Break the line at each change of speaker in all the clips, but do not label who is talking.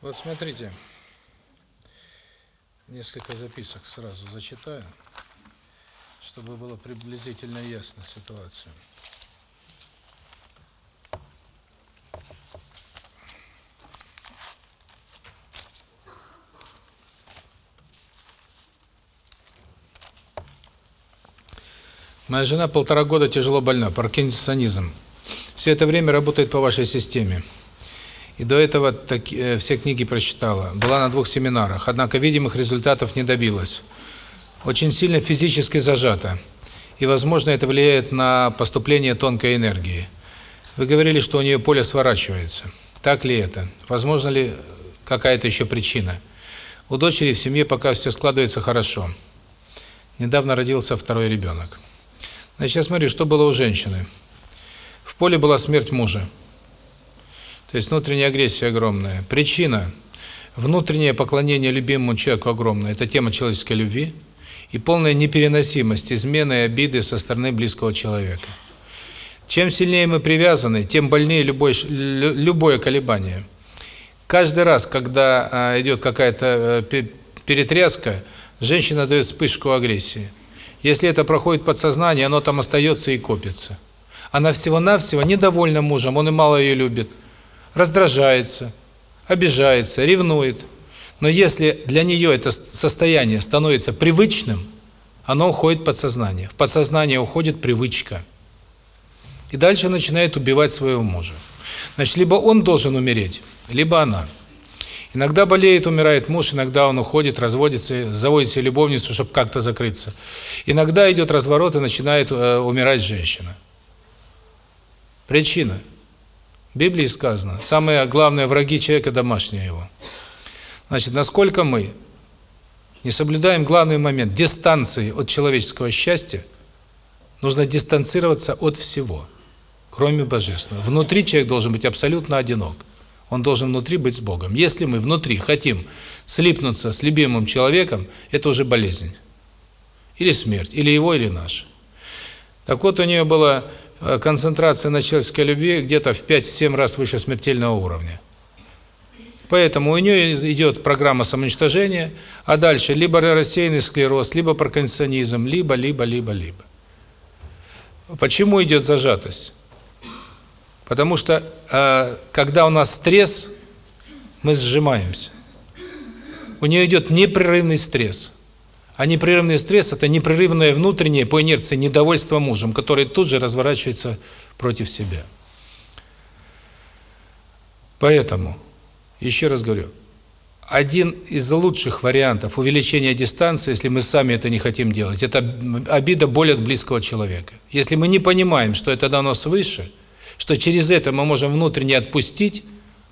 Вот смотрите, несколько записок сразу зачитаю, чтобы было приблизительно ясно ситуация. Моя жена полтора года тяжело больна, паркинсонизм. Все это время работает по вашей системе. И до этого так, э, все книги прочитала. Была на двух семинарах, однако видимых результатов не добилась. Очень сильно физически зажата. И, возможно, это влияет на поступление тонкой энергии. Вы говорили, что у нее поле сворачивается. Так ли это? Возможно ли какая-то еще причина? У дочери в семье пока все складывается хорошо. Недавно родился второй ребенок. Значит, я смотрю, что было у женщины. В поле была смерть мужа. То есть внутренняя агрессия огромная. Причина – внутреннее поклонение любимому человеку огромное. Это тема человеческой любви. И полная непереносимость измены и обиды со стороны близкого человека. Чем сильнее мы привязаны, тем больнее любой, любое колебание. Каждый раз, когда а, идет какая-то э, перетряска, женщина дает вспышку агрессии. Если это проходит подсознание, оно там остается и копится. Она всего-навсего недовольна мужем, он и мало ее любит. Раздражается, обижается, ревнует. Но если для нее это состояние становится привычным, оно уходит в подсознание. В подсознание уходит привычка. И дальше начинает убивать своего мужа. Значит, либо он должен умереть, либо она. Иногда болеет, умирает муж, иногда он уходит, разводится, заводит себе любовницу, чтобы как-то закрыться. Иногда идет разворот и начинает э, умирать женщина. Причина. В Библии сказано, самые главные враги человека – домашние его. Значит, насколько мы не соблюдаем главный момент – дистанции от человеческого счастья, нужно дистанцироваться от всего, кроме Божественного. Внутри человек должен быть абсолютно одинок. Он должен внутри быть с Богом. Если мы внутри хотим слипнуться с любимым человеком, это уже болезнь. Или смерть, или его, или наш. Так вот, у нее была э, концентрация на человеческой любви где-то в 5-7 раз выше смертельного уровня. Поэтому у нее идет программа самоуничтожения, а дальше либо рассеянный склероз, либо паркинсонизм, либо, либо, либо, либо. Почему идет зажатость? Потому что э, когда у нас стресс, мы сжимаемся. У нее идет непрерывный стресс. А непрерывный стресс – это непрерывное внутреннее, по инерции, недовольство мужем, которое тут же разворачивается против себя. Поэтому, еще раз говорю, один из лучших вариантов увеличения дистанции, если мы сами это не хотим делать, это обида, боль от близкого человека. Если мы не понимаем, что это дано свыше – что через это мы можем внутренне отпустить,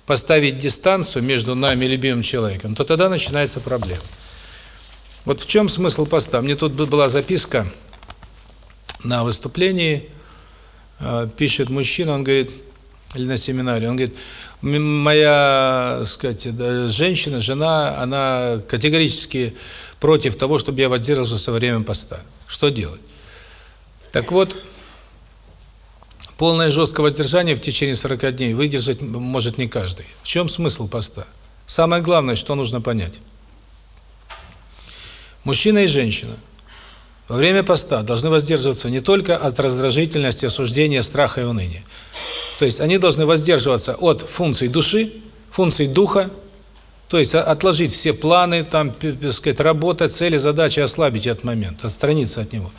поставить дистанцию между нами и любимым человеком, то тогда начинается проблема. Вот в чем смысл поста? Мне тут была записка на выступлении, э, пишет мужчина, он говорит, или на семинаре, он говорит, моя, сказать, женщина, жена, она категорически против того, чтобы я воздерживался во время поста. Что делать? Так вот, Полное жесткое воздержание в течение 40 дней выдержать может не каждый. В чем смысл поста? Самое главное, что нужно понять. Мужчина и женщина во время поста должны воздерживаться не только от раздражительности, осуждения, страха и уныния. То есть они должны воздерживаться от функций души, функций духа, то есть отложить все планы, там, так сказать, работа, цели, задачи, ослабить этот момент, отстраниться от него.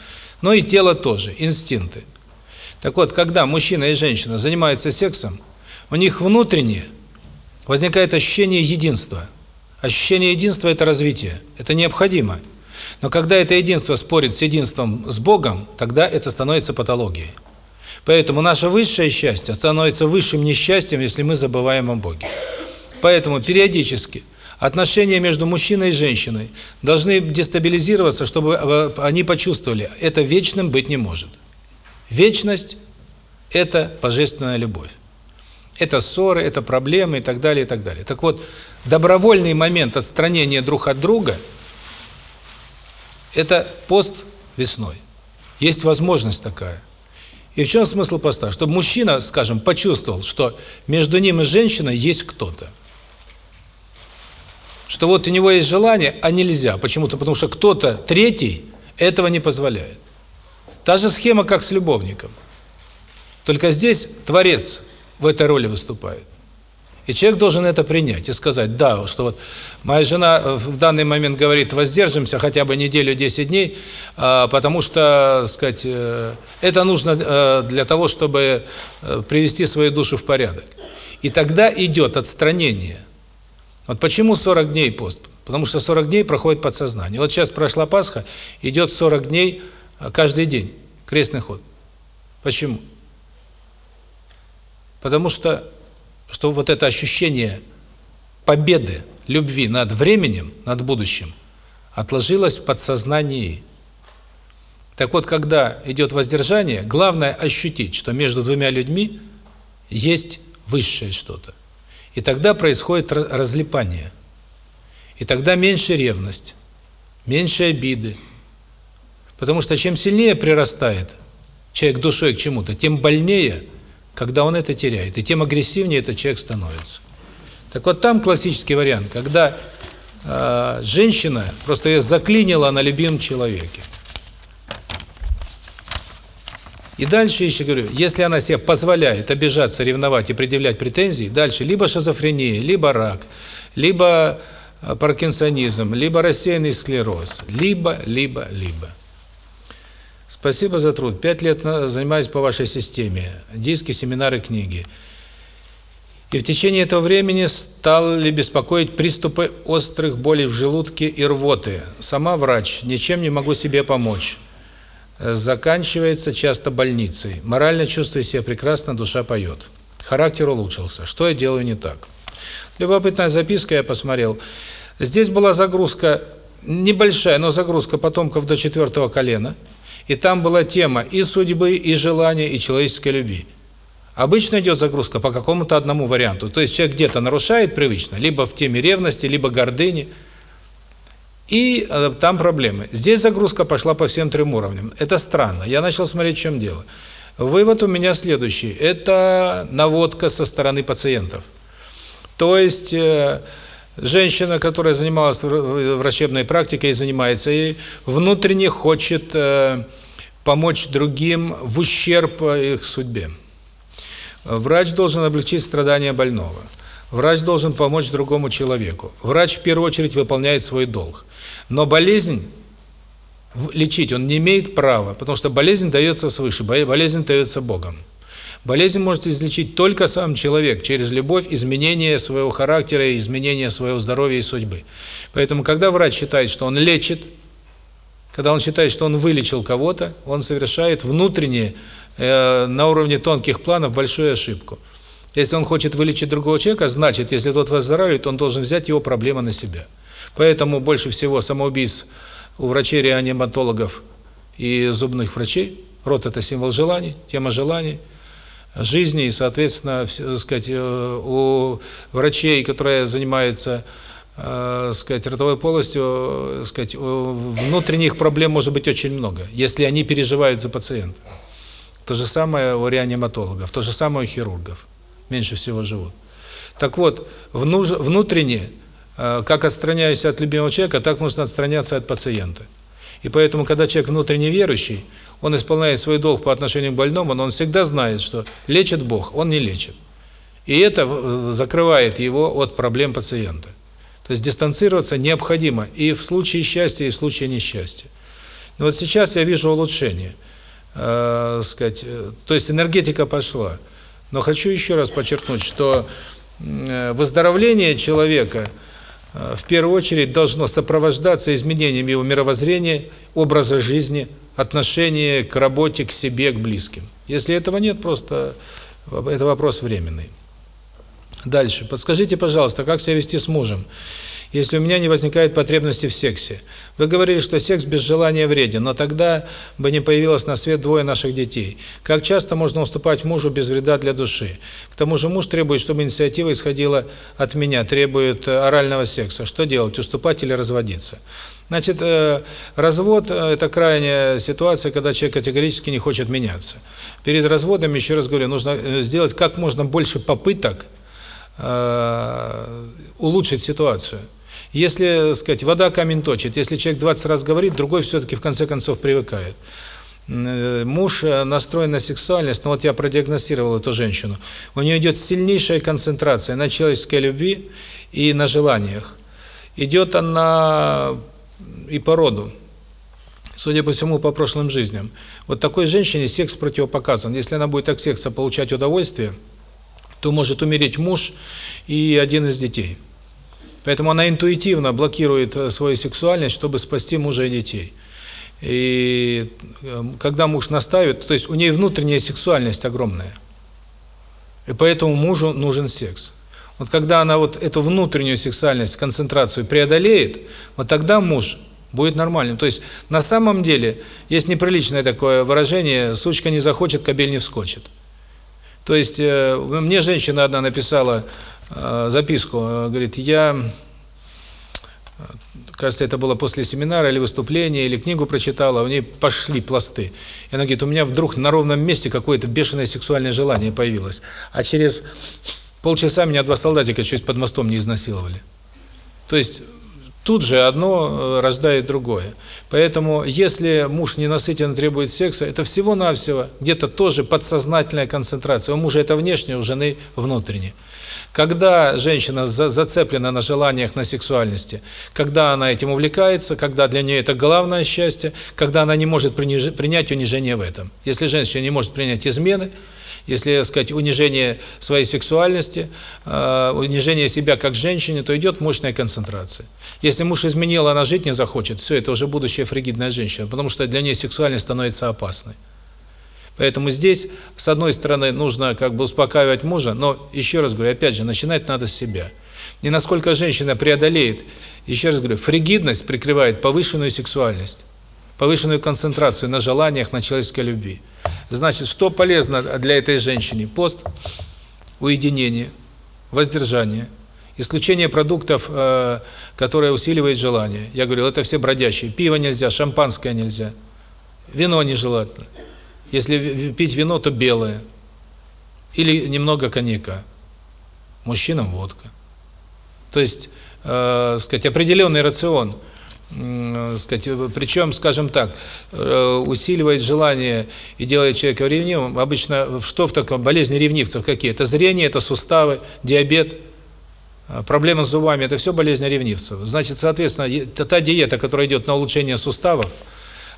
Но и тело тоже, инстинкты. Так вот, когда мужчина и женщина занимаются сексом, у них внутренне возникает ощущение единства. Ощущение единства – это развитие, это необходимо. Но когда это единство спорит с единством с Богом, тогда это становится патологией. Поэтому наше высшее счастье становится высшим несчастьем, если мы забываем о Боге. Поэтому периодически отношения между мужчиной и женщиной должны дестабилизироваться, чтобы э, они почувствовали, это вечным быть не может. Вечность – это божественная любовь. Это ссоры, это проблемы и так далее, и так далее. Так вот, добровольный момент отстранения друг от друга – это пост весной. Есть возможность такая. И в чем смысл поста? Чтобы мужчина, скажем, почувствовал, что между ним и женщиной есть кто-то. Что вот у него есть желание, а нельзя. Почему-то, потому что кто-то третий этого не позволяет. Та же схема, как с любовником. Только здесь Творец в этой роли выступает. И человек должен это принять и сказать, да, что вот моя жена в данный момент говорит, воздержимся хотя бы неделю, 10 дней, а, потому что, сказать, э, это нужно э, для того, чтобы э, привести свою душу в порядок. И тогда идет отстранение. Вот почему 40 дней пост? Потому что 40 дней проходит подсознание. Вот сейчас прошла Пасха, идет 40 дней каждый день, крестный ход. Почему? Потому что что вот это ощущение победы, любви над временем, над будущим, отложилось в подсознании. Так вот, когда идет воздержание, главное ощутить, что между двумя людьми есть высшее что-то. И тогда происходит разлипание. И тогда меньше ревность, меньше обиды. Потому что чем сильнее прирастает человек душой к чему-то, тем больнее – когда он это теряет, и тем агрессивнее этот человек становится. Так вот там классический вариант, когда э, женщина просто ее заклинила на любимом человеке. И дальше еще говорю, если она себе позволяет обижаться, ревновать и предъявлять претензии, дальше либо шизофрения, либо рак, либо паркинсонизм, либо рассеянный склероз, либо, либо, либо. Спасибо за труд. Пять лет занимаюсь по вашей системе. Диски, семинары, книги. И в течение этого времени стали беспокоить приступы острых болей в желудке и рвоты. Сама врач, ничем не могу себе помочь. Заканчивается часто больницей. Морально чувствую себя прекрасно, душа поет. Характер улучшился. Что я делаю не так? Любопытная записка, я посмотрел. Здесь была загрузка, небольшая, но загрузка потомков до четвертого колена – и там была тема и судьбы, и желания, и человеческой любви. Обычно идет загрузка по какому-то одному варианту. То есть человек где-то нарушает привычно, либо в теме ревности, либо гордыни. И э, там проблемы. Здесь загрузка пошла по всем трем уровням. Это странно. Я начал смотреть, в чем дело. Вывод у меня следующий. Это наводка со стороны пациентов. То есть... Э, женщина, которая занималась врачебной практикой и занимается ей, внутренне хочет э, помочь другим в ущерб их судьбе. Врач должен облегчить страдания больного. Врач должен помочь другому человеку. Врач в первую очередь выполняет свой долг. Но болезнь лечить он не имеет права, потому что болезнь дается свыше, болезнь дается Богом. Болезнь может излечить только сам человек через любовь, изменение своего характера, изменение своего здоровья и судьбы. Поэтому, когда врач считает, что он лечит, когда он считает, что он вылечил кого-то, он совершает внутренне, э, на уровне тонких планов, большую ошибку. Если он хочет вылечить другого человека, значит, если тот выздоравливает, он должен взять его проблемы на себя. Поэтому больше всего самоубийств у врачей-реаниматологов и зубных врачей. Рот – это символ желаний, тема желаний – жизни, и, соответственно, все, сказать, э, у врачей, которые занимаются э, сказать, ротовой полостью, сказать, внутренних проблем может быть очень много, если они переживают за пациента. То же самое у реаниматологов, то же самое у хирургов. Меньше всего живут. Так вот, внутренне, э, как отстраняюсь от любимого человека, так нужно отстраняться от пациента. И поэтому, когда человек внутренне верующий, он исполняет свой долг по отношению к больному, но он всегда знает, что лечит Бог, он не лечит. И это э, закрывает его от проблем пациента. То есть дистанцироваться необходимо и в случае счастья, и в случае несчастья. Но вот сейчас я вижу улучшение. Э, сказать, э, то есть энергетика пошла. Но хочу еще раз подчеркнуть, что э, выздоровление человека э, в первую очередь должно сопровождаться изменением его мировоззрения, образа жизни, отношение к работе, к себе, к близким. Если этого нет, просто это вопрос временный. Дальше. Подскажите, пожалуйста, как себя вести с мужем, если у меня не возникает потребности в сексе? Вы говорили, что секс без желания вреден, но тогда бы не появилось на свет двое наших детей. Как часто можно уступать мужу без вреда для души? К тому же муж требует, чтобы инициатива исходила от меня, требует орального секса. Что делать, уступать или разводиться? Значит, э, развод – это крайняя ситуация, когда человек категорически не хочет меняться. Перед разводом, еще раз говорю, нужно э, сделать как можно больше попыток э, улучшить ситуацию. Если, сказать, вода камень точит, если человек 20 раз говорит, другой все-таки в конце концов привыкает. Э, муж э, настроен на сексуальность, но вот я продиагностировал эту женщину. У нее идет сильнейшая концентрация на человеческой любви и на желаниях. Идет она и по роду, судя по всему, по прошлым жизням. Вот такой женщине секс противопоказан. Если она будет от секса получать удовольствие, то может умереть муж и один из детей. Поэтому она интуитивно блокирует э, свою сексуальность, чтобы спасти мужа и детей. И эм, когда муж наставит, то есть у нее внутренняя сексуальность огромная. И поэтому мужу нужен секс. Вот когда она вот эту внутреннюю сексуальность, концентрацию преодолеет, вот тогда муж будет нормальным. То есть на самом деле есть неприличное такое выражение «сучка не захочет, кобель не вскочит». То есть э, мне женщина одна написала э, записку, э, говорит, я, кажется, это было после семинара или выступления, или книгу прочитала, у нее пошли пласты. И она говорит, у меня вдруг на ровном месте какое-то бешеное сексуальное желание появилось. А через полчаса меня два солдатика чуть под мостом не изнасиловали. То есть тут же одно э, рождает другое. Поэтому, если муж ненасытенно требует секса, это всего-навсего где-то тоже подсознательная концентрация. У мужа это внешне, у жены внутренне. Когда женщина зацеплена на желаниях, на сексуальности, когда она этим увлекается, когда для нее это главное счастье, когда она не может принять унижение в этом. Если женщина не может принять измены, если, так сказать, унижение своей сексуальности, э, унижение себя как женщины, то идет мощная концентрация. Если муж изменил, она жить не захочет, все, это уже будущая фригидная женщина, потому что для нее сексуальность становится опасной. Поэтому здесь, с одной стороны, нужно как бы успокаивать мужа, но, еще раз говорю, опять же, начинать надо с себя. И насколько женщина преодолеет, еще раз говорю, фригидность прикрывает повышенную сексуальность, повышенную концентрацию на желаниях, на человеческой любви. Значит, что полезно для этой женщины? Пост, уединение, воздержание, исключение продуктов, э, которые усиливают желание. Я говорил, это все бродящие. Пиво нельзя, шампанское нельзя, вино нежелательно. Если пить вино, то белое. Или немного коньяка. Мужчинам водка. То есть, э, сказать, определенный рацион – сказать, причем, скажем так, э, усиливает желание и делает человека ревнивым, обычно что в таком болезни ревнивцев какие? Это зрение, это суставы, диабет, э, проблемы с зубами, это все болезни ревнивцев. Значит, соответственно, та диета, которая идет на улучшение суставов,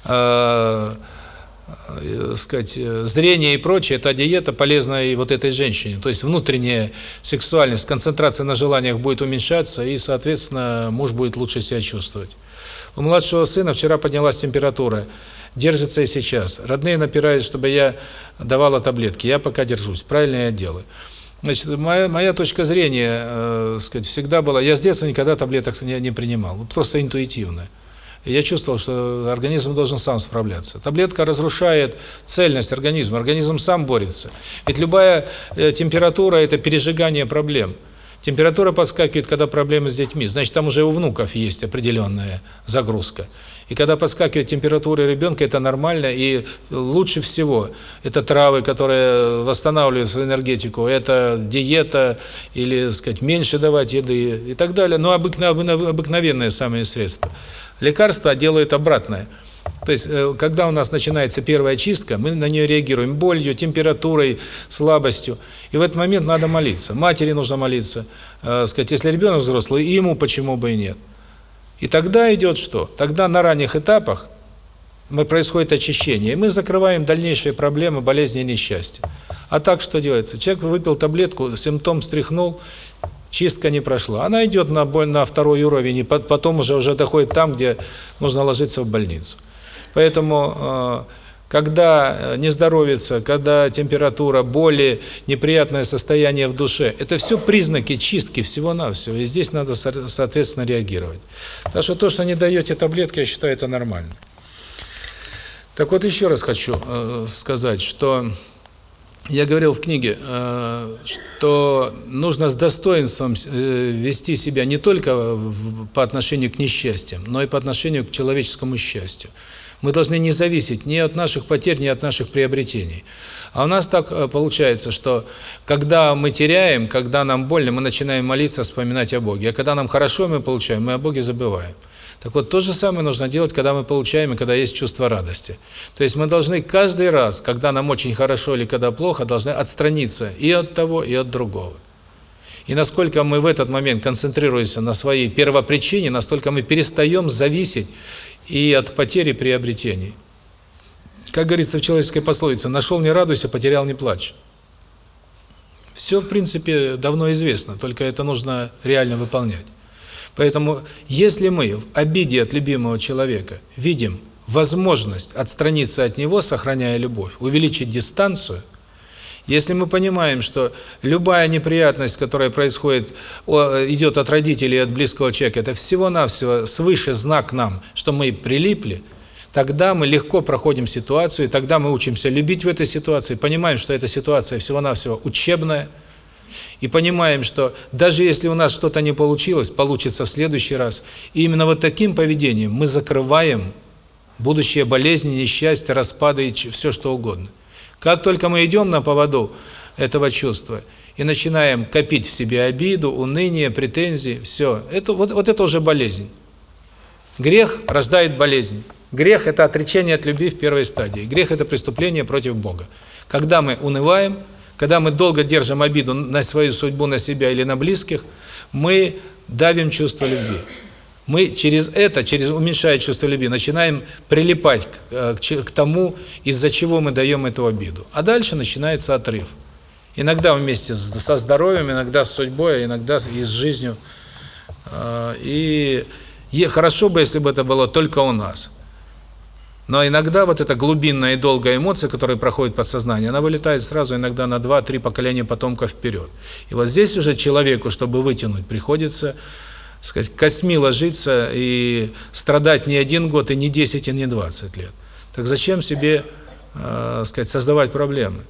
э, э, сказать, зрение и прочее, эта диета полезна и вот этой женщине. То есть внутренняя сексуальность, концентрация на желаниях будет уменьшаться, и, соответственно, муж будет лучше себя чувствовать. У младшего сына вчера поднялась температура. Держится и сейчас. Родные напирают, чтобы я давала таблетки. Я пока держусь. Правильно я делаю. Значит, моя, моя точка зрения, э, сказать, всегда была, я с детства никогда таблеток не, не принимал, просто интуитивно. Я чувствовал, что организм должен сам справляться. Таблетка разрушает цельность организма, организм сам борется. Ведь любая э, температура – это пережигание проблем. Температура подскакивает, когда проблемы с детьми. Значит, там уже у внуков есть определенная загрузка. И когда подскакивает температура ребенка, это нормально. И лучше всего это травы, которые восстанавливают свою энергетику, это диета или, сказать, меньше давать еды и так далее. Но обыкновенные самые средства. Лекарства делают обратное – то есть, э, когда у нас начинается первая чистка, мы на нее реагируем болью, температурой, слабостью. И в этот момент надо молиться. Матери нужно молиться. Э, сказать, если ребенок взрослый, и ему почему бы и нет. И тогда идет что? Тогда на ранних этапах мы происходит очищение, и мы закрываем дальнейшие проблемы, болезни и несчастья. А так что делается? Человек выпил таблетку, симптом стряхнул, чистка не прошла. Она идет на, на второй уровень, и потом уже, уже доходит там, где нужно ложиться в больницу. Поэтому, э, когда э, не здоровится, когда температура, боли, неприятное состояние в душе, это все признаки чистки всего-навсего, и здесь надо, соответственно, реагировать. Так что то, что не даете таблетки, я считаю, это нормально. Так вот, еще раз хочу э, сказать, что я говорил в книге, что нужно с достоинством вести себя не только по отношению к несчастьям, но и по отношению к человеческому счастью. Мы должны не зависеть ни от наших потерь, ни от наших приобретений. А у нас так э, получается, что когда мы теряем, когда нам больно, мы начинаем молиться, вспоминать о Боге. А когда нам хорошо, мы получаем, мы о Боге забываем. Так вот, то же самое нужно делать, когда мы получаем и когда есть чувство радости. То есть мы должны каждый раз, когда нам очень хорошо или когда плохо, должны отстраниться и от того, и от другого. И насколько мы в этот момент концентрируемся на своей первопричине, настолько мы перестаем зависеть и от потери приобретений. Как говорится в человеческой пословице, нашел не радуйся, потерял не плачь. Все, в принципе, давно известно, только это нужно реально выполнять. Поэтому, если мы в обиде от любимого человека видим возможность отстраниться от него, сохраняя любовь, увеличить дистанцию, если мы понимаем, что любая неприятность, которая происходит, идет от родителей, от близкого человека, это всего-навсего свыше знак нам, что мы прилипли, тогда мы легко проходим ситуацию, и тогда мы учимся любить в этой ситуации, понимаем, что эта ситуация всего-навсего учебная, и понимаем, что даже если у нас что-то не получилось, получится в следующий раз. И именно вот таким поведением мы закрываем будущие болезни, несчастья, распады и все что угодно. Как только мы идем на поводу этого чувства и начинаем копить в себе обиду, уныние, претензии, все, это вот, вот это уже болезнь. Грех рождает болезнь. Грех – это отречение от любви в первой стадии. Грех – это преступление против Бога. Когда мы унываем, когда мы долго держим обиду на свою судьбу, на себя или на близких, мы давим чувство любви. Мы через это, через уменьшая чувство любви, начинаем прилипать к, э, к, к тому, из-за чего мы даем эту обиду. А дальше начинается отрыв. Иногда вместе со здоровьем, иногда с судьбой, иногда и с жизнью. Э, и хорошо бы, если бы это было только у нас. Но иногда вот эта глубинная и долгая эмоция, которая проходит подсознание, она вылетает сразу иногда на 2-3 поколения потомков вперед. И вот здесь уже человеку, чтобы вытянуть, приходится сказать, костьми ложиться и страдать не один год, и не 10, и не 20 лет. Так зачем себе, э, сказать, создавать проблемы?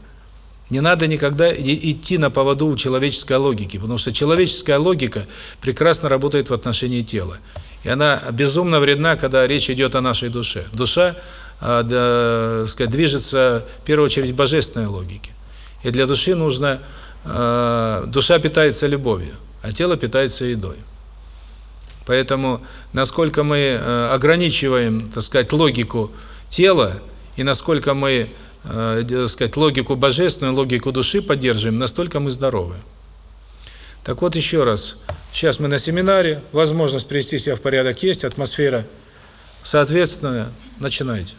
Не надо никогда идти на поводу у человеческой логики, потому что человеческая логика прекрасно работает в отношении тела. И она безумно вредна, когда речь идет о нашей душе. Душа, э, да, сказать, движется в первую очередь в божественной логике. И для души нужно э, душа питается любовью, а тело питается едой. Поэтому насколько мы э, ограничиваем, так сказать, логику тела и насколько мы, э, так сказать, логику божественную, логику души поддерживаем, настолько мы здоровы. Так вот еще раз, сейчас мы на семинаре, возможность привести себя в порядок есть, атмосфера соответственно, начинайте.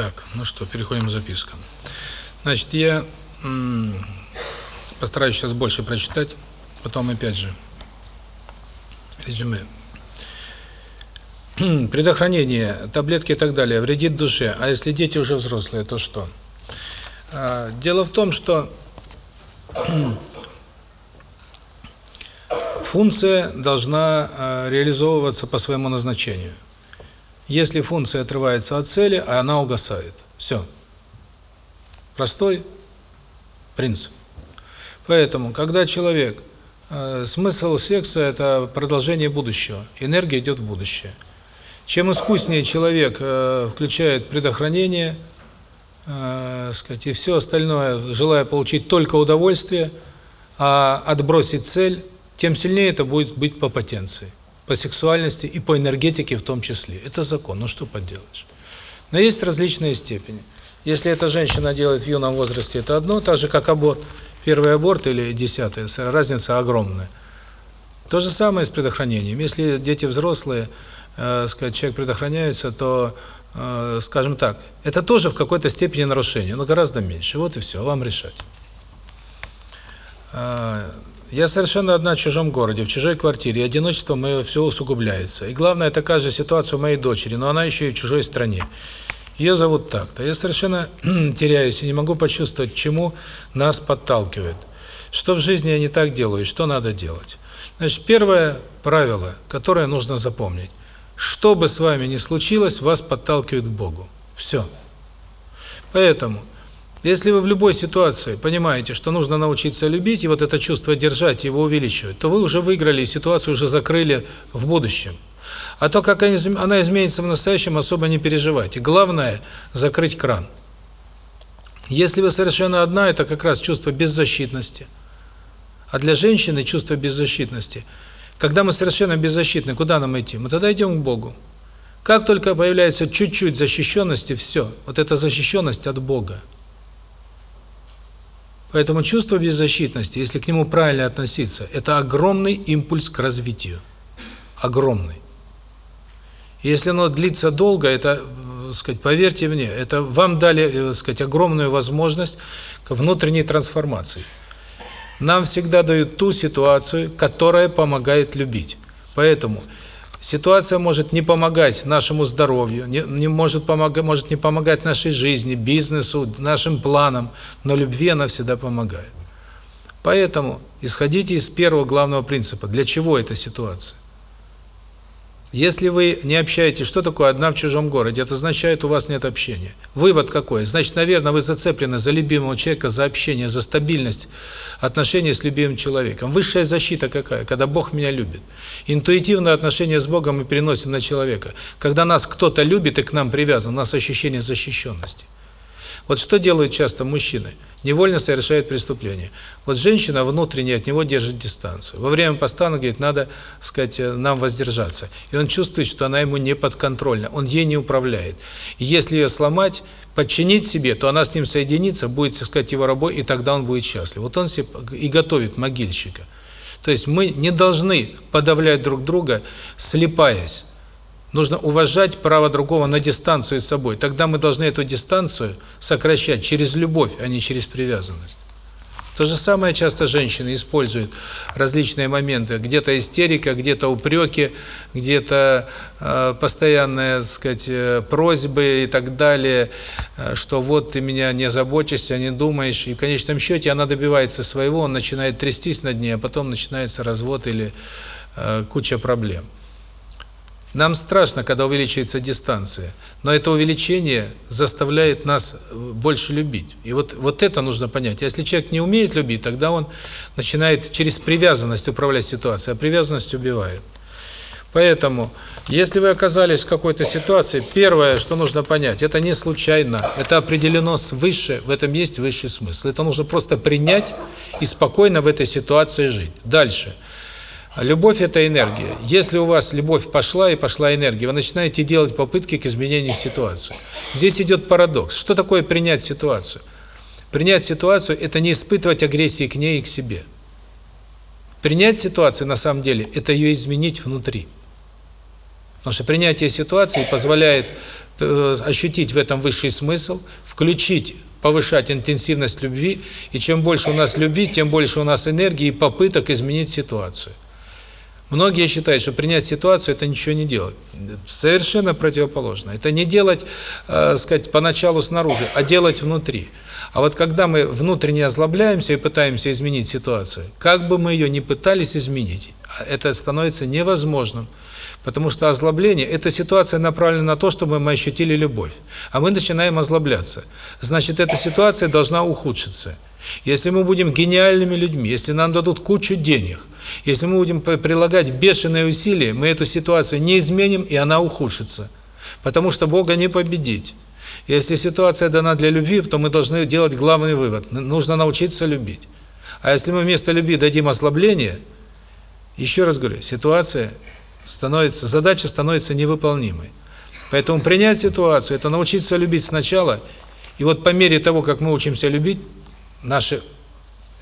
Так, ну что, переходим к запискам. Значит, я постараюсь сейчас больше прочитать, потом опять же резюме. Предохранение, таблетки и так далее вредит душе. А если дети уже взрослые, то что? А, дело в том, что функция должна а, реализовываться по своему назначению. Если функция отрывается от цели, она угасает. Все. Простой принцип. Поэтому, когда человек... Э, смысл секса – это продолжение будущего. Энергия идет в будущее. Чем искуснее человек э, включает предохранение, э, сказать, и все остальное, желая получить только удовольствие, а отбросить цель, тем сильнее это будет быть по потенции по сексуальности и по энергетике в том числе. Это закон, ну что поделаешь. Но есть различные степени. Если эта женщина делает в юном возрасте, это одно, так же как аборт. Первый аборт или десятый, разница огромная. То же самое с предохранением. Если дети взрослые, э, сказать, человек предохраняется, то, э, скажем так, это тоже в какой-то степени нарушение, но гораздо меньше. Вот и все, вам решать. Я совершенно одна в чужом городе, в чужой квартире, и одиночество мое все усугубляется. И главное, такая же ситуация у моей дочери, но она еще и в чужой стране. Ее зовут так-то. Я совершенно теряюсь и не могу почувствовать, чему нас подталкивает. Что в жизни я не так делаю, что надо делать. Значит, первое правило, которое нужно запомнить. Что бы с вами ни случилось, вас подталкивает к Богу. Все. Поэтому если вы в любой ситуации понимаете, что нужно научиться любить и вот это чувство держать, его увеличивать, то вы уже выиграли ситуацию уже закрыли в будущем. А то, как она изменится в настоящем, особо не переживайте. Главное – закрыть кран. Если вы совершенно одна, это как раз чувство беззащитности. А для женщины чувство беззащитности. Когда мы совершенно беззащитны, куда нам идти? Мы тогда идем к Богу. Как только появляется чуть-чуть защищенности, все. Вот эта защищенность от Бога. Поэтому чувство беззащитности, если к нему правильно относиться, это огромный импульс к развитию. Огромный. если оно длится долго, это, э, сказать, поверьте мне, это вам дали, э, сказать, огромную возможность к внутренней трансформации. Нам всегда дают ту ситуацию, которая помогает любить. Поэтому Ситуация может не помогать нашему здоровью, не, не может помогать, может не помогать нашей жизни, бизнесу, нашим планам, но любви она всегда помогает. Поэтому исходите из первого главного принципа. Для чего эта ситуация? Если вы не общаетесь, что такое одна в чужом городе? Это означает, у вас нет общения. Вывод какой? Значит, наверное, вы зацеплены за любимого человека, за общение, за стабильность отношений с любимым человеком. Высшая защита какая? Когда Бог меня любит. Интуитивное отношение с Богом мы переносим на человека. Когда нас кто-то любит и к нам привязан, у нас ощущение защищенности. Вот что делают часто мужчины? Невольно совершают преступление. Вот женщина внутренне от него держит дистанцию. Во время поста она говорит, надо, сказать, э, нам воздержаться. И он чувствует, что она ему не подконтрольна, он ей не управляет. И если ее сломать, подчинить себе, то она с ним соединится, будет, так его рабой, и тогда он будет счастлив. Вот он себе и готовит могильщика. То есть мы не должны подавлять друг друга, слепаясь. Нужно уважать право другого на дистанцию с собой. Тогда мы должны эту дистанцию сокращать через любовь, а не через привязанность. То же самое часто женщины используют различные моменты. Где-то истерика, где-то упреки, где-то э, постоянные, сказать, э, просьбы и так далее, э, что вот ты меня не заботишься, не думаешь. И в конечном счете она добивается своего, он начинает трястись над ней, а потом начинается развод или э, куча проблем. Нам страшно, когда увеличивается дистанция, но это увеличение заставляет нас э, больше любить. И вот вот это нужно понять. Если человек не умеет любить, тогда он начинает через привязанность управлять ситуацией, а привязанность убивает. Поэтому, если вы оказались в какой-то ситуации, первое, что нужно понять, это не случайно, это определено свыше, в этом есть высший смысл. Это нужно просто принять и спокойно в этой ситуации жить. Дальше. Любовь – это энергия. Если у вас любовь пошла и пошла энергия, вы начинаете делать попытки к изменению ситуации. Здесь идет парадокс. Что такое принять ситуацию? Принять ситуацию – это не испытывать агрессии к ней и к себе. Принять ситуацию, на самом деле, это ее изменить внутри. Потому что принятие ситуации позволяет э, ощутить в этом высший смысл, включить, повышать интенсивность любви, и чем больше у нас любви, тем больше у нас энергии и попыток изменить ситуацию. Многие считают, что принять ситуацию – это ничего не делать. Совершенно противоположно. Это не делать, э, сказать, поначалу снаружи, а делать внутри. А вот когда мы внутренне озлобляемся и пытаемся изменить ситуацию, как бы мы ее ни пытались изменить, это становится невозможным. Потому что озлобление – это ситуация направлена на то, чтобы мы ощутили любовь. А мы начинаем озлобляться. Значит, эта ситуация должна ухудшиться. Если мы будем гениальными людьми, если нам дадут кучу денег, если мы будем прилагать бешеные усилия, мы эту ситуацию не изменим, и она ухудшится. Потому что Бога не победить. Если ситуация дана для любви, то мы должны делать главный вывод. Нужно научиться любить. А если мы вместо любви дадим ослабление, еще раз говорю, ситуация становится, задача становится невыполнимой. Поэтому принять ситуацию – это научиться любить сначала, и вот по мере того, как мы учимся любить, наши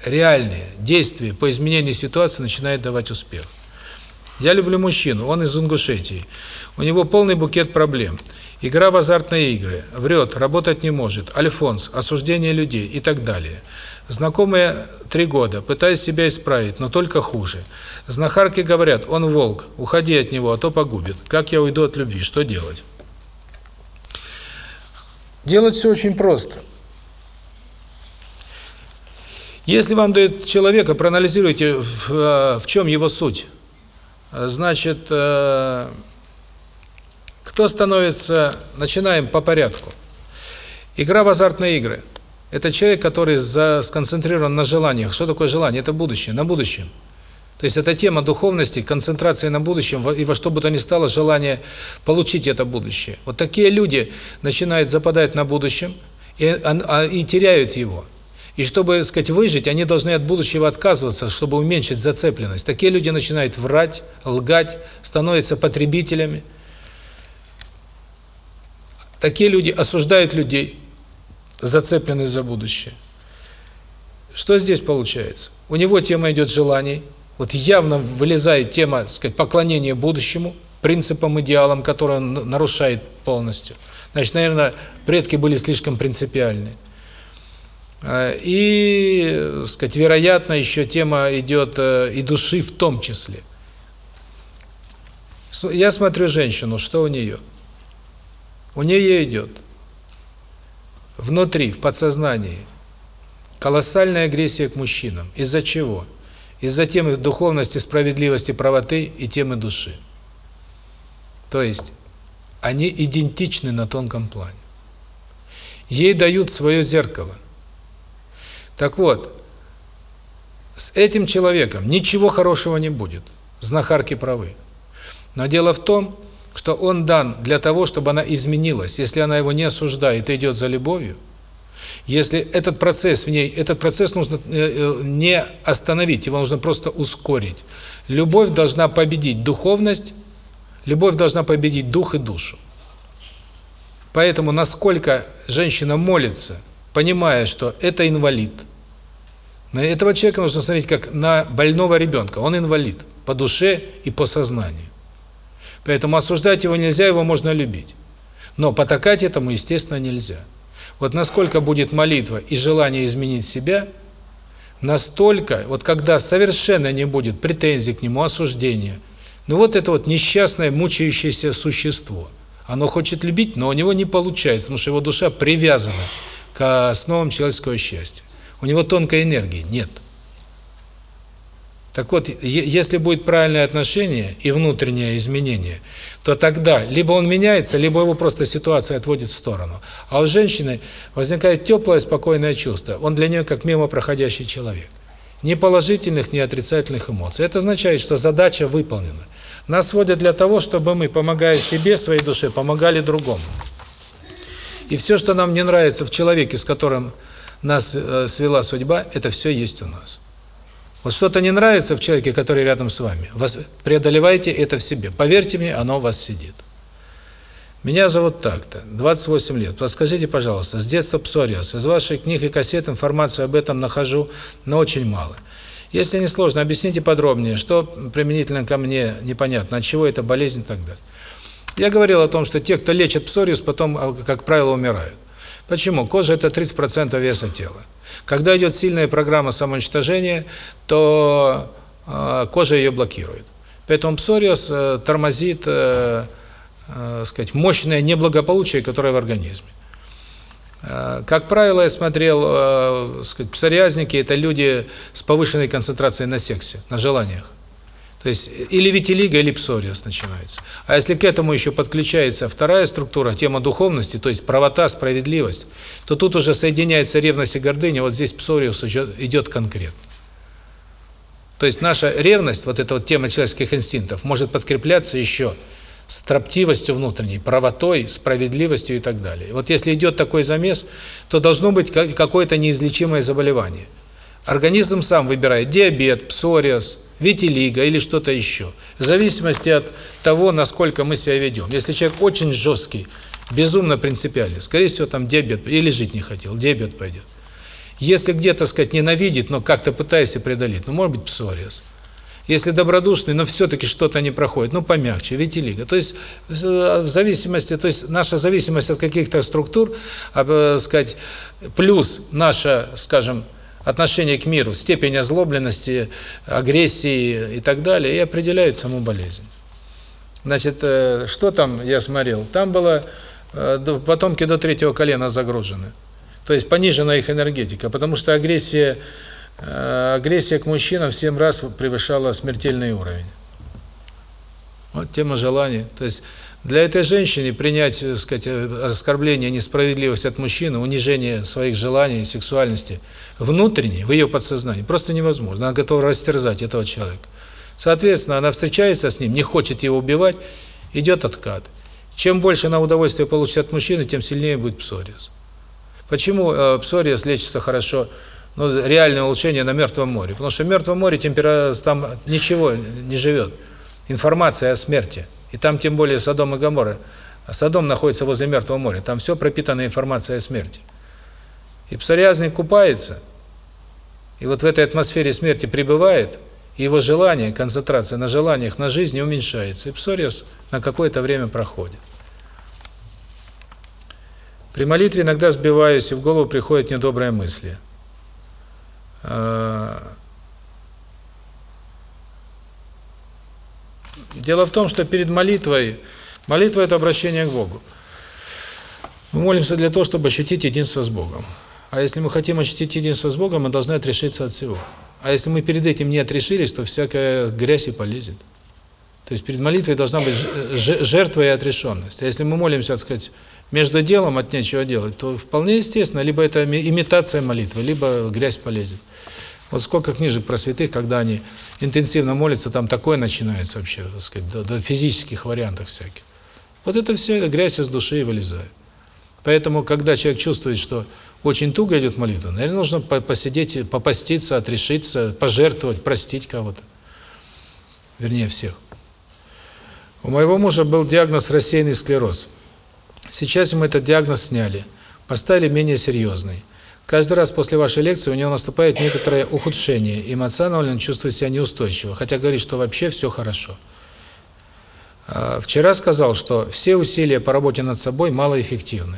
реальные действия по изменению ситуации начинают давать успех. Я люблю мужчину, он из Ингушетии. У него полный букет проблем. Игра в азартные игры, врет, работать не может, альфонс, осуждение людей и так далее. Знакомые три года, пытаюсь себя исправить, но только хуже. Знахарки говорят, он волк, уходи от него, а то погубит. Как я уйду от любви, что делать? Делать все очень просто. Если вам дают человека, проанализируйте, в, э, в чем его суть. Значит, э, кто становится... Начинаем по порядку. Игра в азартные игры. Это человек, который за, сконцентрирован на желаниях. Что такое желание? Это будущее, на будущем. То есть это тема духовности, концентрации на будущем, и во что бы то ни стало желание получить это будущее. Вот такие люди начинают западать на будущем и, а, а, и теряют его. И чтобы, сказать, выжить, они должны от будущего отказываться, чтобы уменьшить зацепленность. Такие люди начинают врать, лгать, становятся потребителями. Такие люди осуждают людей, зацепленность за будущее. Что здесь получается? У него тема идет желаний. Вот явно вылезает тема, так сказать, поклонения будущему, принципам, идеалам, которые он нарушает полностью. Значит, наверное, предки были слишком принципиальны. А, и, сказать, вероятно, еще тема идет э, и души в том числе. Я смотрю женщину, что у нее? У нее идет внутри, в подсознании, колоссальная агрессия к мужчинам. Из-за чего? Из-за темы духовности, справедливости, правоты и темы души. То есть, они идентичны на тонком плане. Ей дают свое зеркало – так вот, с этим человеком ничего хорошего не будет. Знахарки правы. Но дело в том, что он дан для того, чтобы она изменилась. Если она его не осуждает и идет за любовью, если этот процесс в ней, этот процесс нужно э, э, не остановить, его нужно просто ускорить. Любовь должна победить духовность, любовь должна победить дух и душу. Поэтому насколько женщина молится, понимая, что это инвалид, на этого человека нужно смотреть как на больного ребенка. Он инвалид по душе и по сознанию. Поэтому осуждать его нельзя, его можно любить. Но потакать этому, естественно, нельзя. Вот насколько будет молитва и желание изменить себя, настолько, вот когда совершенно не будет претензий к нему, осуждения, ну вот это вот несчастное, мучающееся существо. Оно хочет любить, но у него не получается, потому что его душа привязана к основам человеческого счастья. У него тонкой энергии нет. Так вот, если будет правильное отношение и внутреннее изменение, то тогда либо он меняется, либо его просто ситуация отводит в сторону. А у женщины возникает теплое, спокойное чувство. Он для нее как мимо проходящий человек. Ни положительных, ни отрицательных эмоций. Это означает, что задача выполнена. Нас сводят для того, чтобы мы, помогая себе, своей душе, помогали другому. И все, что нам не нравится в человеке, с которым нас э, свела судьба, это все есть у нас. Вот что-то не нравится в человеке, который рядом с вами, вас преодолевайте это в себе. Поверьте мне, оно у вас сидит. Меня зовут так-то, 28 лет. Подскажите, пожалуйста, с детства псориаз. Из вашей книг и кассет информацию об этом нахожу, но очень мало. Если не сложно, объясните подробнее, что применительно ко мне непонятно, от чего эта болезнь далее. Я говорил о том, что те, кто лечит псориаз, потом, а, как правило, умирают. Почему? Кожа – это 30% веса тела. Когда идет сильная программа самоуничтожения, то э, кожа ее блокирует. Поэтому псориаз э, тормозит, э, э, сказать, мощное неблагополучие, которое в организме. Э, как правило, я смотрел, э, сказать, псориазники – это люди с повышенной концентрацией на сексе, на желаниях. То есть или витилиго, или псориаз начинается. А если к этому еще подключается вторая структура, тема духовности, то есть правота, справедливость, то тут уже соединяется ревность и гордыня, вот здесь псориаз идет конкретно. То есть наша ревность, вот эта вот тема человеческих инстинктов, может подкрепляться еще строптивостью внутренней, правотой, справедливостью и так далее. Вот если идет такой замес, то должно быть какое-то неизлечимое заболевание. Организм сам выбирает диабет, псориаз, витилиго или что-то еще. В зависимости от того, насколько мы себя ведем. Если человек очень жесткий, безумно принципиальный, скорее всего, там диабет, или жить не хотел, диабет пойдет. Если где-то, сказать, ненавидит, но как-то пытается преодолеть, ну, может быть, псориаз. Если добродушный, но все-таки что-то не проходит, ну, помягче, витилиго. То есть, в зависимости, то есть, наша зависимость от каких-то структур, а, сказать, плюс наша, скажем, отношение к миру, степень озлобленности, агрессии и так далее, и определяют саму болезнь. Значит, э, что там я смотрел? Там было э, потомки до третьего колена загружены. То есть понижена их энергетика, потому что агрессия э, агрессия к мужчинам в 7 раз превышала смертельный уровень. Вот тема желаний. То есть для этой женщины принять, так сказать, оскорбление, несправедливость от мужчины, унижение своих желаний, сексуальности внутренне, в ее подсознании, просто невозможно. Она готова растерзать этого человека. Соответственно, она встречается с ним, не хочет его убивать, идет откат. Чем больше она удовольствия получит от мужчины, тем сильнее будет псориаз. Почему э, псориаз лечится хорошо? Ну, реальное улучшение на Мертвом море. Потому что в Мертвом море температура, там ничего не живет. Информация о смерти. И там тем более Содом и Гоморра. А Содом находится возле Мертвого моря. Там все пропитано информацией о смерти. И псориазник купается, и вот в этой атмосфере смерти пребывает, и его желание, концентрация на желаниях, на жизни уменьшается. И псориаз на какое-то время проходит. При молитве иногда сбиваюсь, и в голову приходят недобрые мысли. Дело в том, что перед молитвой, молитва – это обращение к Богу. Мы молимся для того, чтобы ощутить единство с Богом. А если мы хотим ощутить единство с Богом, мы должны отрешиться от всего. А если мы перед этим не отрешились, то всякая грязь и полезет. То есть перед молитвой должна быть жертва и отрешенность. А если мы молимся, так сказать, между делом от нечего делать, то вполне естественно, либо это имитация молитвы, либо грязь полезет. Вот сколько книжек про святых, когда они интенсивно молятся, там такое начинается вообще, так сказать, до, до физических вариантов всяких. Вот это все, это грязь из души вылезает. Поэтому, когда человек чувствует, что очень туго идет молитва, наверное, нужно посидеть, попаститься, отрешиться, пожертвовать, простить кого-то. Вернее, всех. У моего мужа был диагноз рассеянный склероз. Сейчас ему этот диагноз сняли, поставили менее серьезный. Каждый раз после вашей лекции у него наступает некоторое ухудшение, эмоционально он чувствует себя неустойчиво, хотя говорит, что вообще все хорошо. А, вчера сказал, что все усилия по работе над собой малоэффективны.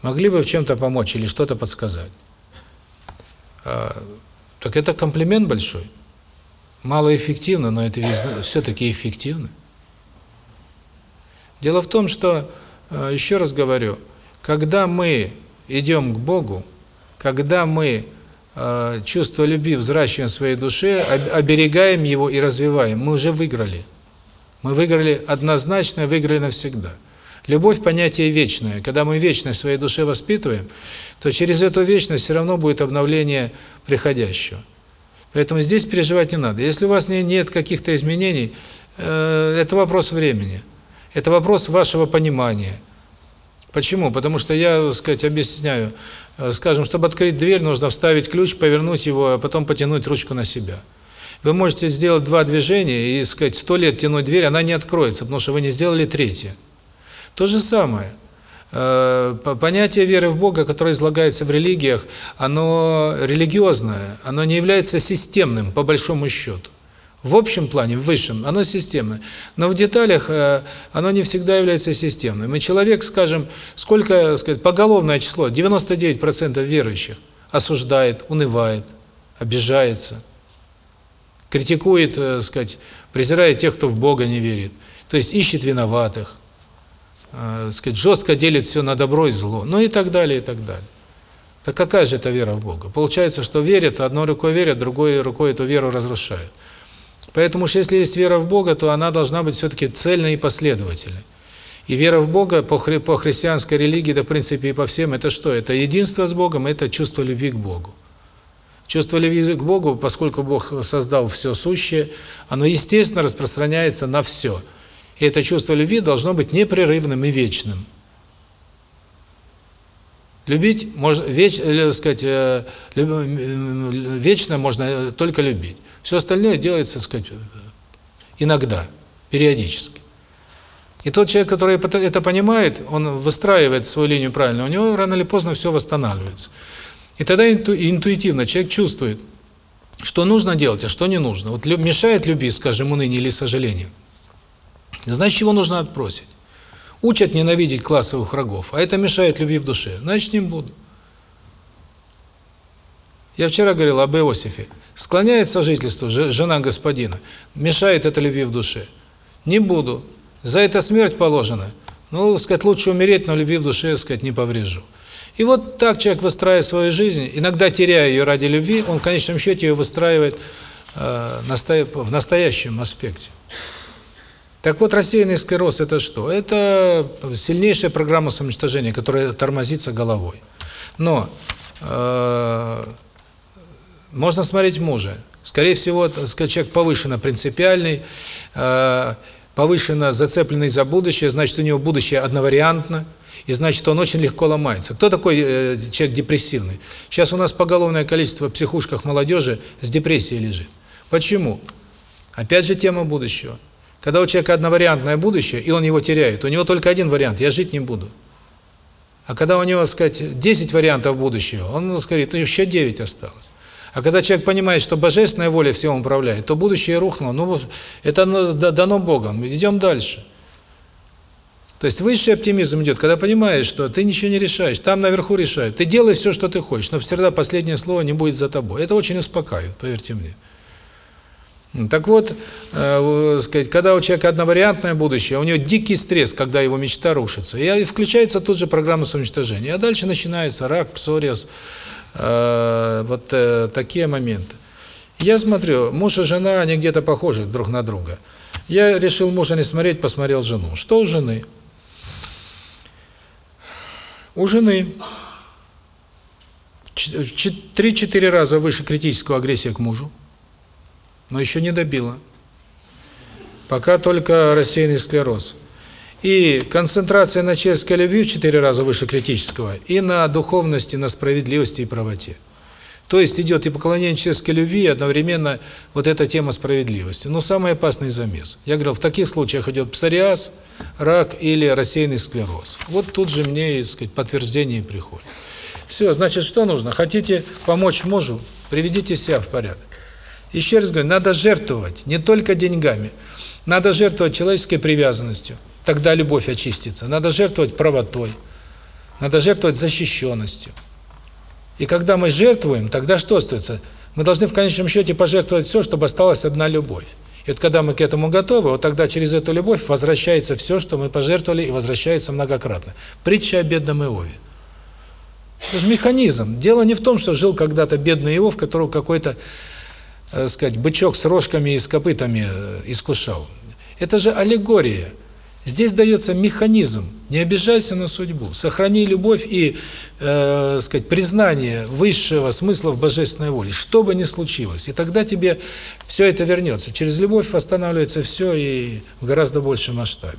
Могли бы в чем-то помочь или что-то подсказать. А, так это комплимент большой. Малоэффективно, но это все-таки эффективно. Дело в том, что, а, еще раз говорю, когда мы идем к Богу, когда мы э, чувство любви взращиваем в своей душе, оберегаем его и развиваем, мы уже выиграли. Мы выиграли однозначно, выиграли навсегда. Любовь – понятие вечное. Когда мы вечность в своей душе воспитываем, то через эту вечность все равно будет обновление приходящего. Поэтому здесь переживать не надо. Если у вас не, нет каких-то изменений, э, это вопрос времени. Это вопрос вашего понимания – Почему? Потому что я, так сказать, объясняю. Э, скажем, чтобы открыть дверь, нужно вставить ключ, повернуть его, а потом потянуть ручку на себя. Вы можете сделать два движения и, сказать, сто лет тянуть дверь, она не откроется, потому что вы не сделали третье. То же самое. Э, понятие веры в Бога, которое излагается в религиях, оно религиозное, оно не является системным, по большому счету. В общем плане, в высшем, оно системное. Но в деталях э, оно не всегда является системным. И человек, скажем, сколько, сказать, поголовное число, 99% верующих осуждает, унывает, обижается, критикует, э, сказать, презирает тех, кто в Бога не верит. То есть ищет виноватых, э, сказать, жестко делит все на добро и зло, ну и так далее, и так далее. Так какая же это вера в Бога? Получается, что верят, одной рукой верят, другой рукой эту веру разрушают. Поэтому что если есть вера в Бога, то она должна быть все-таки цельной и последовательной. И вера в Бога по, хри по христианской религии, да в принципе и по всем, это что? Это единство с Богом, это чувство любви к Богу. Чувство любви к Богу, поскольку Бог создал все сущее, оно естественно распространяется на все. И это чувство любви должно быть непрерывным и вечным. Любить можно, веч, э, сказать, э, вечно можно только любить. Все остальное делается, сказать, иногда, периодически. И тот человек, который это понимает, он выстраивает свою линию правильно, у него рано или поздно все восстанавливается. И тогда инту, интуитивно человек чувствует, что нужно делать, а что не нужно. Вот мешает любви, скажем, уныние или сожалению. Значит, его нужно отбросить. Учат ненавидеть классовых врагов, а это мешает любви в душе. Значит, не буду. Я вчера говорил об Иосифе. Склоняет сожительство жена господина, мешает это любви в душе. Не буду. За это смерть положена. Ну, сказать, лучше умереть, но любви в душе, сказать, не поврежу. И вот так человек выстраивает свою жизнь, иногда теряя ее ради любви, он в конечном счете ее выстраивает э, в настоящем аспекте. Так вот, рассеянный склероз – это что? Это сильнейшая программа самоуничтожения, которая тормозится головой. Но э, можно смотреть мужа. Скорее всего, человек повышенно принципиальный, э, повышенно зацепленный за будущее, значит, у него будущее одновариантно, и значит, он очень легко ломается. Кто такой э, человек депрессивный? Сейчас у нас поголовное количество в психушках молодежи с депрессией лежит. Почему? Опять же тема будущего. Когда у человека одновариантное будущее, и он его теряет, у него только один вариант – я жить не буду. А когда у него, так сказать, 10 вариантов будущего, он говорит, ну еще 9 осталось. А когда человек понимает, что божественная воля всем управляет, то будущее рухнуло. Ну, это дано Богом. Идем дальше. То есть высший оптимизм идет, когда понимаешь, что ты ничего не решаешь, там наверху решают. Ты делай все, что ты хочешь, но всегда последнее слово не будет за тобой. Это очень успокаивает, поверьте мне. Так вот, э, сказать, когда у человека одновариантное будущее, у него дикий стресс, когда его мечта рушится, и включается тут же программа самоуничтожения. А дальше начинается рак, псориаз, Э, вот э, такие моменты. Я смотрю, муж и жена, они где-то похожи друг на друга. Я решил мужа не смотреть, посмотрел жену. Что у жены? У жены 3-4 раза выше критического агрессия к мужу, но еще не добила. Пока только рассеянный склероз. И концентрация на человеческой любви в четыре раза выше критического, и на духовности, на справедливости и правоте. То есть идет и поклонение человеческой любви, и одновременно вот эта тема справедливости. Но самый опасный замес. Я говорил, в таких случаях идет псориаз, рак или рассеянный склероз. Вот тут же мне, так сказать, подтверждение приходит. Все, значит, что нужно? Хотите помочь мужу? Приведите себя в порядок. Еще раз говорю, надо жертвовать не только деньгами, надо жертвовать человеческой привязанностью тогда любовь очистится. Надо жертвовать правотой, надо жертвовать защищенностью. И когда мы жертвуем, тогда что остается? Мы должны в конечном счете пожертвовать все, чтобы осталась одна любовь. И вот когда мы к этому готовы, вот тогда через эту любовь возвращается все, что мы пожертвовали, и возвращается многократно. Притча о бедном Иове. Это же механизм. Дело не в том, что жил когда-то бедный Иов, которого какой-то, э, сказать, бычок с рожками и с копытами э, искушал. Это же аллегория. Здесь дается механизм. Не обижайся на судьбу. Сохрани любовь и, э, сказать, признание высшего смысла в божественной воле, что бы ни случилось. И тогда тебе все это вернется. Через любовь восстанавливается все и в гораздо большем масштабе.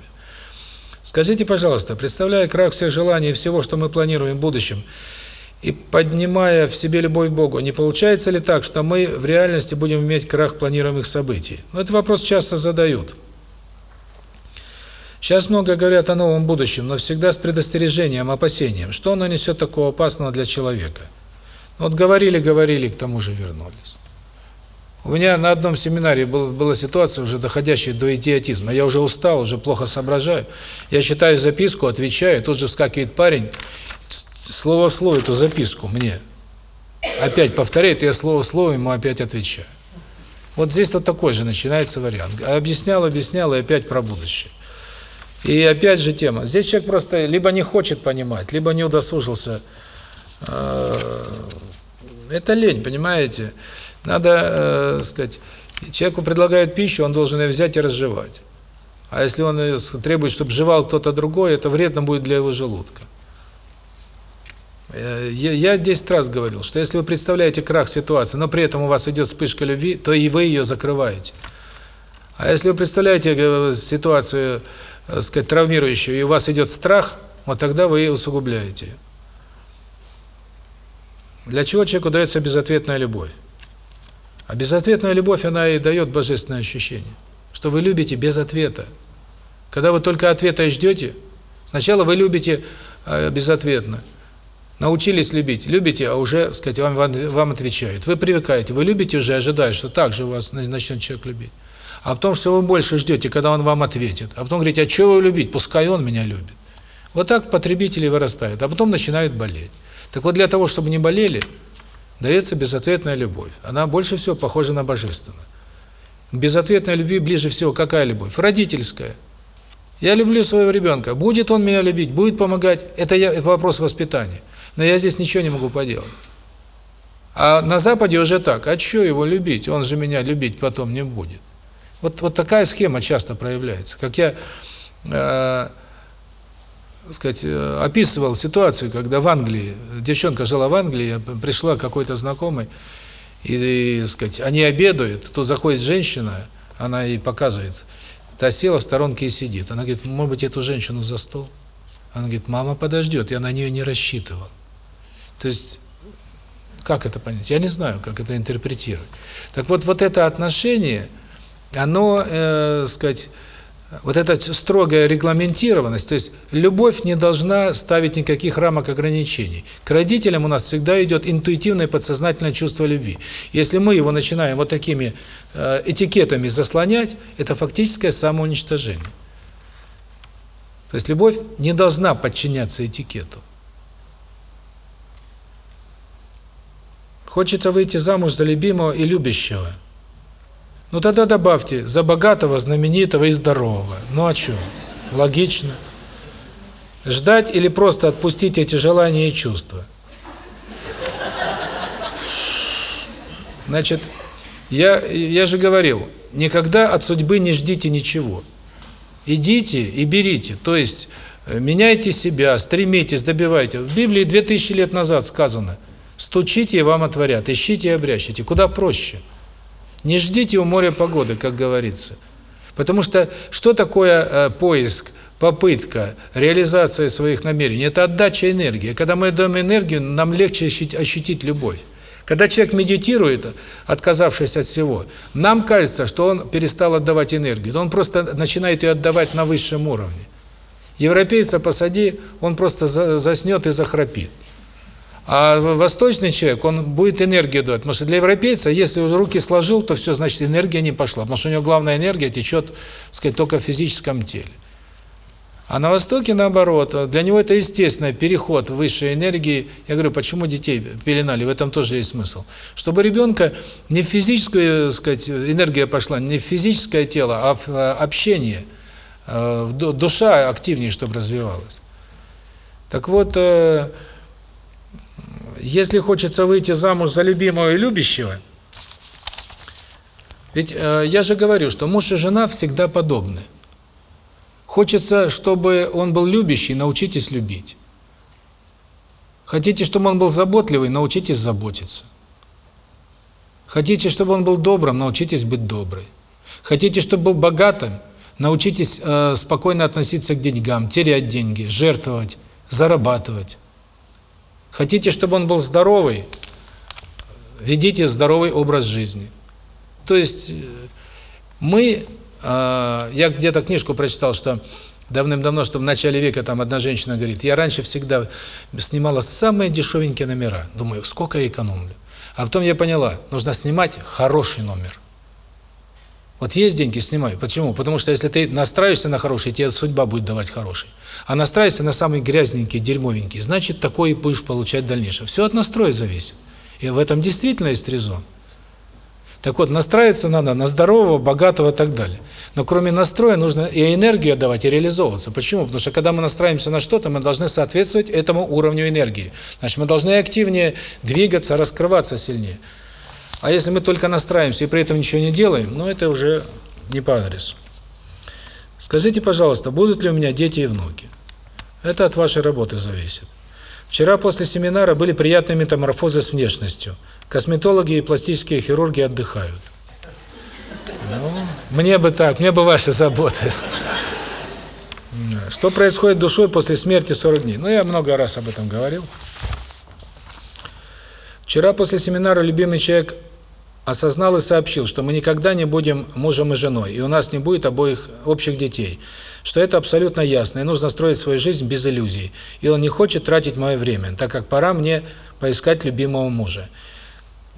Скажите, пожалуйста, представляя крах всех желаний и всего, что мы планируем в будущем, и поднимая в себе любовь к Богу, не получается ли так, что мы в реальности будем иметь крах планируемых событий? Ну, этот вопрос часто задают. Сейчас много говорят о новом будущем, но всегда с предостережением, опасением. Что оно несет такого опасного для человека? Вот говорили, говорили, к тому же вернулись. У меня на одном семинаре был, была ситуация, уже доходящая до идиотизма. Я уже устал, уже плохо соображаю. Я читаю записку, отвечаю, тут же вскакивает парень, слово в слово эту записку мне. Опять повторяет, я слово в слово ему опять отвечаю. Вот здесь вот такой же начинается вариант. Объяснял, объяснял, и опять про будущее. И опять же тема. Здесь человек просто либо не хочет понимать, либо не удосужился. Э, это лень, понимаете? Надо, э, сказать, человеку предлагают пищу, он должен ее взять и разжевать. А если он требует, чтобы жевал кто-то другой, это вредно будет для его желудка. Э, я, я 10 раз говорил, что если вы представляете крах ситуации, но при этом у вас идет вспышка любви, то и вы ее закрываете. А если вы представляете э, ситуацию, так сказать, травмирующую, и у вас идет страх, вот тогда вы усугубляете. Для чего человеку дается безответная любовь? А безответная любовь, она и дает божественное ощущение, что вы любите без ответа. Когда вы только ответа и ждете, сначала вы любите э, безответно, научились любить, любите, а уже, сказать, вам, вам, отвечают. Вы привыкаете, вы любите уже, ожидая, что так же вас начнет человек любить. А потом все вы больше ждете, когда он вам ответит. А потом говорите, а чего вы любить? Пускай он меня любит. Вот так потребители вырастают, а потом начинают болеть. Так вот, для того, чтобы не болели, дается безответная любовь. Она больше всего похожа на божественную. Безответной любви ближе всего какая любовь? Родительская. Я люблю своего ребенка. Будет он меня любить, будет помогать. Это, я, это вопрос воспитания. Но я здесь ничего не могу поделать. А на Западе уже так. А что его любить? Он же меня любить потом не будет. Вот, вот такая схема часто проявляется. Как я... Э, сказать, э, описывал ситуацию, когда в Англии, девчонка жила в Англии, пришла какой-то знакомый, и, и сказать, они обедают, тут заходит женщина, она ей показывает, та села в сторонке и сидит. Она говорит, может быть, эту женщину за стол? Она говорит, мама подождет, я на нее не рассчитывал. То есть, как это понять? Я не знаю, как это интерпретировать. Так вот, вот это отношение, оно, э, сказать, вот эта строгая регламентированность, то есть любовь не должна ставить никаких рамок ограничений. К родителям у нас всегда идет интуитивное подсознательное чувство любви. Если мы его начинаем вот такими э, этикетами заслонять, это фактическое самоуничтожение. То есть любовь не должна подчиняться этикету. Хочется выйти замуж за любимого и любящего – ну тогда добавьте за богатого, знаменитого и здорового. Ну а что? Логично. Ждать или просто отпустить эти желания и чувства? Значит, я я же говорил, никогда от судьбы не ждите ничего. Идите и берите, то есть э, меняйте себя, стремитесь, добивайте. В Библии 2000 лет назад сказано: "Стучите и вам отворят, ищите и обрящите". Куда проще? Не ждите у моря погоды, как говорится. Потому что что такое э, поиск, попытка, реализация своих намерений? Это отдача энергии. Когда мы даем энергию, нам легче ощутить любовь. Когда человек медитирует, отказавшись от всего, нам кажется, что он перестал отдавать энергию. Он просто начинает ее отдавать на высшем уровне. Европейца посади, он просто заснет и захрапит. А восточный человек, он будет энергию давать. Потому что для европейца, если руки сложил, то все, значит, энергия не пошла. Потому что у него главная энергия течет, сказать, только в физическом теле. А на Востоке, наоборот, для него это естественный переход высшей энергии. Я говорю, почему детей пеленали, в этом тоже есть смысл. Чтобы ребенка не физическую, сказать, энергия пошла, не в физическое тело, а в э, общение, э, душа активнее, чтобы развивалась. Так вот, э, если хочется выйти замуж за любимого и любящего, ведь э, я же говорю, что муж и жена всегда подобны. Хочется, чтобы он был любящий, научитесь любить. Хотите, чтобы он был заботливый, научитесь заботиться. Хотите, чтобы он был добрым, научитесь быть доброй. Хотите, чтобы был богатым, научитесь э, спокойно относиться к деньгам, терять деньги, жертвовать, зарабатывать. Хотите, чтобы он был здоровый? Ведите здоровый образ жизни. То есть э, мы, э, я где-то книжку прочитал, что давным-давно, что в начале века там одна женщина говорит, я раньше всегда снимала самые дешевенькие номера. Думаю, сколько я экономлю. А потом я поняла, нужно снимать хороший номер. Вот есть деньги, снимай. Почему? Потому что если ты настраиваешься на хороший, тебе судьба будет давать хороший. А настраиваешься на самый грязненький, дерьмовенький, значит, такой и будешь получать в дальнейшем. Все от настроя зависит. И в этом действительно есть резон. Так вот, настраиваться надо на здорового, богатого и так далее. Но кроме настроя нужно и энергию давать, и реализовываться. Почему? Потому что когда мы настраиваемся на что-то, мы должны соответствовать этому уровню энергии. Значит, мы должны активнее двигаться, раскрываться сильнее. А если мы только настраиваемся и при этом ничего не делаем, ну это уже не по адресу. Скажите, пожалуйста, будут ли у меня дети и внуки? Это от вашей работы зависит. Вчера после семинара были приятные метаморфозы с внешностью. Косметологи и пластические хирурги отдыхают. Ну, мне бы так, мне бы ваши заботы. Что происходит душой после смерти 40 дней? Ну, я много раз об этом говорил. Вчера после семинара любимый человек осознал и сообщил, что мы никогда не будем мужем и женой, и у нас не будет обоих общих детей, что это абсолютно ясно, и нужно строить свою жизнь без иллюзий, и он не хочет тратить мое время, так как пора мне поискать любимого мужа.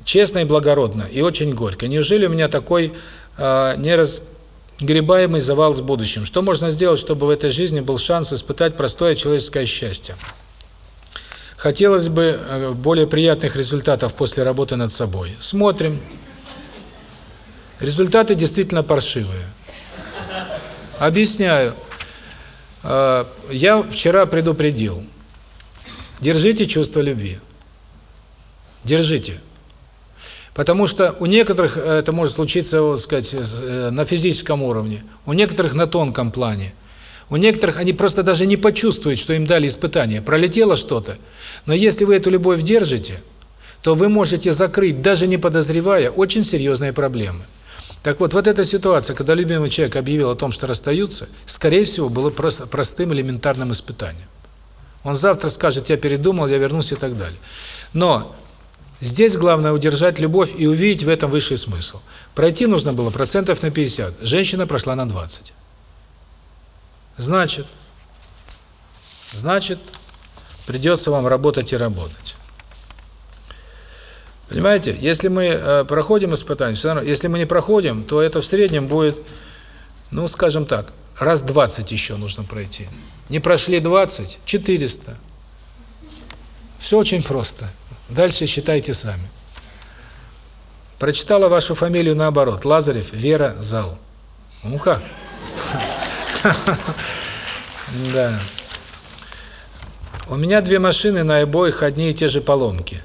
Честно и благородно, и очень горько. Неужели у меня такой э, неразгребаемый завал с будущим? Что можно сделать, чтобы в этой жизни был шанс испытать простое человеческое счастье? Хотелось бы э, более приятных результатов после работы над собой. Смотрим. Результаты действительно паршивые. Объясняю. Э, я вчера предупредил. Держите чувство любви. Держите. Потому что у некоторых это может случиться, вот сказать, э, на физическом уровне, у некоторых на тонком плане. У некоторых они просто даже не почувствуют, что им дали испытание. Пролетело что-то. Но если вы эту любовь держите, то вы можете закрыть, даже не подозревая, очень серьезные проблемы. Так вот, вот эта ситуация, когда любимый человек объявил о том, что расстаются, скорее всего, было просто простым элементарным испытанием. Он завтра скажет, я передумал, я вернусь и так далее. Но здесь главное удержать любовь и увидеть в этом высший смысл. Пройти нужно было процентов на 50, женщина прошла на 20. Значит, значит, придется вам работать и работать. Понимаете, если мы э, проходим испытания, равно, если мы не проходим, то это в среднем будет, ну, скажем так, раз 20 еще нужно пройти. Не прошли 20, 400. Все очень просто. Дальше считайте сами. Прочитала вашу фамилию наоборот. Лазарев, Вера, Зал. Ну как? Да. У меня две машины, на обоих одни и те же поломки.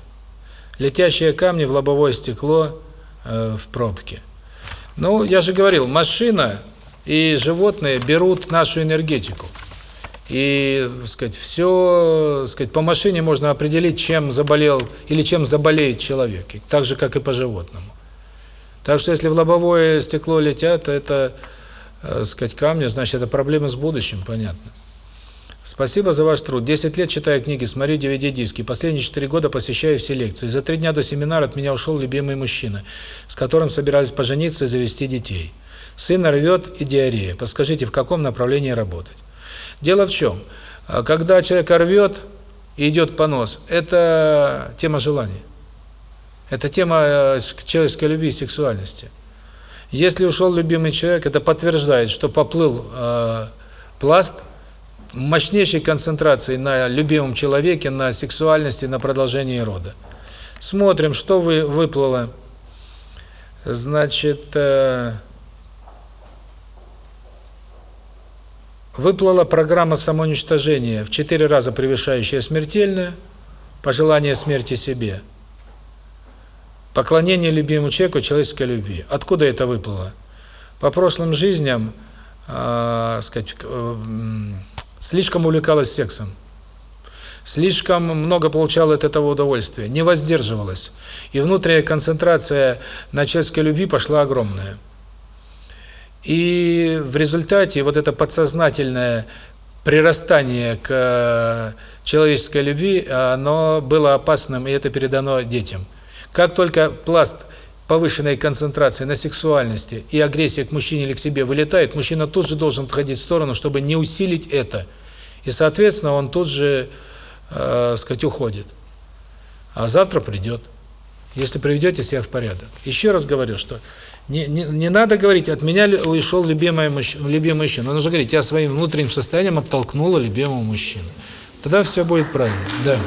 Летящие камни в лобовое стекло э, в пробке. Ну, я же говорил, машина и животные берут нашу энергетику. И, так сказать, все, так сказать, по машине можно определить, чем заболел или чем заболеет человек, так же, как и по животному. Так что, если в лобовое стекло летят, это э, сказать, камня, значит, это проблемы с будущим, понятно. Спасибо за ваш труд. 10 лет читаю книги, смотрю DVD-диски. Последние 4 года посещаю все лекции. За три дня до семинара от меня ушел любимый мужчина, с которым собирались пожениться и завести детей. Сын рвет и диарея. Подскажите, в каком направлении работать? Дело в чем? А, когда человек рвет и идет понос, это тема желания. Это тема э, человеческой любви и сексуальности. Если ушел любимый человек, это подтверждает, что поплыл э, пласт мощнейшей концентрации на любимом человеке, на сексуальности, на продолжении рода. Смотрим, что вы выплыло. Значит, э, выплыла программа самоуничтожения в четыре раза превышающая смертельную, пожелание смерти себе – Поклонение любимому человеку человеческой любви. Откуда это выплыло? По прошлым жизням, э, сказать, э, слишком увлекалась сексом. Слишком много получала от этого удовольствия, не воздерживалась. И внутренняя концентрация на человеческой любви пошла огромная. И в результате вот это подсознательное прирастание к э, человеческой любви, оно было опасным, и это передано детям. Как только пласт повышенной концентрации на сексуальности и агрессия к мужчине или к себе вылетает, мужчина тут же должен отходить в сторону, чтобы не усилить это. И, соответственно, он тут же, э, сказать, уходит. А завтра придет. если приведете себя в порядок. Еще раз говорю, что не, не, не надо говорить, от меня ушел любимый, мужч... любимый мужчина. Нужно говорить, я своим внутренним состоянием оттолкнула любимого мужчину. Тогда все будет правильно. Да.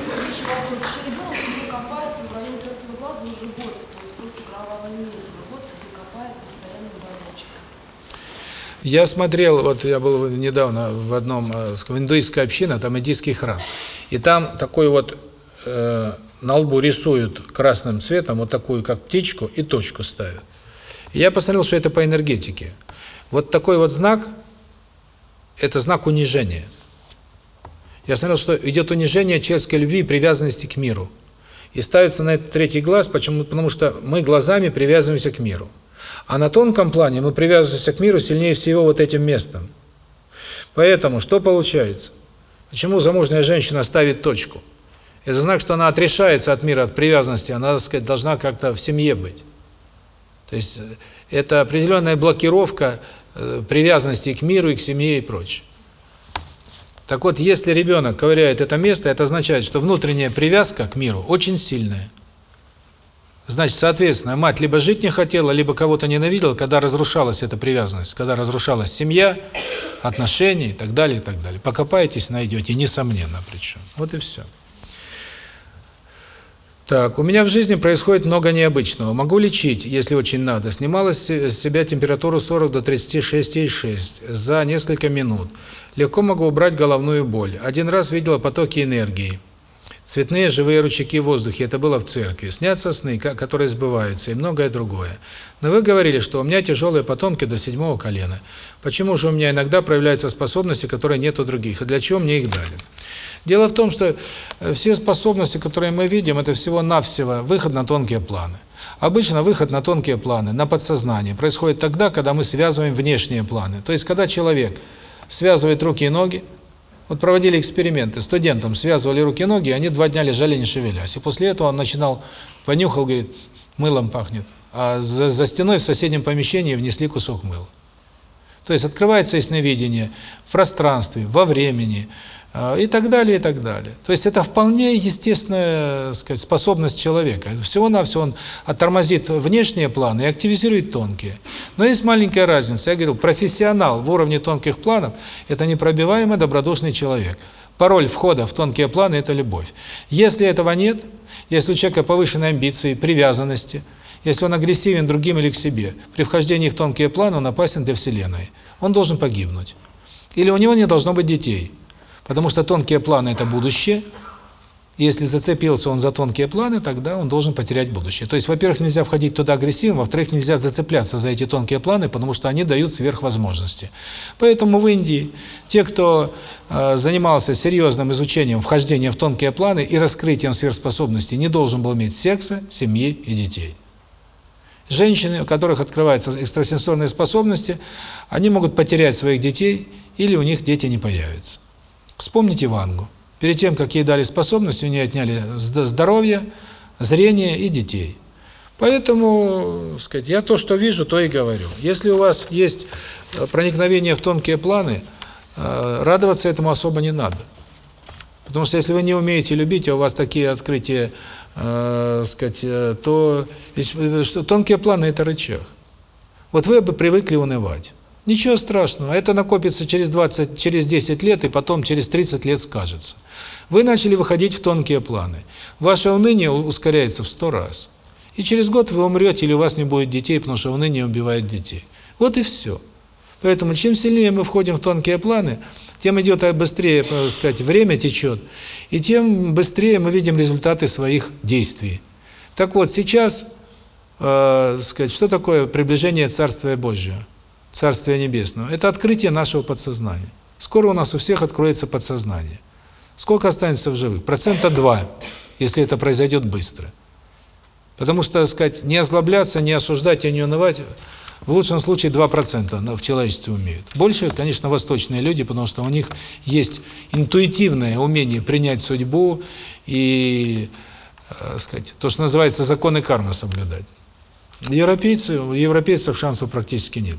Я смотрел, вот я был недавно в одном, э, в индуистской общине, там индийский храм, и там такой вот э, на лбу рисуют красным цветом вот такую, как птичку, и точку ставят. Я посмотрел, что это по энергетике. Вот такой вот знак – это знак унижения. Я смотрел, что идет унижение человеческой любви и привязанности к миру. И ставится на этот третий глаз, почему? Потому что мы глазами привязываемся к миру. А на тонком плане мы привязываемся к миру сильнее всего вот этим местом. Поэтому что получается? Почему замужняя женщина ставит точку? Это знак, что она отрешается от мира, от привязанности, она, так сказать, должна как-то в семье быть. То есть э, это определенная блокировка э, привязанности к миру и к семье и прочее. Так вот, если ребенок ковыряет это место, это означает, что внутренняя привязка к миру очень сильная. Значит, соответственно, мать либо жить не хотела, либо кого-то ненавидела, когда разрушалась эта привязанность, когда разрушалась семья, отношения и так далее, и так далее. Покопаетесь, найдете, несомненно причем. Вот и все. Так, у меня в жизни происходит много необычного. Могу лечить, если очень надо. Снимала с себя температуру 40 до 36,6 за несколько минут. Легко могу убрать головную боль. Один раз видела потоки энергии. Цветные живые ручейки в воздухе, это было в церкви. Снятся сны, которые сбываются, и многое другое. Но вы говорили, что у меня тяжелые потомки до седьмого колена. Почему же у меня иногда проявляются способности, которые нет у других? И для чего мне их дали? Дело в том, что э, все способности, которые мы видим, это всего-навсего выход на тонкие планы. Обычно выход на тонкие планы, на подсознание, происходит тогда, когда мы связываем внешние планы. То есть, когда человек связывает руки и ноги, вот проводили эксперименты, студентам связывали руки и ноги, они два дня лежали не шевелясь. И после этого он начинал, понюхал, говорит, мылом пахнет. А за, за стеной в соседнем помещении внесли кусок мыла. То есть открывается ясновидение в пространстве, во времени, и так далее, и так далее. То есть это вполне естественная сказать, способность человека. Всего-навсего он оттормозит внешние планы и активизирует тонкие. Но есть маленькая разница. Я говорил, профессионал в уровне тонких планов – это непробиваемый добродушный человек. Пароль входа в тонкие планы – это любовь. Если этого нет, если у человека повышенные амбиции, привязанности, если он агрессивен другим или к себе, при вхождении в тонкие планы он опасен для Вселенной. Он должен погибнуть. Или у него не должно быть детей – Потому что тонкие планы – это будущее. Если зацепился он за тонкие планы, тогда он должен потерять будущее. То есть, во-первых, нельзя входить туда агрессивно, во-вторых, нельзя зацепляться за эти тонкие планы, потому что они дают сверхвозможности. Поэтому в Индии те, кто э, занимался серьезным изучением вхождения в тонкие планы и раскрытием сверхспособностей, не должен был иметь секса, семьи и детей. Женщины, у которых открываются экстрасенсорные способности, они могут потерять своих детей или у них дети не появятся. Вспомните Вангу. Перед тем, как ей дали способность, у нее отняли здоровье, зрение и детей. Поэтому, сказать, я то, что вижу, то и говорю. Если у вас есть э, проникновение в тонкие планы, э, радоваться этому особо не надо. Потому что если вы не умеете любить, а у вас такие открытия, э, сказать, э, то что тонкие планы – это рычаг. Вот вы бы привыкли унывать. Ничего страшного, это накопится через 20, через 10 лет, и потом через 30 лет скажется. Вы начали выходить в тонкие планы. Ваше уныние ускоряется в 100 раз. И через год вы умрете, или у вас не будет детей, потому что уныние убивает детей. Вот и все. Поэтому чем сильнее мы входим в тонкие планы, тем идет быстрее, так сказать, время течет, и тем быстрее мы видим результаты своих действий. Так вот, сейчас, э, сказать, что такое приближение Царствия Божьего? Царствия Небесного. Это открытие нашего подсознания. Скоро у нас у всех откроется подсознание. Сколько останется в живых? Процента два, если это произойдет быстро. Потому что, так сказать, не озлобляться, не осуждать и не унывать, в лучшем случае 2% в человечестве умеют. Больше, конечно, восточные люди, потому что у них есть интуитивное умение принять судьбу и, так сказать, то, что называется законы кармы соблюдать. Европейцы, у европейцев шансов практически нет.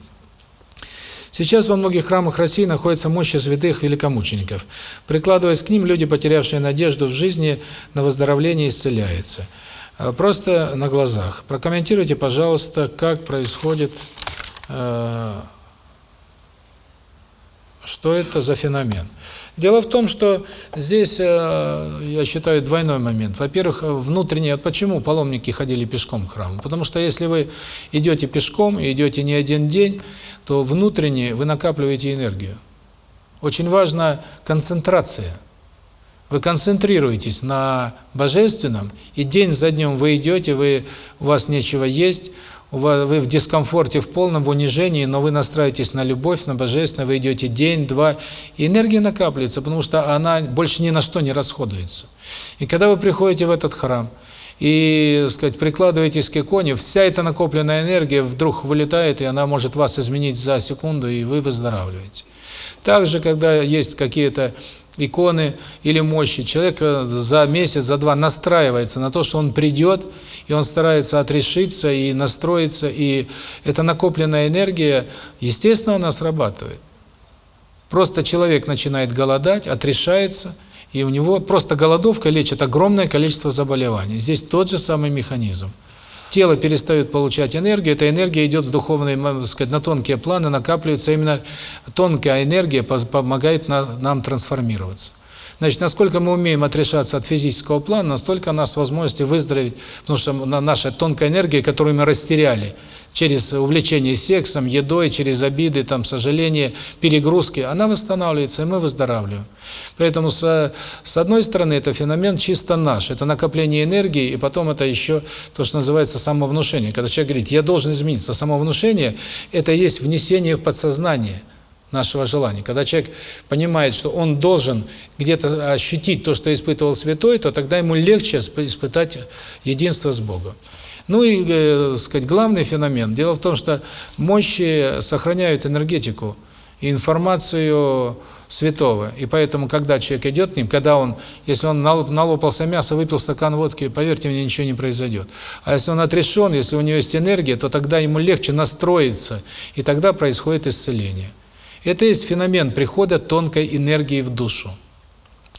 Сейчас во многих храмах России находятся мощи святых великомучеников. Прикладываясь к ним, люди, потерявшие надежду в жизни на выздоровление, исцеляются. э, просто на глазах. Прокомментируйте, пожалуйста, как происходит, э, что это за феномен. Дело в том, что здесь, э, я считаю, двойной момент. Во-первых, внутреннее, почему паломники ходили пешком в храм? Потому что если вы идете пешком и идете не один день, то внутренне вы накапливаете энергию. Очень важна концентрация. Вы концентрируетесь на Божественном, и день за днем вы идете, вы, у вас нечего есть, вы в дискомфорте, в полном в унижении, но вы настраиваетесь на любовь, на божественное, вы идете день, два, и энергия накапливается, потому что она больше ни на что не расходуется. И когда вы приходите в этот храм и, сказать, прикладываетесь к иконе, вся эта накопленная энергия вдруг вылетает, и она может вас изменить за секунду, и вы выздоравливаете. Также, когда есть какие-то иконы или мощи, человек э, за месяц, за два настраивается на то, что он придет, и он старается отрешиться и настроиться, и эта накопленная энергия, естественно, она срабатывает. Просто человек начинает голодать, отрешается, и у него просто голодовка лечит огромное количество заболеваний. Здесь тот же самый механизм. Тело перестает получать энергию, эта энергия идет с духовной, сказать, на тонкие планы, накапливается, именно тонкая энергия помогает нам трансформироваться. Значит, насколько мы умеем отрешаться от физического плана, настолько у нас возможности выздороветь, потому что наша тонкая энергия, которую мы растеряли через увлечение сексом, едой, через обиды, там, сожаления, перегрузки, она восстанавливается, и мы выздоравливаем. Поэтому, с, с одной стороны, это феномен чисто наш, это накопление энергии, и потом это еще то, что называется самовнушение. Когда человек говорит, я должен измениться, самовнушение – это есть внесение в подсознание – нашего желания. Когда человек понимает, что он должен где-то ощутить то, что испытывал святой, то тогда ему легче испытать единство с Богом. Ну и, э, сказать, главный феномен. Дело в том, что мощи сохраняют энергетику и информацию святого. И поэтому, когда человек идет к ним, когда он, если он налопался мяса, выпил стакан водки, поверьте мне, ничего не произойдет. А если он отрешен, если у него есть энергия, то тогда ему легче настроиться, и тогда происходит исцеление. Это есть феномен прихода тонкой энергии в душу,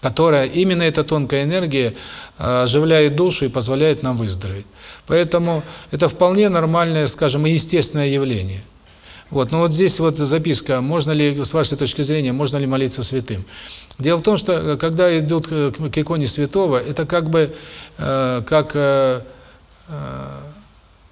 которая, именно эта тонкая энергия э, оживляет душу и позволяет нам выздороветь. Поэтому это вполне нормальное, скажем, естественное явление. Вот, но вот здесь вот записка, можно ли, с вашей точки зрения, можно ли молиться святым? Дело в том, что э, когда идут к иконе святого, это как бы, э, как э, э,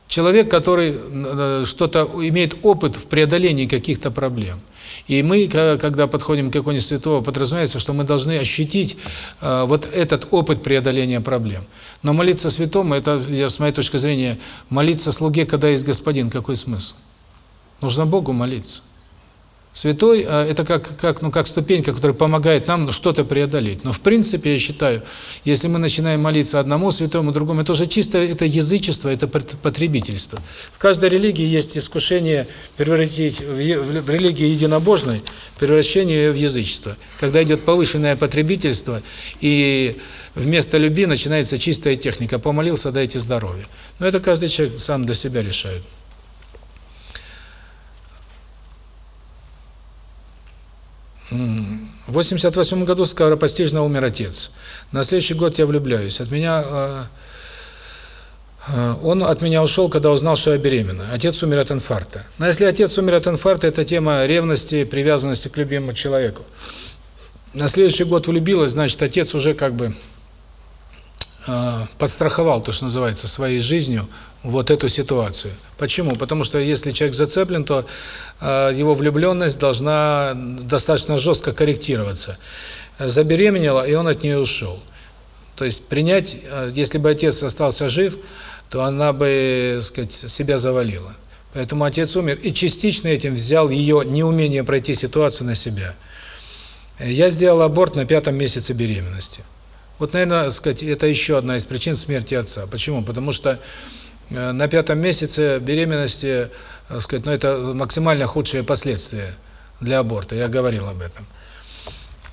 человек, который что-то имеет опыт в преодолении каких-то проблем. И мы, когда подходим к иконе святого, подразумевается, что мы должны ощутить э, вот этот опыт преодоления проблем. Но молиться святому, это, я, с моей точки зрения, молиться слуге, когда есть господин, какой смысл? Нужно Богу молиться. Святой а, – это как, как, ну, как ступенька, которая помогает нам что-то преодолеть. Но в принципе, я считаю, если мы начинаем молиться одному святому, другому, это уже чисто это язычество, это потребительство. В каждой религии есть искушение превратить в, в религии единобожной, превращение в язычество. Когда идет повышенное потребительство, и вместо любви начинается чистая техника. Помолился, дайте здоровье. Но это каждый человек сам для себя решает. В 88 году скоропостижно умер отец. На следующий год я влюбляюсь. От меня э, э, он от меня ушел, когда узнал, что я беременна. Отец умер от инфаркта. Но если отец умер от инфаркта, это тема ревности, привязанности к любимому человеку. На следующий год влюбилась, значит, отец уже как бы э, подстраховал, то, что называется, своей жизнью вот эту ситуацию. Почему? Потому что если человек зацеплен, то э, его влюбленность должна достаточно жестко корректироваться. Забеременела, и он от нее ушел. То есть принять, э, если бы отец остался жив, то она бы, сказать, себя завалила. Поэтому отец умер и частично этим взял ее неумение пройти ситуацию на себя. Я сделал аборт на пятом месяце беременности. Вот, наверное, сказать, это еще одна из причин смерти отца. Почему? Потому что на пятом месяце беременности, так сказать, ну это максимально худшие последствия для аборта, я говорил об этом.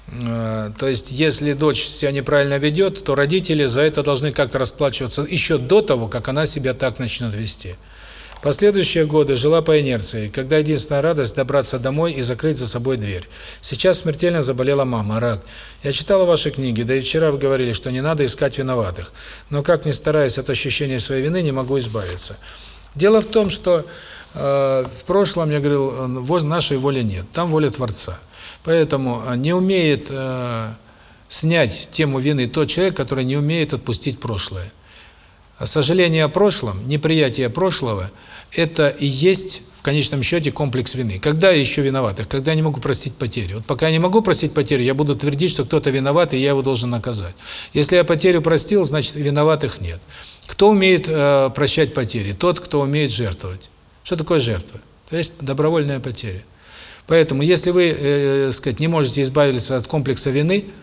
Э, то есть, если дочь себя неправильно ведет, то родители за это должны как-то расплачиваться еще до того, как она себя так начнет вести. Последующие годы жила по инерции, когда единственная радость добраться домой и закрыть за собой дверь. Сейчас смертельно заболела мама, рак. Я читала ваши книги, да и вчера вы говорили, что не надо искать виноватых. Но как ни стараясь от ощущения своей вины, не могу избавиться. Дело в том, что э, в прошлом, я говорил, воз нашей воли нет, там воля Творца. Поэтому э, не умеет э, снять тему вины тот человек, который не умеет отпустить прошлое. Сожаление о прошлом, неприятие прошлого – это и есть в конечном счете комплекс вины. Когда я еще виноват? Когда я не могу простить потери. Вот пока я не могу простить потери, я буду твердить, что кто-то виноват, и я его должен наказать. Если я потерю простил, значит виноватых нет. Кто умеет э, прощать потери? Тот, кто умеет жертвовать. Что такое жертва? То есть добровольная потеря. Поэтому, если вы, э, э, сказать, не можете избавиться от комплекса вины –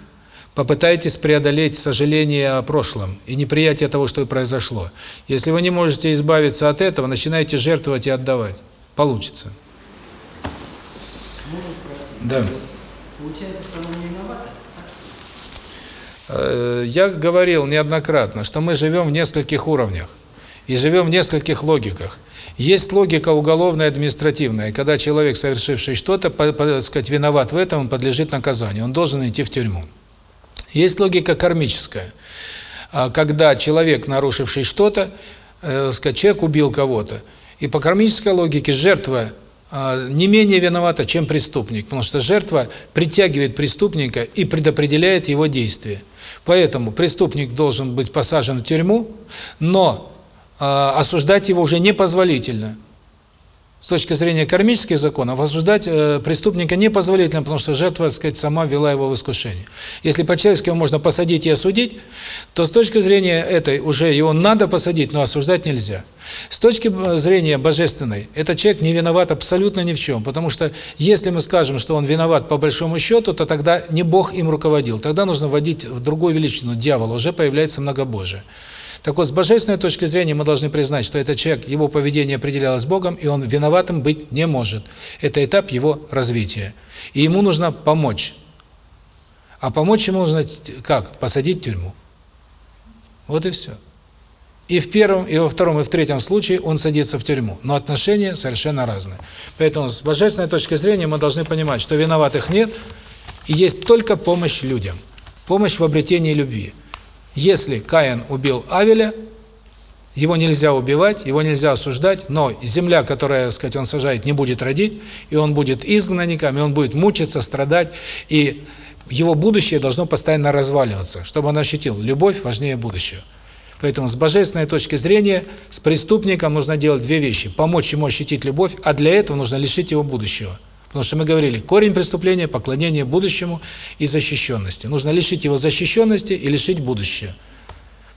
Попытайтесь преодолеть сожаление о прошлом и неприятие того, что произошло. Если вы не можете избавиться от этого, начинайте жертвовать и отдавать. Получится. Да. Получается, что она не виновата? Э, я говорил неоднократно, что мы живем в нескольких уровнях и живем в нескольких логиках. Есть логика уголовная, административная, когда человек, совершивший что-то, сказать, виноват в этом, он подлежит наказанию, он должен идти в тюрьму. Есть логика кармическая. А, когда человек, нарушивший что-то, э, человек убил кого-то, и по кармической логике жертва э, не менее виновата, чем преступник, потому что жертва притягивает преступника и предопределяет его действия. Поэтому преступник должен быть посажен в тюрьму, но э, осуждать его уже непозволительно с точки зрения кармических законов, осуждать э, преступника непозволительно, потому что жертва, так сказать, сама вела его в искушение. Если по-человечески его можно посадить и осудить, то с точки зрения этой уже его надо посадить, но осуждать нельзя. С точки зрения божественной, этот человек не виноват абсолютно ни в чем, потому что если мы скажем, что он виноват по большому счету, то тогда не Бог им руководил, тогда нужно вводить в другую величину, дьявола, уже появляется многобожие. Так вот, с божественной точки зрения мы должны признать, что этот человек, его поведение определялось Богом, и он виноватым быть не может. Это этап его развития. И ему нужно помочь. А помочь ему нужно как? Посадить в тюрьму. Вот и все. И в первом, и во втором, и в третьем случае он садится в тюрьму. Но отношения совершенно разные. Поэтому с божественной точки зрения мы должны понимать, что виноватых нет, и есть только помощь людям. Помощь в обретении любви. Если Каин убил Авеля, его нельзя убивать, его нельзя осуждать, но земля, которая, так сказать, он сажает, не будет родить, и он будет изгнанником, и он будет мучиться, страдать, и его будущее должно постоянно разваливаться, чтобы он ощутил, любовь важнее будущего. Поэтому с божественной точки зрения с преступником нужно делать две вещи: помочь ему ощутить любовь, а для этого нужно лишить его будущего. Потому что мы говорили, корень преступления – поклонение будущему и защищенности. Нужно лишить его защищенности и лишить будущее.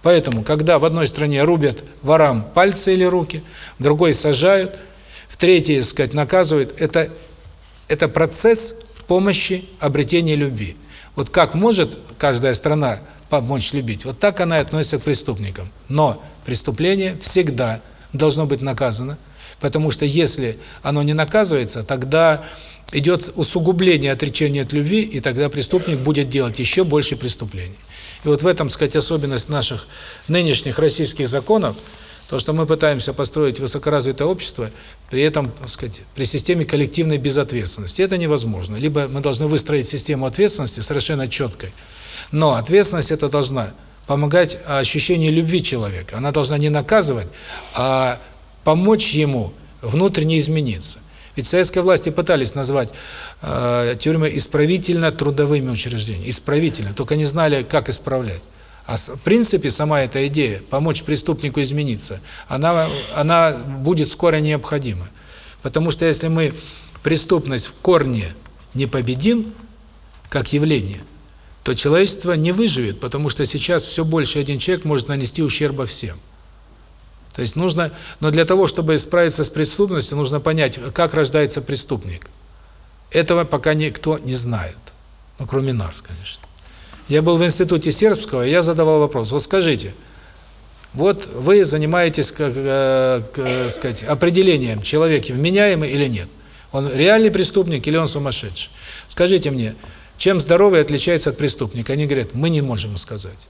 Поэтому, когда в одной стране рубят ворам пальцы или руки, в другой сажают, в третьей, сказать, наказывают, это, это процесс помощи обретения любви. Вот как может каждая страна помочь любить, вот так она и относится к преступникам. Но преступление всегда должно быть наказано, Потому что если оно не наказывается, тогда идет усугубление отречения от любви, и тогда преступник будет делать еще больше преступлений. И вот в этом, сказать, особенность наших нынешних российских законов, то, что мы пытаемся построить высокоразвитое общество, при этом, так сказать, при системе коллективной безответственности. Это невозможно. Либо мы должны выстроить систему ответственности совершенно четкой, но ответственность это должна помогать ощущению любви человека. Она должна не наказывать, а помочь ему внутренне измениться. Ведь советской власти пытались назвать э, тюрьмы исправительно-трудовыми учреждениями, исправительно, только не знали, как исправлять. А в принципе сама эта идея помочь преступнику измениться, она она будет скоро необходима. Потому что если мы преступность в корне не победим как явление, то человечество не выживет, потому что сейчас все больше один человек может нанести ущерба всем. То есть нужно, но для того, чтобы справиться с преступностью, нужно понять, как рождается преступник. Этого пока никто не знает. Ну, кроме нас, конечно. Я был в институте Сербского, я задавал вопрос. Вот скажите, вот вы занимаетесь, как, э, э, сказать, определением, человек вменяемый или нет. Он реальный преступник или он сумасшедший? Скажите мне, чем здоровый отличается от преступника? Они говорят, мы не можем сказать.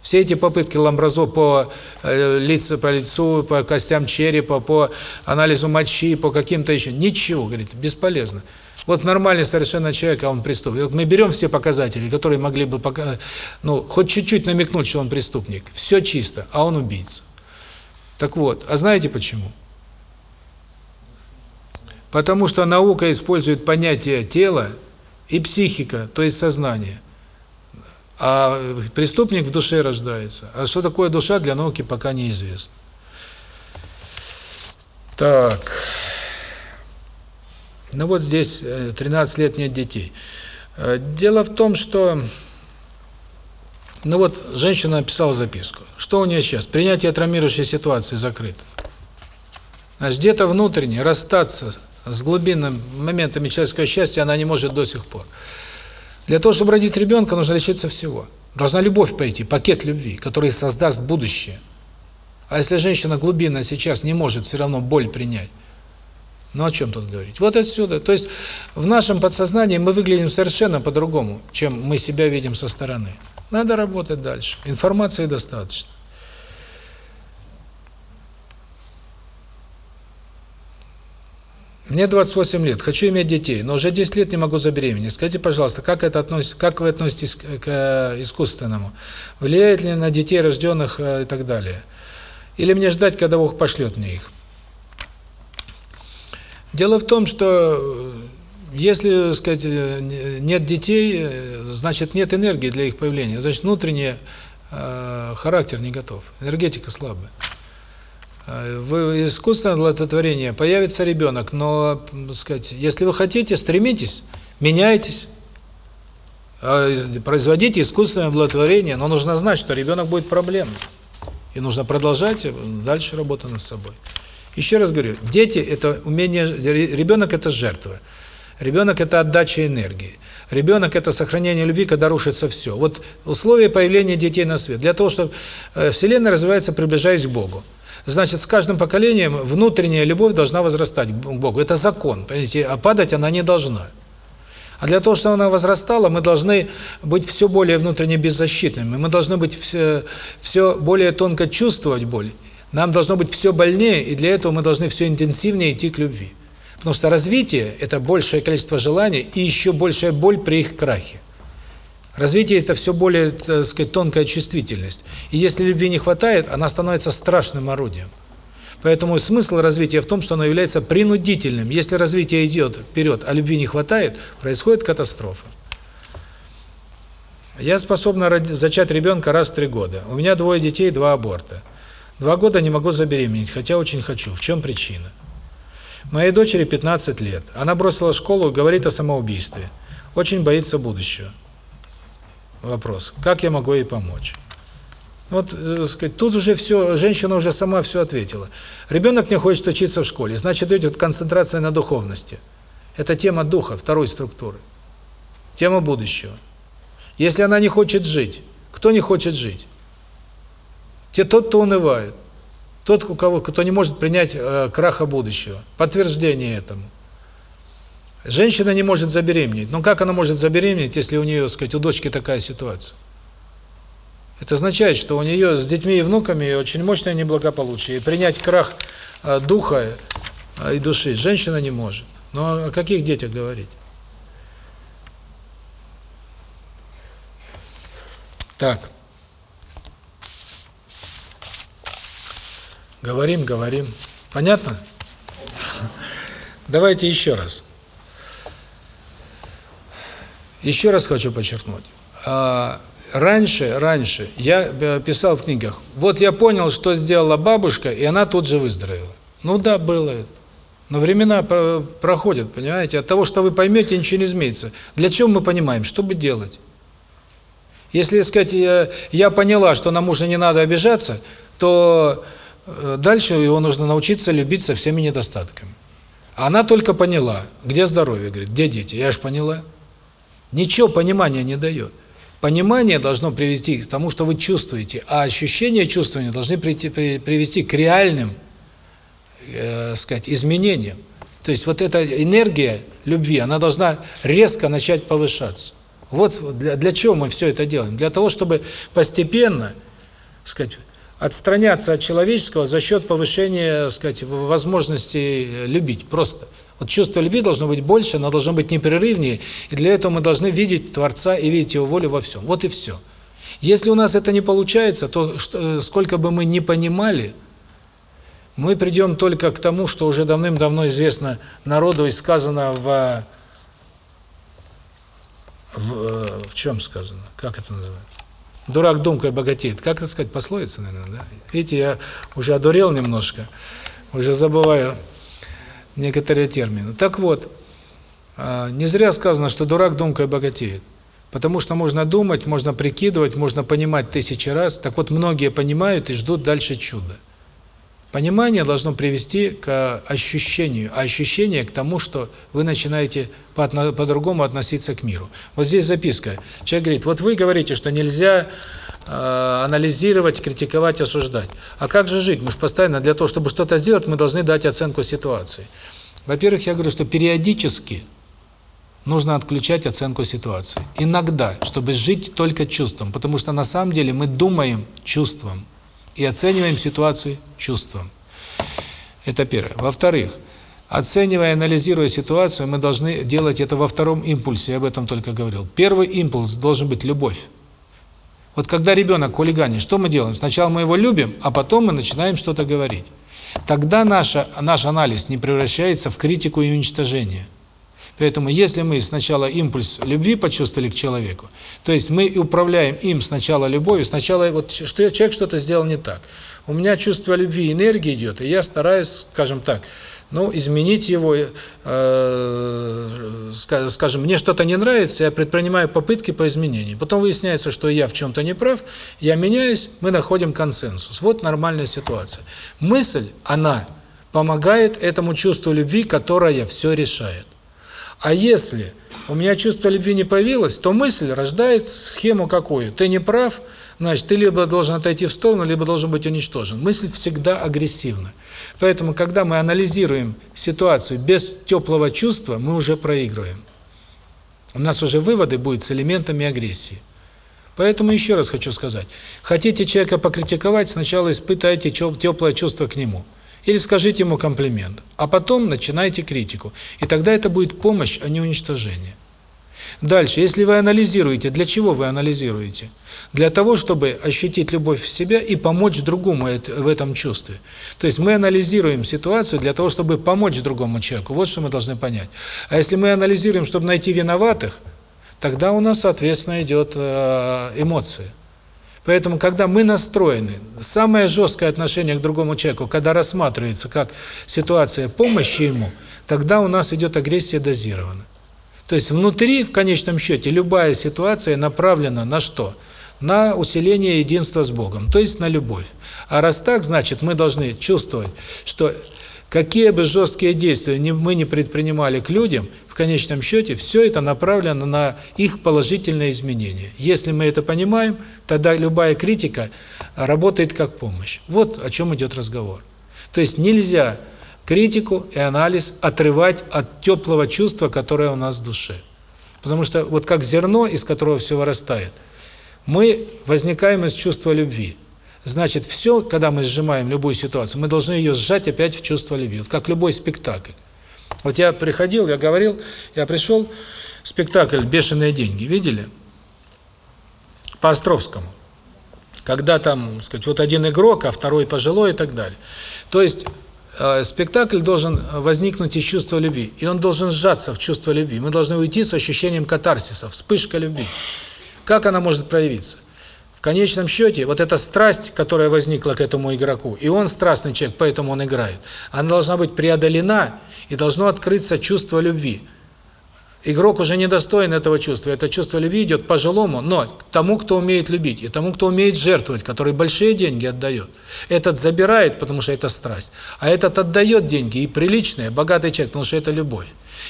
Все эти попытки Ламбразо по э, лицу, по лицу, по костям черепа, по анализу мочи, по каким-то еще, ничего, говорит, бесполезно. Вот нормальный совершенно человек, а он преступник. Мы берем все показатели, которые могли бы пока, ну, хоть чуть-чуть намекнуть, что он преступник. Все чисто, а он убийца. Так вот, а знаете почему? Потому что наука использует понятие тела и психика, то есть сознание. А преступник в душе рождается. А что такое душа, для науки пока неизвестно. Так. Ну вот здесь 13 э, лет нет детей. Э, дело в том, что ну вот женщина написала записку. Что у нее сейчас? Принятие травмирующей ситуации закрыто. Значит, где-то внутренне расстаться с глубинным моментами человеческого счастья она не может до сих пор. Для того, чтобы родить ребенка, нужно лишиться всего. Должна любовь пойти, пакет любви, который создаст будущее. А если женщина глубинно сейчас не может все равно боль принять, ну о чем тут говорить? Вот отсюда. То есть в нашем подсознании мы выглядим совершенно по-другому, чем мы себя видим со стороны. Надо работать дальше. Информации достаточно. Мне 28 лет, хочу иметь детей, но уже 10 лет не могу забеременеть. Скажите, пожалуйста, как это относится, как вы относитесь к, к искусственному? Влияет ли на детей, рожденных э, и так далее? Или мне ждать, когда Бог пошлет мне их? Дело в том, что э, если, сказать, э, нет детей, значит нет энергии для их появления, значит внутренний э, характер не готов, энергетика слабая. Э, в искусственное оплодотворение появится ребенок, но, сказать, если вы хотите, стремитесь, меняйтесь, а, производите искусственное оплодотворение, но нужно знать, что ребенок будет проблемным. И нужно продолжать дальше работу над собой. Еще раз говорю, дети – это умение, ребенок – это жертва. Ребенок – это отдача энергии. Ребенок – это сохранение любви, когда рушится все. Вот условия появления детей на свет. Для того, чтобы э, Вселенная развивается, приближаясь к Богу. Значит, с каждым поколением внутренняя любовь должна возрастать к Богу. Это закон, понимаете, а падать она не должна. А для того, чтобы она возрастала, мы должны быть все более внутренне беззащитными. Мы должны быть все, все более тонко чувствовать боль. Нам должно быть все больнее, и для этого мы должны все интенсивнее идти к любви. Потому что развитие – это большее количество желаний и еще большая боль при их крахе. Развитие – это все более, так сказать, тонкая чувствительность. И если любви не хватает, она становится страшным орудием. Поэтому смысл развития в том, что оно является принудительным. Если развитие идет вперед, а любви не хватает, происходит катастрофа. Я способна зачать ребенка раз в три года. У меня двое детей, два аборта. Два года не могу забеременеть, хотя очень хочу. В чем причина? Моей дочери 15 лет. Она бросила школу говорит о самоубийстве. Очень боится будущего вопрос. Как я могу ей помочь? Вот, э, сказать, тут уже все, женщина уже сама все ответила. Ребенок не хочет учиться в школе, значит, идет концентрация на духовности. Это тема духа, второй структуры. Тема будущего. Если она не хочет жить, кто не хочет жить? Те тот, кто унывает. Тот, у кого, кто не может принять э, краха будущего. Подтверждение этому. Женщина не может забеременеть. Но как она может забеременеть, если у нее, сказать, у дочки такая ситуация? Это означает, что у нее с детьми и внуками очень мощное неблагополучие. И принять крах а, духа а, и души женщина не может. Но о каких детях говорить? Так. Говорим, говорим. Понятно? Давайте еще раз. Еще раз хочу подчеркнуть. А, раньше, раньше я э, писал в книгах, вот я понял, что сделала бабушка, и она тут же выздоровела. Ну да, было это. Но времена проходят, понимаете? От того, что вы поймете, ничего не изменится. Для чего мы понимаем? Чтобы делать. Если сказать, я, я поняла, что на мужа не надо обижаться, то э, дальше его нужно научиться любить со всеми недостатками. А она только поняла, где здоровье, говорит, где дети? Я же поняла. Ничего понимания не дает. Понимание должно привести к тому, что вы чувствуете, а ощущения чувствования должны прийти, привести к реальным, э, сказать, изменениям. То есть вот эта энергия любви, она должна резко начать повышаться. Вот для, для чего мы все это делаем? Для того, чтобы постепенно сказать, отстраняться от человеческого за счет повышения, сказать, возможности любить. Просто. Вот чувство любви должно быть больше, оно должно быть непрерывнее, и для этого мы должны видеть Творца и видеть Его волю во всем. Вот и все. Если у нас это не получается, то э, сколько бы мы ни понимали, мы придем только к тому, что уже давным-давно известно народу и сказано в, в, в чем сказано, как это называется? Дурак думкой богатеет. Как это сказать? Пословица, наверное, да? Видите, я уже одурел немножко, уже забываю некоторые термины. Так вот, а, не зря сказано, что дурак думкой богатеет. Потому что можно думать, можно прикидывать, можно понимать тысячи раз. Так вот, многие понимают и ждут дальше чуда. Понимание должно привести к ощущению, а ощущение к тому, что вы начинаете по-другому по относиться к миру. Вот здесь записка. Человек говорит, вот вы говорите, что нельзя анализировать, критиковать, осуждать. А как же жить? Мы же постоянно для того, чтобы что-то сделать, мы должны дать оценку ситуации. Во-первых, я говорю, что периодически нужно отключать оценку ситуации. Иногда, чтобы жить только чувством, потому что на самом деле мы думаем чувством и оцениваем ситуацию чувством. Это первое. Во-вторых, оценивая, анализируя ситуацию, мы должны делать это во втором импульсе, я об этом только говорил. Первый импульс должен быть любовь. Вот когда ребенок хулиганит, что мы делаем? Сначала мы его любим, а потом мы начинаем что-то говорить. Тогда наша, наш анализ не превращается в критику и уничтожение. Поэтому если мы сначала импульс любви почувствовали к человеку, то есть мы управляем им сначала любовью, сначала вот что человек что-то сделал не так. У меня чувство любви, энергии идет, и я стараюсь, скажем так, ну, изменить его, э, скажем, мне что-то не нравится, я предпринимаю попытки по изменению. Потом выясняется, что я в чем-то не прав, я меняюсь, мы находим консенсус. Вот нормальная ситуация. Мысль, она помогает этому чувству любви, которое все решает. А если у меня чувство любви не появилось, то мысль рождает схему какую? Ты не прав, значит, ты либо должен отойти в сторону, либо должен быть уничтожен. Мысль всегда агрессивна. Поэтому, когда мы анализируем ситуацию без теплого чувства, мы уже проигрываем. У нас уже выводы будут с элементами агрессии. Поэтому еще раз хочу сказать. Хотите человека покритиковать, сначала испытайте теплое чувство к нему – или скажите ему комплимент, а потом начинайте критику. И тогда это будет помощь, а не уничтожение. Дальше, если вы анализируете, для чего вы анализируете? Для того, чтобы ощутить любовь в себя и помочь другому в этом чувстве. То есть мы анализируем ситуацию для того, чтобы помочь другому человеку. Вот что мы должны понять. А если мы анализируем, чтобы найти виноватых, тогда у нас, соответственно, идет э, эмоции. Поэтому, когда мы настроены, самое жесткое отношение к другому человеку, когда рассматривается как ситуация помощи ему, тогда у нас идет агрессия дозирована. То есть внутри, в конечном счете, любая ситуация направлена на что? На усиление единства с Богом, то есть на любовь. А раз так, значит, мы должны чувствовать, что какие бы жесткие действия мы не предпринимали к людям, конечном счете все это направлено на их положительное изменение. Если мы это понимаем, тогда любая критика работает как помощь. Вот о чем идет разговор. То есть нельзя критику и анализ отрывать от теплого чувства, которое у нас в душе. Потому что вот как зерно, из которого все вырастает, мы возникаем из чувства любви. Значит, все, когда мы сжимаем любую ситуацию, мы должны ее сжать опять в чувство любви. Вот как любой спектакль. Вот я приходил, я говорил, я пришел, спектакль «Бешеные деньги», видели? По Островскому. Когда там, сказать, вот один игрок, а второй пожилой и так далее. То есть спектакль должен возникнуть из чувства любви, и он должен сжаться в чувство любви. Мы должны уйти с ощущением катарсиса, вспышка любви. Как она может проявиться? В конечном счете, вот эта страсть, которая возникла к этому игроку, и он страстный человек, поэтому он играет, она должна быть преодолена, и должно открыться чувство любви. Игрок уже недостоин этого чувства. Это чувство любви идет пожилому, но тому, кто умеет любить, и тому, кто умеет жертвовать, который большие деньги отдает. Этот забирает, потому что это страсть, а этот отдает деньги, и приличный, богатый человек, потому что это любовь.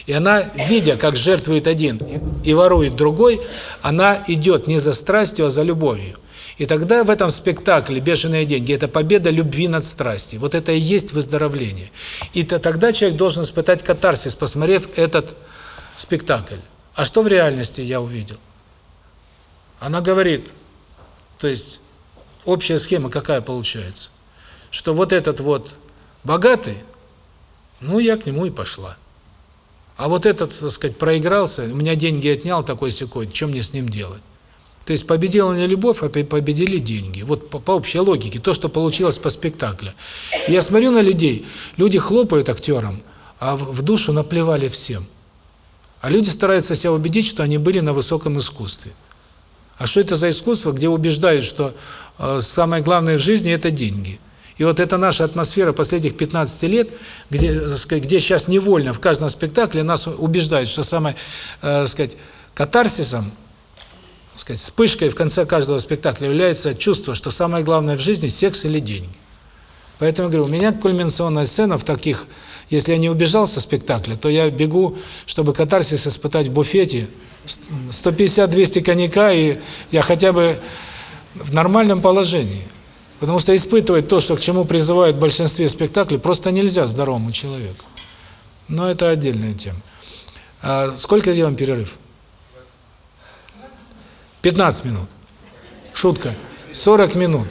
И она, видя, как жертвует один и ворует другой, она идет не за страстью, а за любовью. И тогда в этом спектакле «Бешеные деньги» – это победа любви над страстью. Вот это и есть выздоровление. И то, тогда человек должен испытать катарсис, посмотрев этот спектакль. А что в реальности я увидел? Она говорит, то есть общая схема какая получается? Что вот этот вот богатый, ну, я к нему и пошла. А вот этот, так сказать, проигрался, у меня деньги отнял такой секой, что мне с ним делать? То есть победила не любовь, а победили деньги. Вот по, по общей логике, то, что получилось по спектаклю. Я смотрю на людей, люди хлопают актерам, а в, в душу наплевали всем. А люди стараются себя убедить, что они были на высоком искусстве. А что это за искусство, где убеждают, что э, самое главное в жизни – это деньги? И вот это наша атмосфера последних 15 лет, где, сказать, где сейчас невольно в каждом спектакле нас убеждают, что самое, э, сказать, катарсисом – сказать, вспышкой в конце каждого спектакля является чувство, что самое главное в жизни – секс или деньги. Поэтому говорю, у меня кульминационная сцена в таких, если я не убежал со спектакля, то я бегу, чтобы катарсис испытать в буфете, 150-200 коньяка, и я хотя бы в нормальном положении. Потому что испытывать то, что к чему призывают в большинстве спектаклей, просто нельзя здоровому человеку. Но это отдельная тема. А сколько делаем перерыв? 15 минут. Шутка. 40 минут.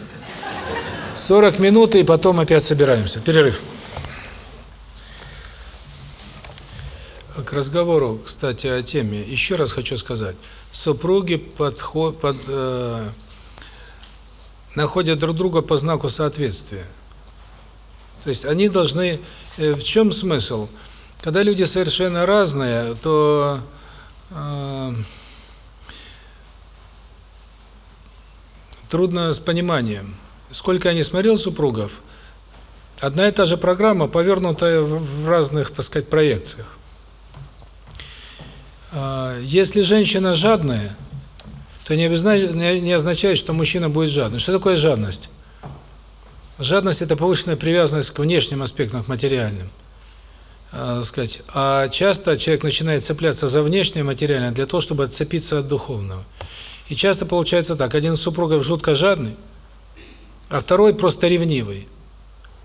40 минут, и потом опять собираемся. Перерыв. К разговору, кстати, о теме. Еще раз хочу сказать. Супруги подход, под, э, находят друг друга по знаку соответствия. То есть они должны... Э, в чем смысл? Когда люди совершенно разные, то... Э, трудно с пониманием. Сколько я не смотрел супругов, одна и та же программа, повернутая в разных, так сказать, проекциях. А, если женщина жадная, то не означает, что мужчина будет жадным. Что такое жадность? Жадность – это повышенная привязанность к внешним аспектам, к материальным. А, сказать. а часто человек начинает цепляться за внешнее материальное для того, чтобы отцепиться от духовного. И часто получается так, один из супругов жутко жадный, а второй просто ревнивый.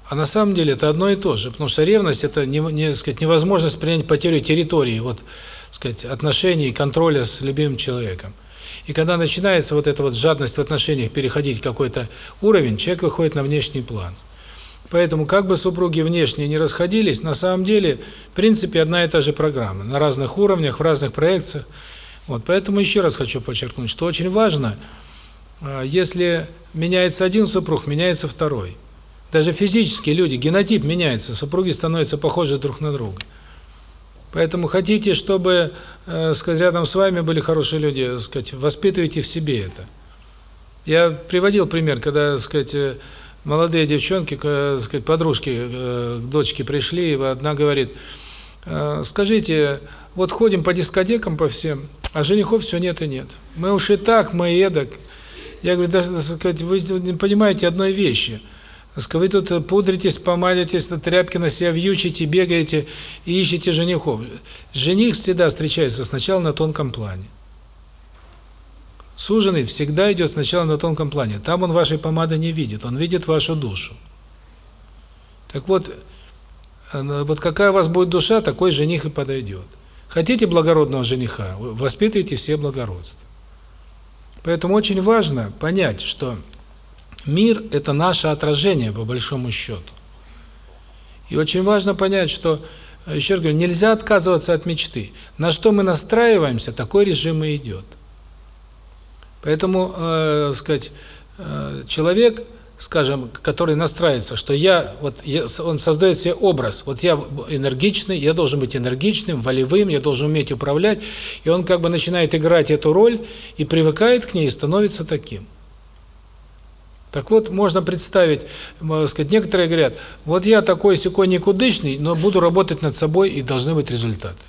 А на самом деле это одно и то же, потому что ревность это не, не сказать, невозможность принять потерю территории, вот, сказать, отношений и контроля с любимым человеком. И когда начинается вот эта вот жадность в отношениях переходить какой-то уровень, человек выходит на внешний план. Поэтому как бы супруги внешне не расходились, на самом деле, в принципе, одна и та же программа, на разных уровнях, в разных проекциях. Вот, поэтому еще раз хочу подчеркнуть, что очень важно, а, если меняется один супруг, меняется второй. Даже физически люди, генотип меняется, супруги становятся похожи друг на друга. Поэтому хотите, чтобы, э, сказать, рядом с вами были хорошие люди, сказать, воспитывайте в себе это. Я приводил пример, когда, сказать, э, молодые девчонки, сказать, подружки э, к дочке пришли, и одна говорит: "Скажите, вот ходим по дискотекам по всем, а женихов все нет и нет. Мы уж и так, мы эдак. Я говорю, да, сказать, вы не понимаете одной вещи. Вы тут пудритесь, помадитесь, тряпки на себя вьючите, бегаете и ищете женихов. Жених всегда встречается сначала на тонком плане. Суженый всегда идет сначала на тонком плане. Там он вашей помады не видит, он видит вашу душу. Так вот, вот какая у вас будет душа, такой жених и подойдет. Хотите благородного жениха, воспитывайте все благородство. Поэтому очень важно понять, что мир – это наше отражение, по большому счету. И очень важно понять, что, еще раз говорю, нельзя отказываться от мечты. На что мы настраиваемся, такой режим и идет. Поэтому, э, сказать, э, человек – скажем, который настраивается, что я, вот я, он создает себе образ, вот я энергичный, я должен быть энергичным, волевым, я должен уметь управлять, и он как бы начинает играть эту роль и привыкает к ней и становится таким. Так вот, можно представить, сказать, некоторые говорят, вот я такой секой никудышный, но буду работать над собой и должны быть результаты.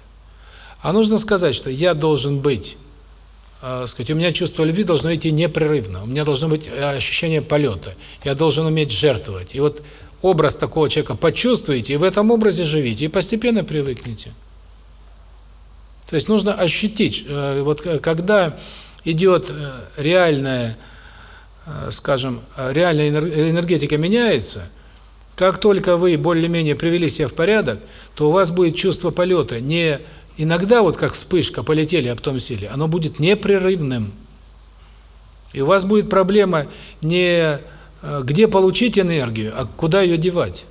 А нужно сказать, что я должен быть э, сказать, у меня чувство любви должно идти непрерывно, у меня должно быть э, ощущение полета, я должен уметь жертвовать. И вот образ такого человека почувствуете, и в этом образе живите, и постепенно привыкнете. То есть нужно ощутить, э, вот когда идет э, реальная, скажем, реальная энергетика меняется, как только вы более-менее привели себя в порядок, то у вас будет чувство полета не Иногда вот как вспышка полетели, а потом сели, оно будет непрерывным. И у вас будет проблема не э, где получить энергию, а куда ее девать.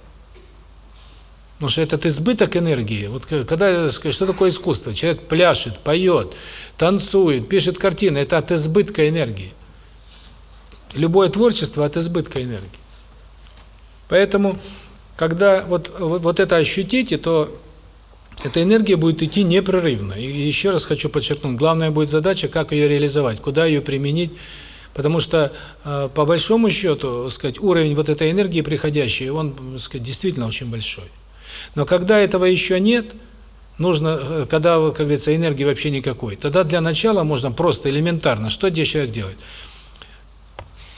Потому что этот избыток энергии, вот когда, что такое искусство? Человек пляшет, поет, танцует, пишет картины, это от избытка энергии. Любое творчество от избытка энергии. Поэтому, когда вот, вот, вот это ощутите, то эта энергия будет идти непрерывно. И еще раз хочу подчеркнуть, главная будет задача, как ее реализовать, куда ее применить, Потому что э, по большому счету, сказать, уровень вот этой энергии приходящей, он, сказать, действительно очень большой. Но когда этого еще нет, нужно, э, когда, как говорится, энергии вообще никакой, тогда для начала можно просто элементарно, что здесь человек делает?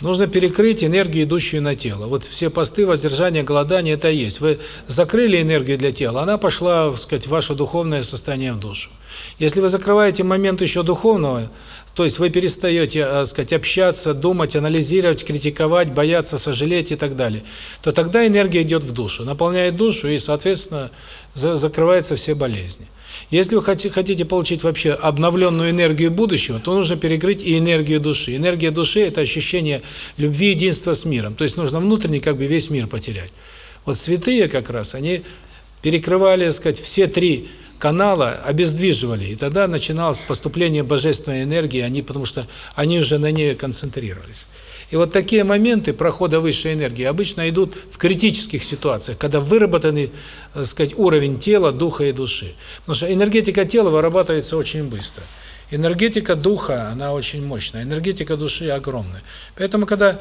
Нужно перекрыть энергию, идущую на тело. Вот все посты воздержания, голодания это есть. Вы закрыли энергию для тела, она пошла, так сказать, в ваше духовное состояние в душу. Если вы закрываете момент еще духовного, то есть вы перестаете, так э, сказать, общаться, думать, анализировать, критиковать, бояться, сожалеть и так далее, то тогда энергия идет в душу, наполняет душу и, соответственно, закрываются все болезни. Если вы хотите получить вообще обновленную энергию будущего, то нужно перекрыть и энергию души. Энергия души – это ощущение любви, единства с миром. То есть нужно внутренне как бы весь мир потерять. Вот святые как раз, они перекрывали, так сказать, все три канала обездвиживали, и тогда начиналось поступление божественной энергии, они потому что они уже на ней концентрировались. И вот такие моменты прохода высшей энергии обычно идут в критических ситуациях, когда выработанный, так сказать, уровень тела, духа и души. Потому что энергетика тела вырабатывается очень быстро. Энергетика духа, она очень мощная, энергетика души огромная. Поэтому когда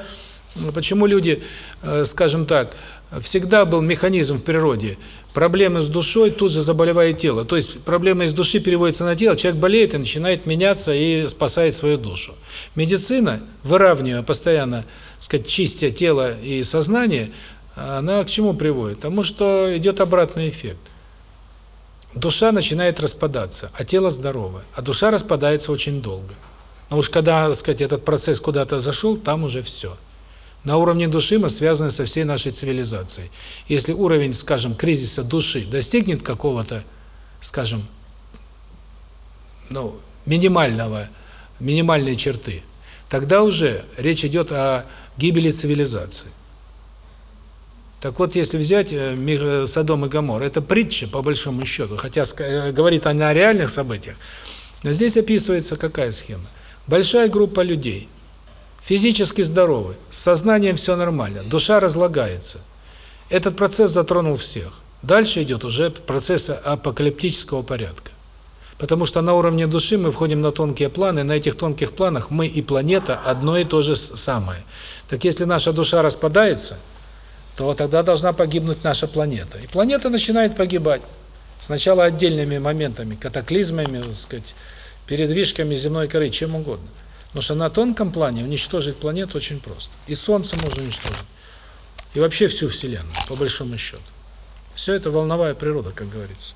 почему люди, э, скажем так, всегда был механизм в природе проблемы с душой, тут же заболевает тело. То есть проблема из души переводится на тело, человек болеет и начинает меняться и спасает свою душу. Медицина, выравнивая постоянно, сказать, чистя тело и сознание, она к чему приводит? Тому что идет обратный эффект. Душа начинает распадаться, а тело здоровое. А душа распадается очень долго. Но уж когда, сказать, этот процесс куда-то зашел, там уже все. На уровне души мы связаны со всей нашей цивилизацией. Если уровень, скажем, кризиса души достигнет какого-то, скажем, ну, минимального, минимальной черты, тогда уже речь идет о гибели цивилизации. Так вот, если взять э, э, Содом и Гомор, это притча, по большому счету, хотя э, говорит она о реальных событиях, но здесь описывается какая схема. Большая группа людей – физически здоровы, с сознанием все нормально, душа разлагается. Этот процесс затронул всех. Дальше идет уже процесс апокалиптического порядка. Потому что на уровне души мы входим на тонкие планы, на этих тонких планах мы и планета одно и то же самое. Так если наша душа распадается, то тогда должна погибнуть наша планета. И планета начинает погибать. Сначала отдельными моментами, катаклизмами, так сказать, передвижками земной коры, чем угодно. Потому что на тонком плане уничтожить планету очень просто. И Солнце можно уничтожить. И вообще всю Вселенную, по большому счету. Все это волновая природа, как говорится.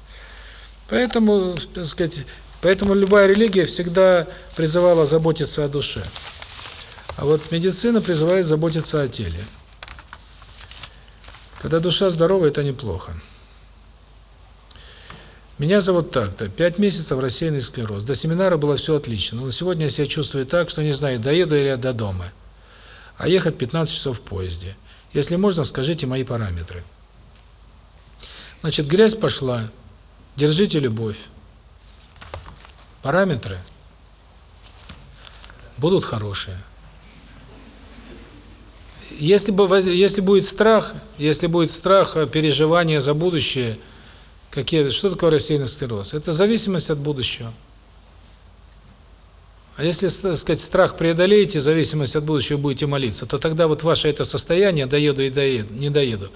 Поэтому, так сказать, поэтому любая религия всегда призывала заботиться о душе. А вот медицина призывает заботиться о теле. Когда душа здорова, это неплохо. Меня зовут так-то. Пять месяцев рассеянный склероз. До семинара было все отлично, но сегодня я себя чувствую так, что не знаю, доеду ли я до дома. А ехать 15 часов в поезде. Если можно, скажите мои параметры. Значит, грязь пошла. Держите любовь. Параметры будут хорошие. Если бы если будет страх, если будет страх, переживание за будущее – Какие, что такое рассеянный склероз? Это зависимость от будущего. А если, так сказать, страх преодолеете, зависимость от будущего будете молиться, то тогда вот ваше это состояние, доеду и доеду, не доеду,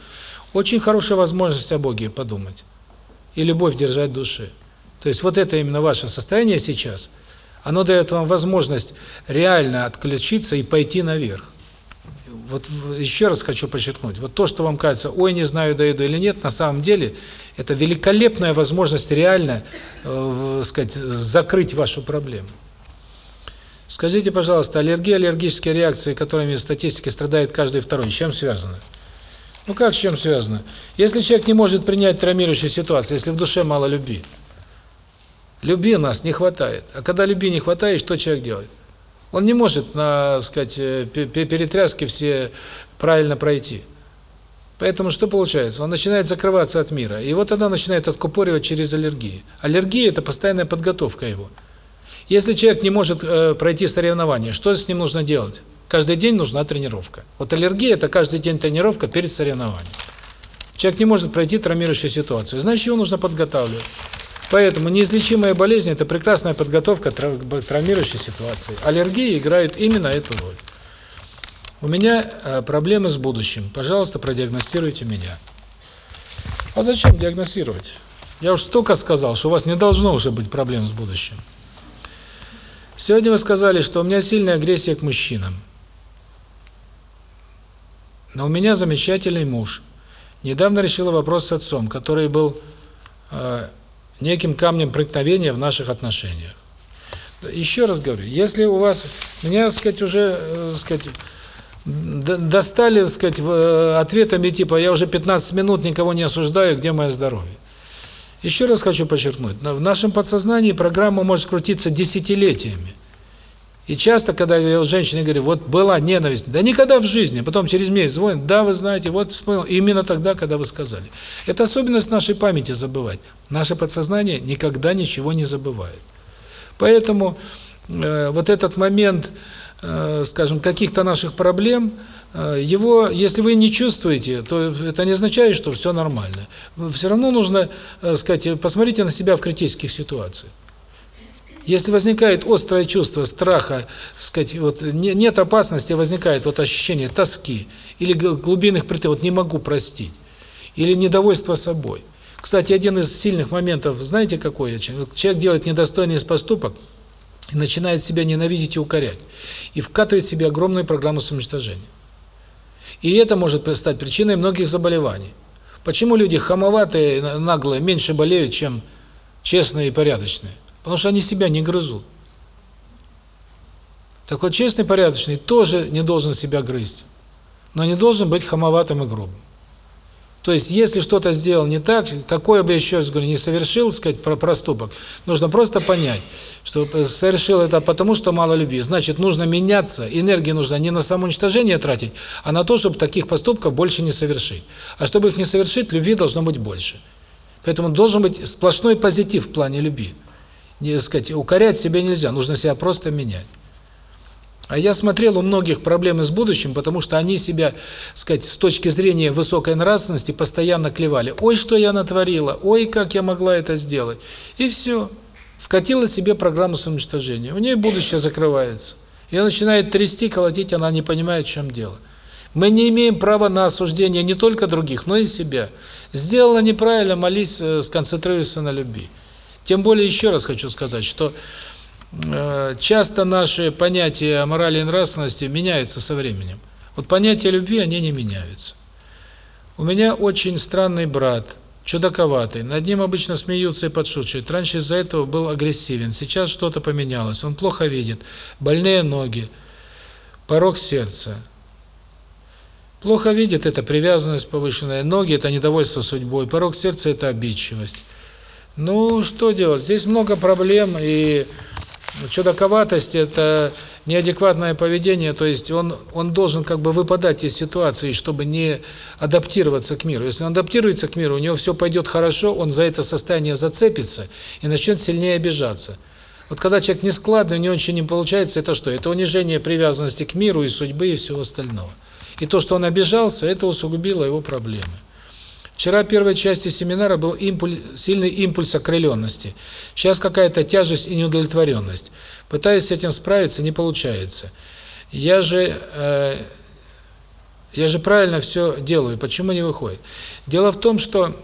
очень хорошая возможность о Боге подумать. И любовь держать в душе. То есть вот это именно ваше состояние сейчас, оно дает вам возможность реально отключиться и пойти наверх вот еще раз хочу подчеркнуть, вот то, что вам кажется, ой, не знаю, доеду или нет, на самом деле это великолепная возможность реально, э, сказать, закрыть вашу проблему. Скажите, пожалуйста, аллергия, аллергические реакции, которыми в статистике страдает каждый второй, с чем связано? Ну как с чем связано? Если человек не может принять травмирующую ситуацию, если в душе мало любви, любви у нас не хватает. А когда любви не хватает, что человек делает? Он не может, на, сказать, э, перетряски все правильно пройти. Поэтому что получается? Он начинает закрываться от мира. И вот тогда начинает откупоривать через аллергии. Аллергия – это постоянная подготовка его. Если человек не может э, пройти соревнования, что с ним нужно делать? Каждый день нужна тренировка. Вот аллергия – это каждый день тренировка перед соревнованием. Человек не может пройти травмирующую ситуацию, значит, его нужно подготавливать. Поэтому неизлечимая болезнь – это прекрасная подготовка к травмирующей ситуации. Аллергии играют именно эту роль. У меня э, проблемы с будущим. Пожалуйста, продиагностируйте меня. А зачем диагностировать? Я уж столько сказал, что у вас не должно уже быть проблем с будущим. Сегодня вы сказали, что у меня сильная агрессия к мужчинам. Но у меня замечательный муж. Недавно решила вопрос с отцом, который был э, неким камнем преткновения в наших отношениях. Еще раз говорю, если у вас, меня, так сказать, уже, э, так сказать, достали, так сказать, э, ответами типа «я уже 15 минут никого не осуждаю, где мое здоровье?». Еще раз хочу подчеркнуть, в нашем подсознании программа может крутиться десятилетиями. И часто, когда я женщине говорю, вот была ненависть, да никогда в жизни, потом через месяц звонит, да, вы знаете, вот вспомнил, именно тогда, когда вы сказали. Это особенность нашей памяти забывать. Наше подсознание никогда ничего не забывает. Поэтому э, вот этот момент Э, скажем, каких-то наших проблем, э, его, если вы не чувствуете, то это не означает, что все нормально. Все равно нужно, э, сказать, посмотрите на себя в критических ситуациях. Если возникает острое чувство страха, сказать, вот нет опасности, возникает вот ощущение тоски или глубинных претензий, вот не могу простить, или недовольство собой. Кстати, один из сильных моментов, знаете, какой? Человек делает недостойный поступок, и начинает себя ненавидеть и укорять, и вкатывает в себе огромную программу самоуничтожения. И это может стать причиной многих заболеваний. Почему люди хамоватые, наглые, меньше болеют, чем честные и порядочные? Потому что они себя не грызут. Так вот, честный, порядочный тоже не должен себя грызть, но не должен быть хамоватым и грубым. То есть, если что-то сделал не так, какой бы еще говорю, не совершил, сказать, про проступок, нужно просто понять, что совершил это потому, что мало любви. Значит, нужно меняться, энергию нужно не на самоуничтожение тратить, а на то, чтобы таких поступков больше не совершить. А чтобы их не совершить, любви должно быть больше. Поэтому должен быть сплошной позитив в плане любви. Не сказать, укорять себя нельзя, нужно себя просто менять. А я смотрел у многих проблемы с будущим, потому что они себя, сказать, с точки зрения высокой нравственности постоянно клевали. Ой, что я натворила, ой, как я могла это сделать. И все. Вкатила себе программу самоуничтожения. У нее будущее закрывается. Ее начинает трясти, колотить, она не понимает, в чем дело. Мы не имеем права на осуждение не только других, но и себя. Сделала неправильно, молись, э, сконцентрируйся на любви. Тем более, еще раз хочу сказать, что Э, часто наши понятия о морали и нравственности меняются со временем. Вот понятия любви, они не меняются. У меня очень странный брат, чудаковатый. Над ним обычно смеются и подшучивают. Раньше из-за этого был агрессивен. Сейчас что-то поменялось. Он плохо видит. Больные ноги. Порог сердца. Плохо видит – это привязанность повышенная. Ноги – это недовольство судьбой. Порог сердца – это обидчивость. Ну, что делать? Здесь много проблем, и Чудаковатость – это неадекватное поведение, то есть он он должен как бы выпадать из ситуации, чтобы не адаптироваться к миру. Если он адаптируется к миру, у него все пойдет хорошо, он за это состояние зацепится и начнет сильнее обижаться. Вот когда человек нескладный, у него ничего не получается, это что? Это унижение привязанности к миру и судьбы и всего остального. И то, что он обижался, это усугубило его проблемы. Вчера в первой части семинара был импульс, сильный импульс окрыленности. Сейчас какая-то тяжесть и неудовлетворенность. Пытаюсь с этим справиться, не получается. Я же э, я же правильно все делаю, почему не выходит? Дело в том, что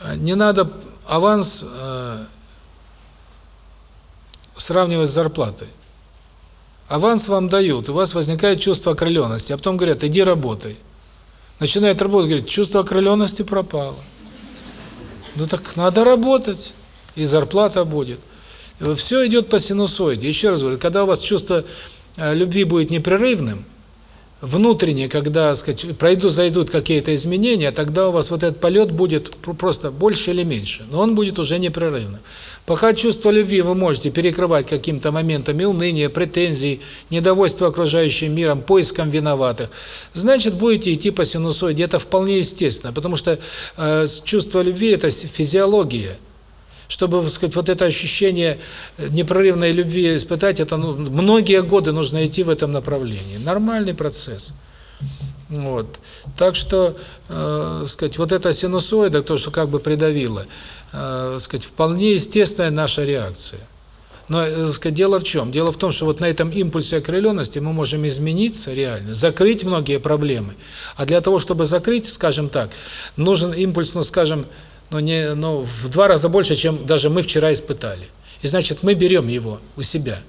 э, не надо аванс э, сравнивать с зарплатой. Аванс вам дают, у вас возникает чувство окрыленности, а потом говорят, иди работай начинает работать, говорит, чувство окрыленности пропало. Ну так надо работать, и зарплата будет. Все идет по синусоиде. Еще раз говорю, когда у вас чувство э, любви будет непрерывным, внутренне, когда, сказать, пройдут, зайдут какие-то изменения, тогда у вас вот этот полет будет просто больше или меньше, но он будет уже непрерывным. Пока чувство любви вы можете перекрывать каким-то моментами уныния, претензий, недовольства окружающим миром, поиском виноватых, значит, будете идти по синусоиде. Это вполне естественно, потому что э, чувство любви – это физиология чтобы, сказать, вот это ощущение непрерывной любви испытать, это ну, многие годы нужно идти в этом направлении. Нормальный процесс. Вот. Так что, э, сказать, вот эта синусоида, то, что как бы придавило, э, сказать, вполне естественная наша реакция. Но, э, сказать, дело в чем? Дело в том, что вот на этом импульсе окрыленности мы можем измениться реально, закрыть многие проблемы. А для того, чтобы закрыть, скажем так, нужен импульс, ну, скажем, но не, но в два раза больше, чем даже мы вчера испытали. И значит, мы берем его у себя,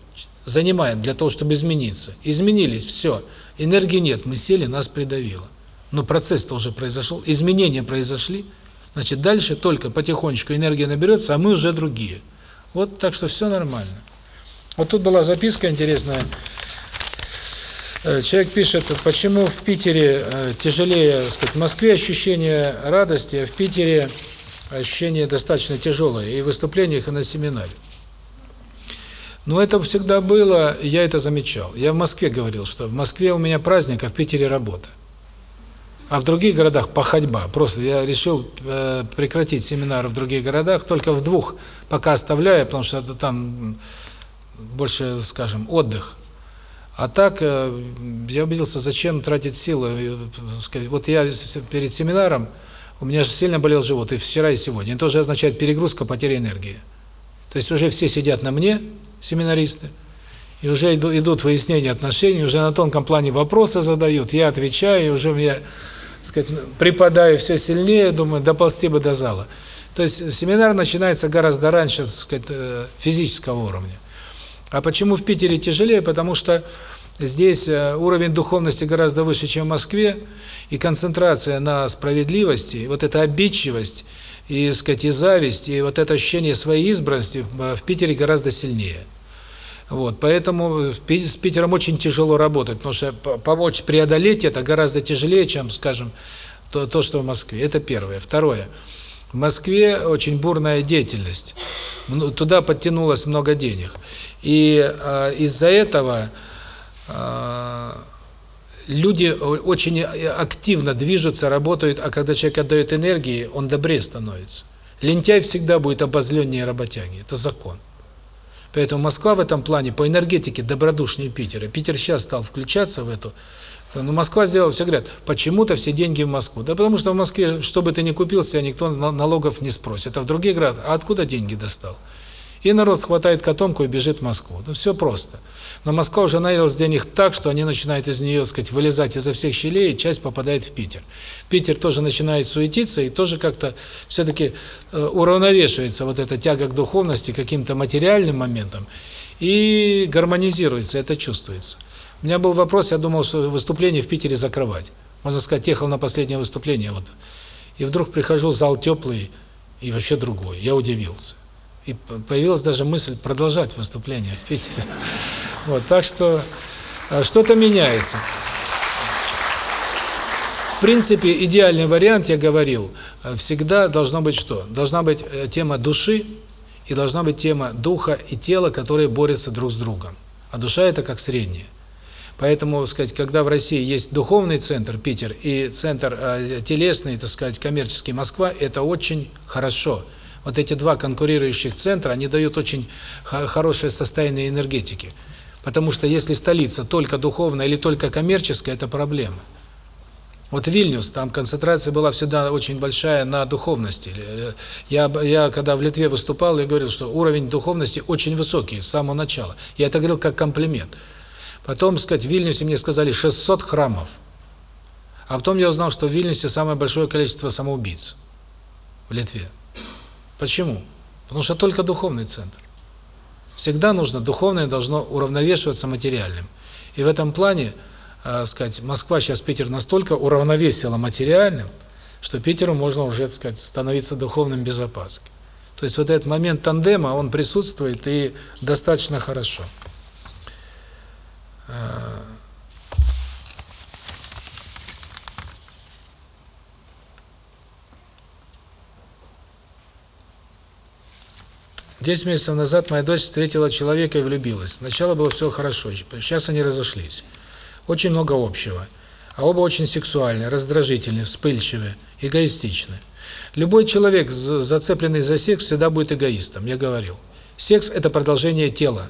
занимаем для того, чтобы измениться. Изменились, все. Энергии нет, мы сели, нас придавило. Но процесс-то уже произошел, изменения произошли. Значит, дальше только потихонечку энергия наберется, а мы уже другие. Вот так что все нормально. Вот тут была записка интересная. Э, человек пишет, почему в Питере э, тяжелее, сказать, в Москве ощущение радости, а в Питере ощущение достаточно тяжелое и в выступлениях, и на семинаре. Но это всегда было, я это замечал. Я в Москве говорил, что в Москве у меня праздник, а в Питере работа. А в других городах походьба. Просто я решил э, прекратить семинары в других городах, только в двух пока оставляю, потому что это там больше, скажем, отдых. А так э, я убедился, зачем тратить силы. Вот я перед семинаром у меня же сильно болел живот и вчера, и сегодня. Это тоже означает перегрузка, потеря энергии. То есть уже все сидят на мне, семинаристы, и уже идут, выяснения отношений, уже на тонком плане вопросы задают, я отвечаю, и уже меня, сказать, припадаю все сильнее, думаю, доползти бы до зала. То есть семинар начинается гораздо раньше, так сказать, э, физического уровня. А почему в Питере тяжелее? Потому что здесь э, уровень духовности гораздо выше, чем в Москве, и концентрация на справедливости, вот эта обидчивость, и, сказать, и зависть, и вот это ощущение своей избранности в Питере гораздо сильнее. Вот, поэтому с Питером очень тяжело работать, потому что помочь преодолеть это гораздо тяжелее, чем, скажем, то, то что в Москве. Это первое. Второе. В Москве очень бурная деятельность. Туда подтянулось много денег. И э, из-за этого э, люди очень активно движутся, работают, а когда человек отдает энергии, он добрее становится. Лентяй всегда будет обозленнее работяги, это закон. Поэтому Москва в этом плане по энергетике добродушнее Питера. Питер сейчас стал включаться в эту. Но Москва сделала, все говорят, почему-то все деньги в Москву. Да потому что в Москве, что бы ты ни купил, себя никто налогов не спросит. А в других городах, а откуда деньги достал? И народ схватает котомку и бежит в Москву. Ну все просто. Но Москва уже наелась них так, что они начинают из нее, сказать, вылезать изо всех щелей, и часть попадает в Питер. Питер тоже начинает суетиться, и тоже как-то все-таки э, уравновешивается вот эта тяга к духовности, каким-то материальным моментам, и гармонизируется, это чувствуется. У меня был вопрос, я думал, что выступление в Питере закрывать. Можно сказать, ехал на последнее выступление, вот. И вдруг прихожу, зал теплый, и вообще другой. Я удивился. И появилась даже мысль продолжать выступление в Питере. Вот, так что э, что-то меняется. В принципе, идеальный вариант, я говорил, э, всегда должно быть что? Должна быть э, тема души и должна быть тема духа и тела, которые борются друг с другом. А душа это как среднее. Поэтому, сказать, когда в России есть духовный центр Питер и центр э, телесный, так сказать, коммерческий Москва, это очень хорошо. Вот эти два конкурирующих центра, они дают очень хорошее состояние энергетики. Потому что если столица только духовная или только коммерческая, это проблема. Вот Вильнюс, там концентрация была всегда очень большая на духовности. Я, я когда в Литве выступал, я говорил, что уровень духовности очень высокий с самого начала. Я это говорил как комплимент. Потом, сказать, в Вильнюсе мне сказали 600 храмов. А потом я узнал, что в Вильнюсе самое большое количество самоубийц в Литве. Почему? Потому что только духовный центр. Всегда нужно, духовное должно уравновешиваться материальным. И в этом плане, э, сказать, Москва сейчас Питер настолько уравновесила материальным, что Питеру можно уже, сказать, становиться духовным без опаски. То есть вот этот момент тандема, он присутствует и достаточно хорошо. 10 месяцев назад моя дочь встретила человека и влюбилась. Сначала было все хорошо, сейчас они разошлись. Очень много общего. А оба очень сексуальны, раздражительны, вспыльчивы, эгоистичны. Любой человек, зацепленный за секс, всегда будет эгоистом, я говорил. Секс – это продолжение тела,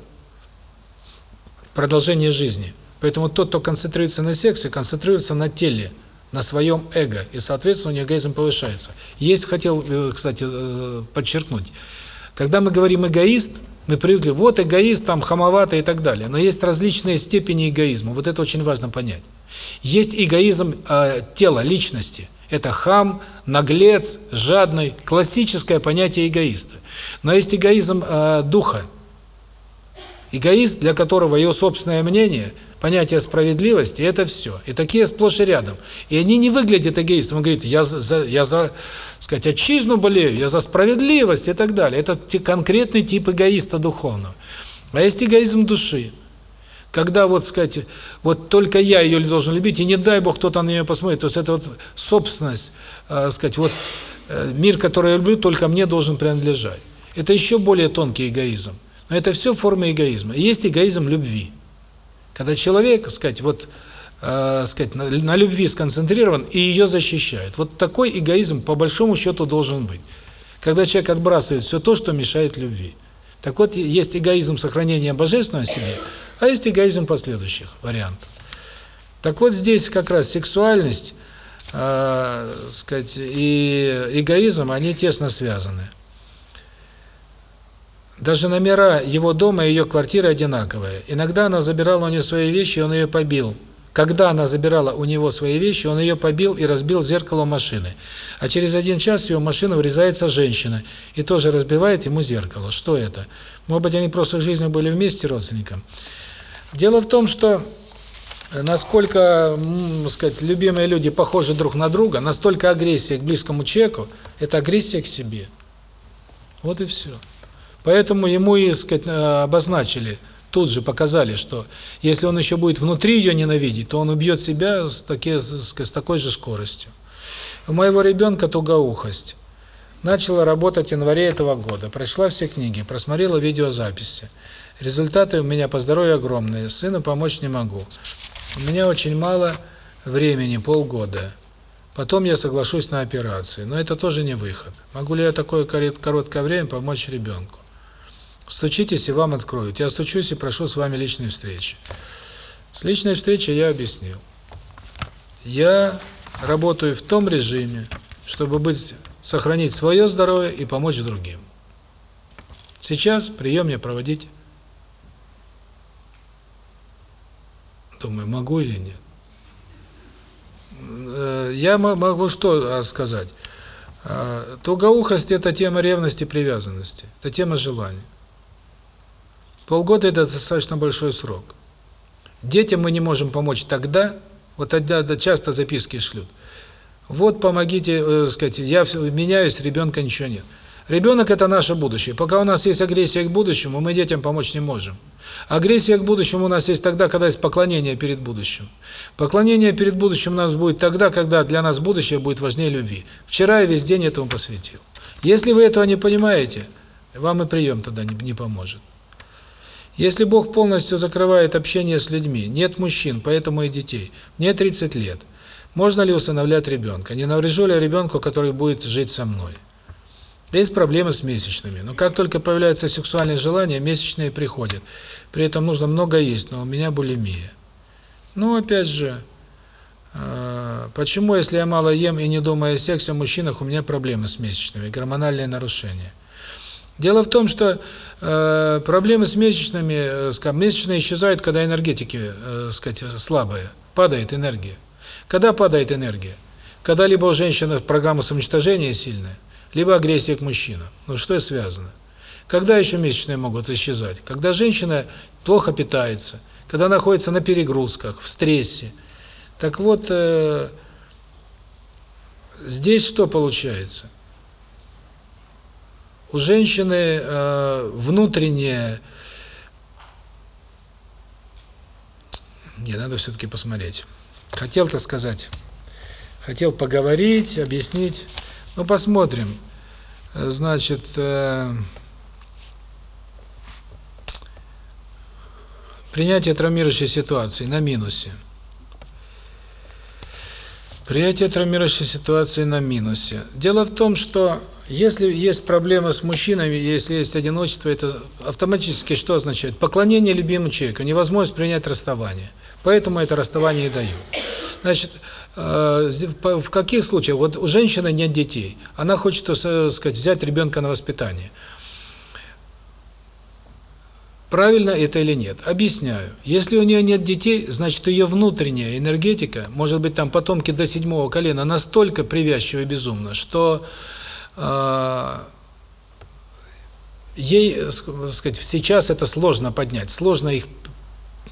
продолжение жизни. Поэтому тот, кто концентрируется на сексе, концентрируется на теле, на своем эго, и, соответственно, у него эгоизм повышается. Есть, хотел, э, кстати, э, подчеркнуть – когда мы говорим «эгоист», мы привыкли, вот эгоист, там, хамоватый и так далее. Но есть различные степени эгоизма, вот это очень важно понять. Есть эгоизм э, тела, личности. Это хам, наглец, жадный, классическое понятие эгоиста. Но есть эгоизм э, духа. Эгоист, для которого его собственное мнение, понятие справедливости – это все. И такие сплошь и рядом. И они не выглядят эгоистом. Он говорит, я за, я за сказать, отчизну болею, я за справедливость и так далее. Это конкретный тип эгоиста духовного. А есть эгоизм души. Когда вот, сказать, вот только я ее должен любить, и не дай Бог кто-то на нее посмотрит. То есть это вот собственность, э, сказать, вот э, мир, который я люблю, только мне должен принадлежать. Это еще более тонкий эгоизм. Но это все формы эгоизма. есть эгоизм любви. Когда человек, сказать, вот э, сказать, на, на любви сконцентрирован и ее защищает. Вот такой эгоизм по большому счету должен быть. Когда человек отбрасывает все то, что мешает любви. Так вот, есть эгоизм сохранения божественного себе, а есть эгоизм последующих вариантов. Так вот, здесь как раз сексуальность, э, сказать, и эгоизм, они тесно связаны. Даже номера его дома и ее квартиры одинаковые. Иногда она забирала у него свои вещи, и он ее побил. Когда она забирала у него свои вещи, он ее побил и разбил зеркало машины. А через один час в его машину врезается женщина и тоже разбивает ему зеркало. Что это? Может быть, они просто в жизни были вместе родственником. Дело в том, что насколько, сказать, любимые люди похожи друг на друга, настолько агрессия к близкому человеку – это агрессия к себе. Вот и все. Поэтому ему и, сказать, обозначили – тут же показали, что если он еще будет внутри ее ненавидеть, то он убьет себя с, таки, с, такой же скоростью. У моего ребенка тугоухость. Начала работать в январе этого года. Прошла все книги, просмотрела видеозаписи. Результаты у меня по здоровью огромные. Сыну помочь не могу. У меня очень мало времени, полгода. Потом я соглашусь на операцию. Но это тоже не выход. Могу ли я такое короткое время помочь ребенку? Стучитесь, и вам откроют. Я стучусь и прошу с вами личной встречи. С личной встречи я объяснил. Я работаю в том режиме, чтобы быть, сохранить свое здоровье и помочь другим. Сейчас прием мне проводить. Думаю, могу или нет. Э, я могу что а, сказать? А, тугоухость – это тема ревности, привязанности, это тема желания. Полгода – это достаточно большой срок. Детям мы не можем помочь тогда, вот тогда часто записки шлют. Вот помогите, э, сказать, я меняюсь, ребенка ничего нет. Ребенок – это наше будущее. Пока у нас есть агрессия к будущему, мы детям помочь не можем. Агрессия к будущему у нас есть тогда, когда есть поклонение перед будущим. Поклонение перед будущим у нас будет тогда, когда для нас будущее будет важнее любви. Вчера я весь день этому посвятил. Если вы этого не понимаете, вам и прием тогда не, не поможет. Если Бог полностью закрывает общение с людьми, нет мужчин, поэтому и детей. Мне 30 лет. Можно ли усыновлять ребенка? Не наврежу ли ребенку, который будет жить со мной? Есть проблемы с месячными. Но как только появляется сексуальное желание, месячные приходят. При этом нужно много есть, но у меня булимия. Ну, опять же, э, почему, если я мало ем и не думаю о сексе в мужчинах, у меня проблемы с месячными, гормональные нарушения? Дело в том, что э, проблемы с месячными, э, скажем, месячные исчезают, когда энергетики, э, сказать, слабые, падает энергия. Когда падает энергия? Когда либо у женщины программа самоуничтожения сильная, либо агрессия к мужчинам. Ну что связано? Когда еще месячные могут исчезать? Когда женщина плохо питается, когда находится на перегрузках, в стрессе. Так вот, э, здесь что получается? у женщины э, внутреннее... Не, надо все-таки посмотреть. Хотел-то сказать. Хотел поговорить, объяснить. Ну, посмотрим. Значит... Э, принятие травмирующей ситуации на минусе. Принятие травмирующей ситуации на минусе. Дело в том, что если есть проблемы с мужчинами, если есть одиночество, это автоматически что означает? Поклонение любимому человеку, невозможность принять расставание. Поэтому это расставание и дают. Значит, э, в каких случаях? Вот у женщины нет детей, она хочет, так сказать, взять ребенка на воспитание. Правильно это или нет? Объясняю. Если у нее нет детей, значит ее внутренняя энергетика, может быть там потомки до седьмого колена, настолько привязчива и безумна, что э, ей, сказать, сейчас это сложно поднять, сложно их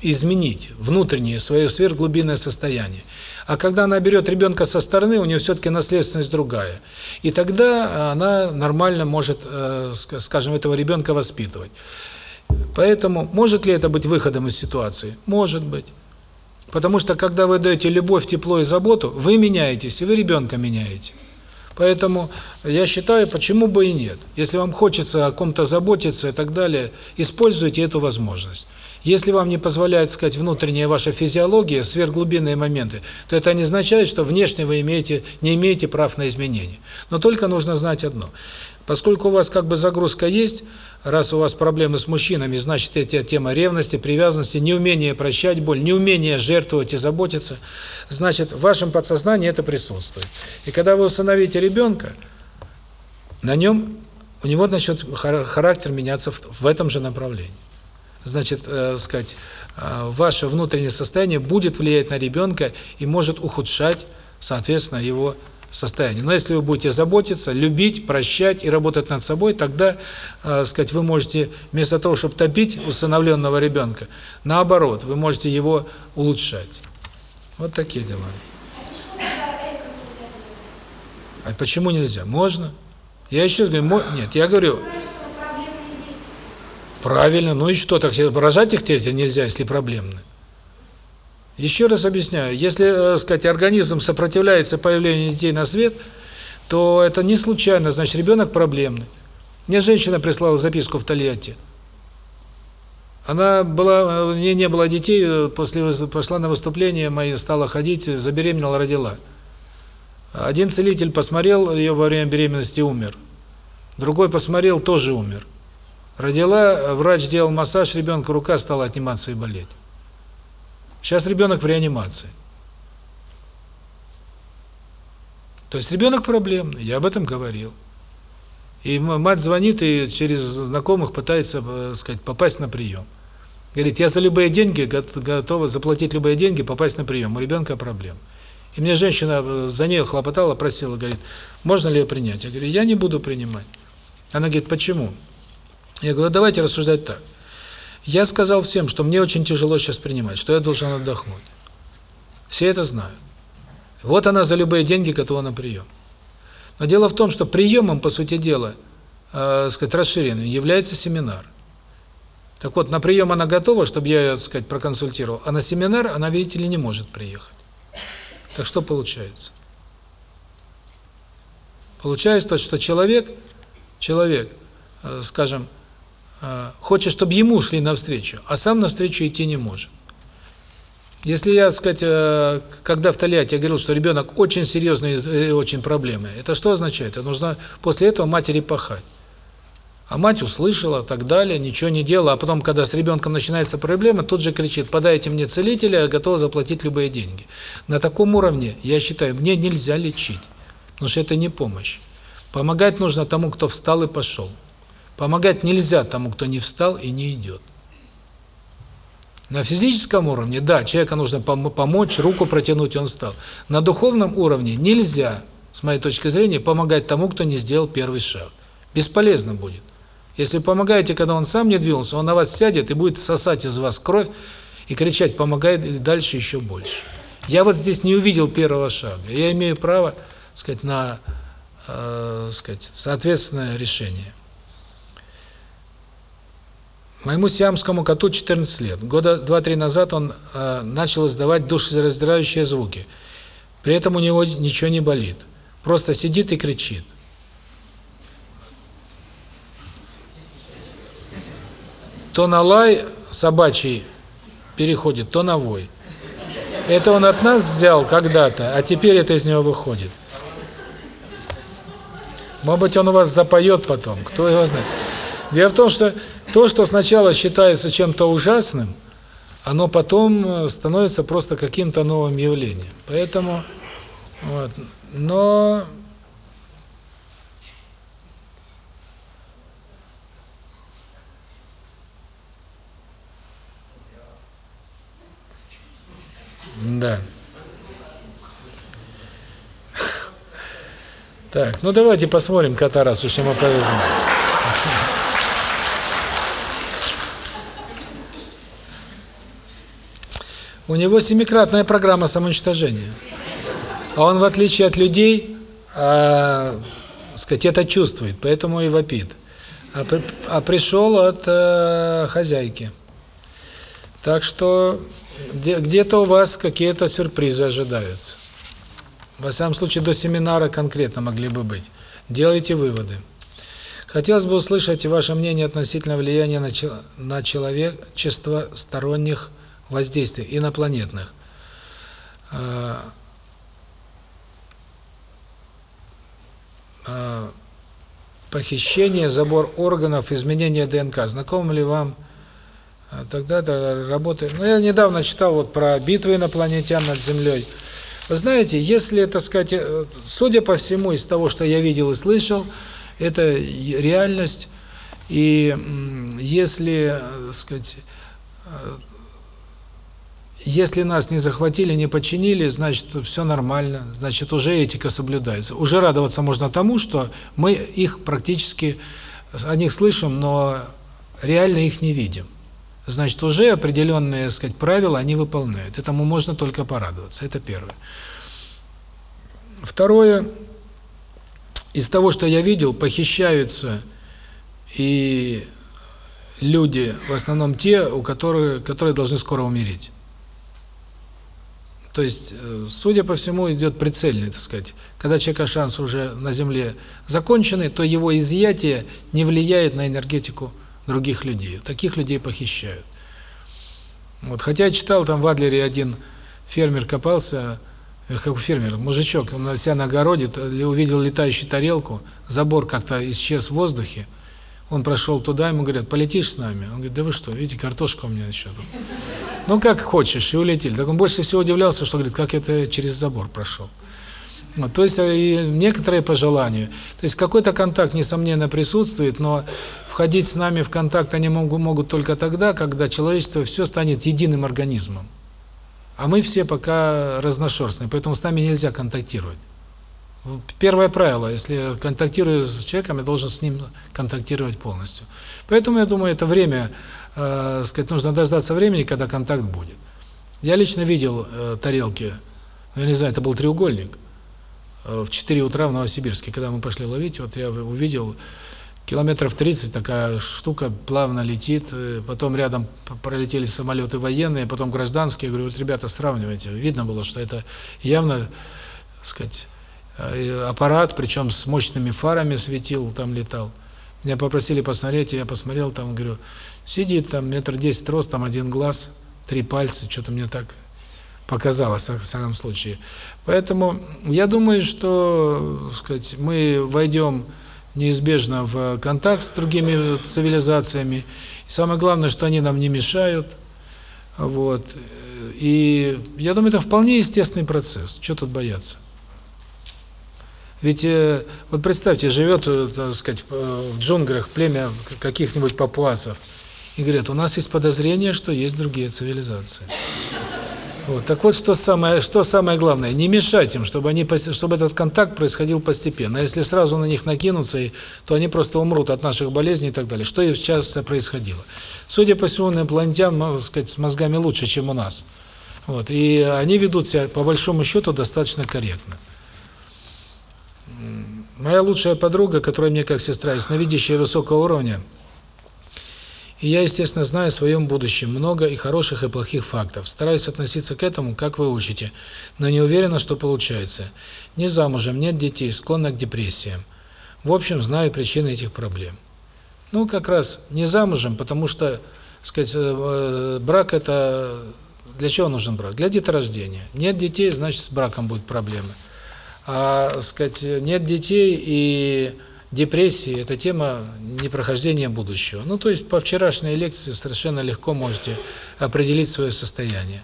изменить, внутреннее, свое сверхглубинное состояние. А когда она берет ребенка со стороны, у нее все-таки наследственность другая. И тогда она нормально может, э, скажем, этого ребенка воспитывать. Поэтому может ли это быть выходом из ситуации? Может быть. Потому что когда вы даете любовь, тепло и заботу, вы меняетесь, и вы ребенка меняете. Поэтому я считаю, почему бы и нет. Если вам хочется о ком-то заботиться и так далее, используйте эту возможность. Если вам не позволяет, сказать, внутренняя ваша физиология, сверхглубинные моменты, то это не означает, что внешне вы имеете не имеете прав на изменения. Но только нужно знать одно. Поскольку у вас как бы загрузка есть, раз у вас проблемы с мужчинами, значит, эта тема ревности, привязанности, неумение прощать боль, неумение жертвовать и заботиться, значит, в вашем подсознании это присутствует. И когда вы установите ребенка, на нем, у него начнет характер меняться в, в этом же направлении. Значит, э, сказать, э, ваше внутреннее состояние будет влиять на ребенка и может ухудшать, соответственно, его состояние. Но если вы будете заботиться, любить, прощать и работать над собой, тогда, э, сказать, вы можете вместо того, чтобы топить усыновленного ребенка, наоборот, вы можете его улучшать. Вот такие дела. А почему нельзя? Можно. Я еще говорю, нет, я говорю, правильно, ну и что, так рожать их теперь нельзя, если проблемны. Еще раз объясняю, если, так э, сказать, организм сопротивляется появлению детей на свет, то это не случайно, значит, ребенок проблемный. Мне женщина прислала записку в Тольятти. Она была, у нее не было детей, э, после пошла на выступление, мои стала ходить, забеременела, родила. Один целитель посмотрел ее во время беременности, умер. Другой посмотрел, тоже умер. Родила, врач делал массаж, ребенка рука стала отниматься и болеть. Сейчас ребенок в реанимации. То есть ребенок проблемный, я об этом говорил. И мать звонит и через знакомых пытается, так сказать, попасть на прием. Говорит, я за любые деньги готова заплатить любые деньги, попасть на прием. У ребенка проблем. И мне женщина э, за нее хлопотала, просила, говорит, можно ли ее принять? Я говорю, я не буду принимать. Она говорит, почему? Я говорю, давайте рассуждать так. Я сказал всем, что мне очень тяжело сейчас принимать, что я должен отдохнуть. Все это знают. Вот она за любые деньги готова на прием. Но дело в том, что приемом, по сути дела, э, сказать, расширенным является семинар. Так вот, на прием она готова, чтобы я ее, так сказать, проконсультировал, а на семинар она, видите ли, не может приехать. Так что получается? Получается то, что человек, человек, э, скажем, хочет, чтобы ему шли навстречу, а сам навстречу идти не может. Если я, сказать, э, когда в Тольятти я говорил, что ребенок очень серьезный и очень проблемы, это что означает? Это нужно после этого матери пахать. А мать услышала, так далее, ничего не делала, а потом, когда с ребенком начинается проблема, тут же кричит, подайте мне целителя, я готова заплатить любые деньги. На таком уровне, я считаю, мне нельзя лечить, потому что это не помощь. Помогать нужно тому, кто встал и пошел. Помогать нельзя тому, кто не встал и не идет. На физическом уровне, да, человека нужно помочь, руку протянуть, он встал. На духовном уровне нельзя, с моей точки зрения, помогать тому, кто не сделал первый шаг. Бесполезно будет. Если помогаете, когда он сам не двинулся, он на вас сядет и будет сосать из вас кровь и кричать «помогай» дальше еще больше. Я вот здесь не увидел первого шага. Я имею право, сказать, на, э, сказать, соответственное решение. Моему сиамскому коту 14 лет. Года 2-3 назад он э, начал издавать душераздирающие звуки. При этом у него ничего не болит. Просто сидит и кричит. То на лай собачий переходит, то на вой. Это он от нас взял когда-то, а теперь это из него выходит. Может быть, он у вас запоет потом, кто его знает. Дело в том, что то, что сначала считается чем-то ужасным, оно потом э, становится просто каким-то новым явлением. Поэтому, вот, но Да. Так, ну давайте посмотрим кота, раз уж ему повезло. У него семикратная программа самоуничтожения. А он, в отличие от людей, а, сказать, это чувствует, поэтому и вопит. А, при, а пришел от а, хозяйки. Так что где-то у вас какие-то сюрпризы ожидаются. Во всяком случае, до семинара конкретно могли бы быть. Делайте выводы. Хотелось бы услышать ваше мнение относительно влияния на, на человечество сторонних воздействий, инопланетных. А, а, похищение, забор органов, изменение ДНК. Знаком ли вам а тогда-то работает. Ну, я недавно читал вот про битвы инопланетян над Землей. Вы знаете, если, так сказать, э, судя по всему, из того, что я видел и слышал, это реальность. И если, э, так сказать, э, если нас не захватили, не подчинили, значит, все нормально, значит, уже этика соблюдается. Уже радоваться можно тому, что мы их практически, о них слышим, но реально их не видим значит, уже определенные, так сказать, правила они выполняют. Этому можно только порадоваться. Это первое. Второе, из того, что я видел, похищаются и люди, в основном те, у которых, которые должны скоро умереть. То есть, э, судя по всему, идет прицельный, так сказать. Когда человека шанс уже на Земле закончены, то его изъятие не влияет на энергетику других людей. Таких людей похищают. Вот, хотя я читал, там в Адлере один фермер копался, э, как фермер, мужичок, он себя на огороде увидел летающую тарелку, забор как-то исчез в воздухе, он прошел туда, ему говорят, полетишь с нами? Он говорит, да вы что, видите, картошка у меня еще тут. Ну, как хочешь, и улетели. Так он больше всего удивлялся, что, говорит, как это через забор прошел. Вот, то есть э, и некоторые по желанию. То есть какой-то контакт, несомненно, присутствует, но входить с нами в контакт они могут, могут только тогда, когда человечество все станет единым организмом. А мы все пока разношерстные, поэтому с нами нельзя контактировать. Первое правило, если контактирую с человеком, я должен с ним контактировать полностью. Поэтому, я думаю, это время, э, сказать, нужно дождаться времени, когда контакт будет. Я лично видел э, тарелки, я не знаю, это был треугольник, Э, в 4 утра в Новосибирске, когда мы пошли ловить, вот я увидел километров 30 такая штука плавно летит, э, потом рядом пролетели самолеты военные, потом гражданские, я говорю, вот ребята, сравнивайте, видно было, что это явно, сказать, аппарат, причем с мощными фарами светил, там летал. Меня попросили посмотреть, я посмотрел, там, говорю, сидит там метр десять ростом, один глаз, три пальца, что-то мне так показалось, в самом случае. Поэтому я думаю, что, сказать, мы войдем неизбежно в контакт с другими цивилизациями. И самое главное, что они нам не мешают. Вот. И я думаю, это вполне естественный процесс. Что тут бояться? Ведь э, вот представьте, живет, э, так сказать, в джунглях племя каких-нибудь папуасов, и говорят, у нас есть подозрение, что есть другие цивилизации. Вот. Так вот, что самое, что самое главное, не мешать им, чтобы они, чтобы этот контакт происходил постепенно. А если сразу на них накинуться, то они просто умрут от наших болезней и так далее. Что и часто происходило. Судя по всему, инопланетян, можно сказать, с мозгами лучше, чем у нас. Вот. И они ведут себя, по большому счету, достаточно корректно. Моя лучшая подруга, которая мне как сестра, ясновидящая высокого уровня, и я, естественно, знаю о своем будущем много и хороших, и плохих фактов. Стараюсь относиться к этому, как вы учите, но не уверена, что получается. Не замужем, нет детей, склонна к депрессиям. В общем, знаю причины этих проблем. Ну, как раз не замужем, потому что сказать, э, брак это для чего нужен брак? Для деторождения. Нет детей, значит, с браком будут проблемы. А, сказать, нет детей и депрессии это тема непрохождения будущего. Ну, то есть по вчерашней лекции совершенно легко можете определить свое состояние.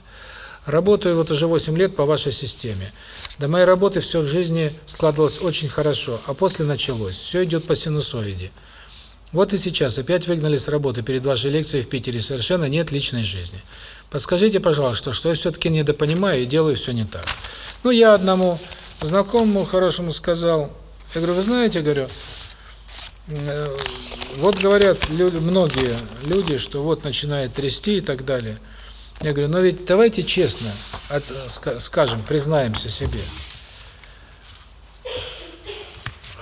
Работаю вот уже 8 лет по вашей системе. До моей работы все в жизни складывалось очень хорошо, а после началось. Все идет по синусоиде. Вот и сейчас опять выгнали с работы перед вашей лекцией в Питере. Совершенно нет личной жизни. Подскажите, пожалуйста, что я все-таки недопонимаю и делаю все не так. Ну, я одному знакомому хорошему сказал, я говорю, вы знаете, говорю, э, вот говорят люди, многие люди, что вот начинает трясти и так далее. Я говорю, но ведь давайте честно от, скажем, признаемся себе.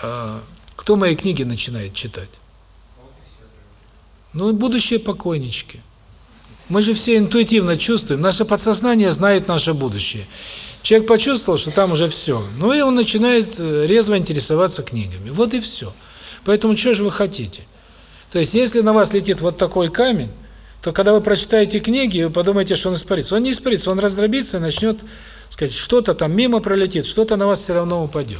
А, кто мои книги начинает читать? Ну, будущие покойнички. Мы же все интуитивно чувствуем, наше подсознание знает наше будущее. Человек почувствовал, что там уже все. Ну и он начинает э, резво интересоваться книгами. Вот и все. Поэтому что же вы хотите? То есть, если на вас летит вот такой камень, то когда вы прочитаете книги, вы подумаете, что он испарится. Он не испарится, он раздробится и начнет, сказать, что-то там мимо пролетит, что-то на вас все равно упадет.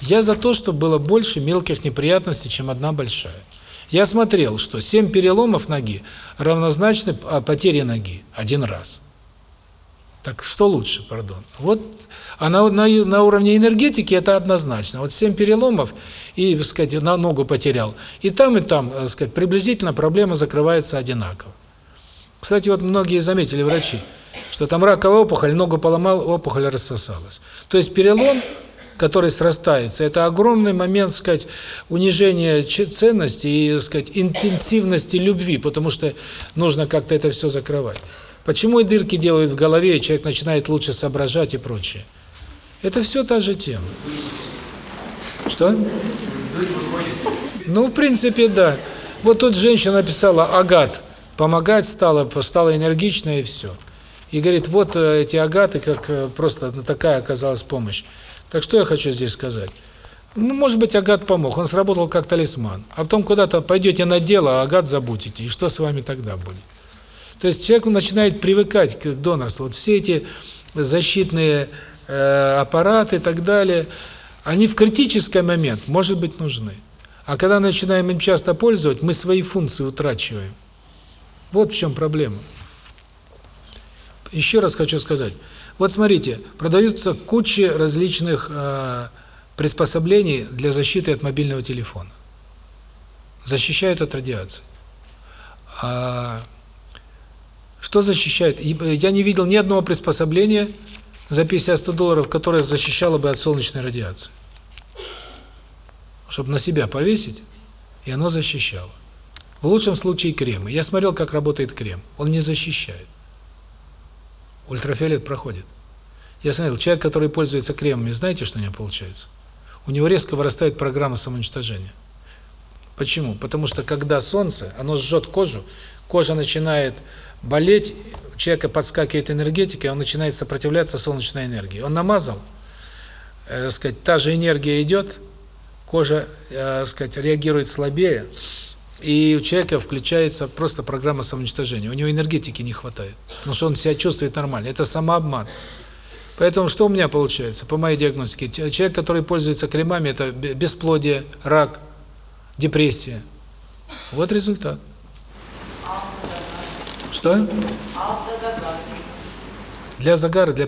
Я за то, чтобы было больше мелких неприятностей, чем одна большая. Я смотрел, что 7 переломов ноги равнозначны а, потере ноги один раз. Так что лучше, пардон? Вот а на, на, на уровне энергетики это однозначно. Вот 7 переломов и, так сказать, на ногу потерял. И там, и там, так сказать, приблизительно проблема закрывается одинаково. Кстати, вот многие заметили врачи, что там раковая опухоль, ногу поломал, опухоль рассосалась. То есть перелом который срастается, это огромный момент, сказать, унижения ценности и, сказать, интенсивности любви, потому что нужно как-то это все закрывать. Почему и дырки делают в голове, и человек начинает лучше соображать и прочее? Это все та же тема. Что? Ну, в принципе, да. Вот тут женщина написала «агат», помогать стала, стала энергичная и все. И говорит, вот э, эти агаты, как э, просто такая оказалась помощь. Так что я хочу здесь сказать? Ну, может быть, Агат помог, он сработал как талисман. А потом куда-то пойдете на дело, а Агат забудете. И что с вами тогда будет? То есть человек начинает привыкать к донорству. Вот все эти защитные э, аппараты и так далее, они в критический момент, может быть, нужны. А когда начинаем им часто пользоваться, мы свои функции утрачиваем. Вот в чем проблема. Еще раз хочу сказать. Вот смотрите, продаются куча различных э, приспособлений для защиты от мобильного телефона. Защищают от радиации. А что защищает? Я не видел ни одного приспособления за 50-100 долларов, которое защищало бы от солнечной радиации. Чтобы на себя повесить, и оно защищало. В лучшем случае кремы. Я смотрел, как работает крем. Он не защищает ультрафиолет проходит. Я смотрел, человек, который пользуется кремами, знаете, что у него получается? У него резко вырастает программа самоуничтожения. Почему? Потому что когда солнце, оно жжет кожу, кожа начинает болеть, у человека подскакивает энергетика, он начинает сопротивляться солнечной энергии. Он намазал, э, сказать, та же энергия идет, кожа, э, сказать, реагирует слабее, и у человека включается просто программа самоуничтожения. У него энергетики не хватает, потому что он себя чувствует нормально. Это самообман. Поэтому что у меня получается по моей диагностике? Человек, который пользуется кремами, это бесплодие, рак, депрессия. Вот результат. Что? Для загара, для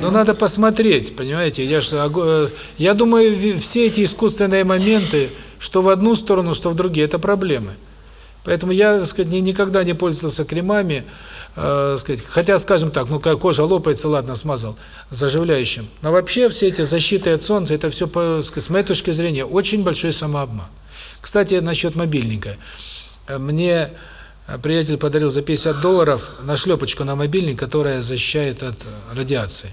но надо посмотреть, понимаете? Я, же, э, я думаю, все эти искусственные моменты, что в одну сторону, что в другие, это проблемы. Поэтому я, так сказать, никогда не пользовался кремами, э, сказать, хотя, скажем так, ну кожа лопается, ладно, смазал заживляющим. Но вообще все эти защиты от солнца, это все, с моей точки зрения, очень большой самообман. Кстати, насчет мобильника. Мне а приятель подарил за 50 долларов нашлепочку на мобильник, которая защищает от радиации.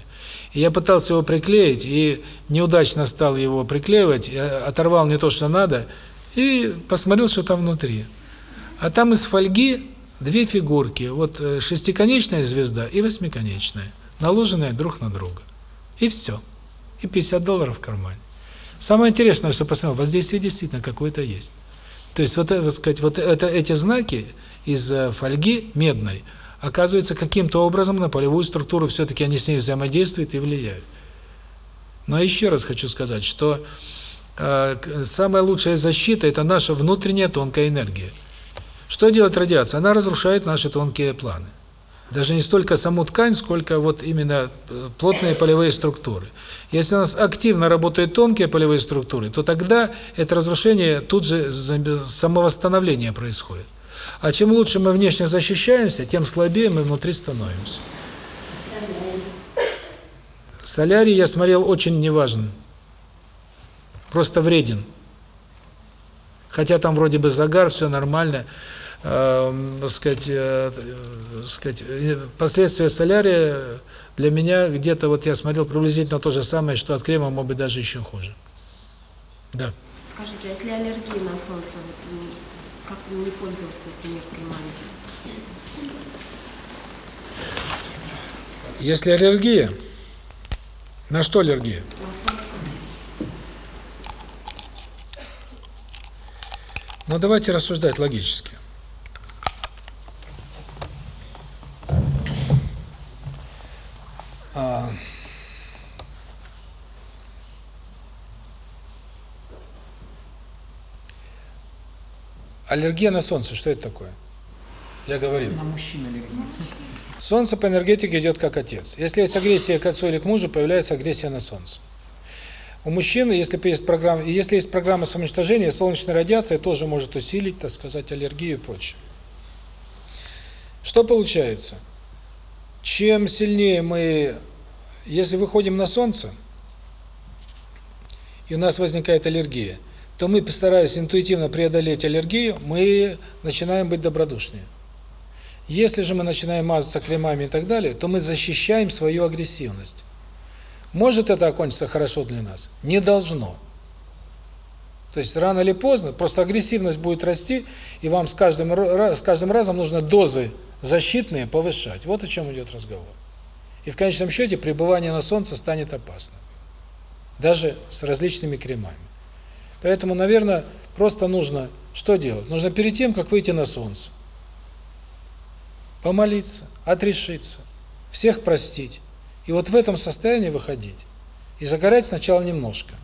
И я пытался его приклеить, и неудачно стал его приклеивать, я оторвал не то, что надо, и посмотрел, что там внутри. А там из фольги две фигурки, вот э, шестиконечная звезда и восьмиконечная, наложенные друг на друга. И все. И 50 долларов в кармане. Самое интересное, что посмотрел, воздействие действительно какое-то есть. То есть вот, это, сказать, вот это, эти знаки из э, фольги медной, оказывается, каким-то образом на полевую структуру все-таки они с ней взаимодействуют и влияют. Но еще раз хочу сказать, что э, самая лучшая защита – это наша внутренняя тонкая энергия. Что делает радиация? Она разрушает наши тонкие планы. Даже не столько саму ткань, сколько вот именно э, плотные полевые структуры. Если у нас активно работают тонкие полевые структуры, то тогда это разрушение тут же самовосстановление происходит. А чем лучше мы внешне защищаемся, тем слабее мы внутри становимся. Солярий, я смотрел, очень неважен. Просто вреден. Хотя там вроде бы загар, все нормально э, сказать, э, сказать, последствия солярия для меня где-то, вот я смотрел, приблизительно то же самое, что от крема, может быть, даже еще хуже. Да.
Скажите, а если аллергия на солнце, как не пользоваться, например, кремами?
Если аллергия, на что аллергия?
На солнце?
Ну, давайте рассуждать логически. А... Аллергия на солнце, что это такое? Я говорил.
На мужчин аллергия.
Солнце по энергетике идет как отец. Если есть агрессия к отцу или к мужу, появляется агрессия на солнце. У мужчины, если есть программа, если есть программа самоуничтожения, солнечная радиация тоже может усилить, так сказать, аллергию и прочее. Что получается? Чем сильнее мы, если выходим на солнце, и у нас возникает аллергия, то мы, постараясь интуитивно преодолеть аллергию, мы начинаем быть добродушнее. Если же мы начинаем мазаться кремами и так далее, то мы защищаем свою агрессивность. Может это окончиться хорошо для нас? Не должно. То есть рано или поздно просто агрессивность будет расти, и вам с каждым с каждым разом нужно дозы защитные повышать. Вот о чем идет разговор. И в конечном счете пребывание на солнце станет опасным. Даже с различными кремами. Поэтому, наверное, просто нужно что делать? Нужно перед тем, как выйти на солнце, помолиться, отрешиться, всех простить. И вот в этом состоянии выходить. И загорать сначала немножко.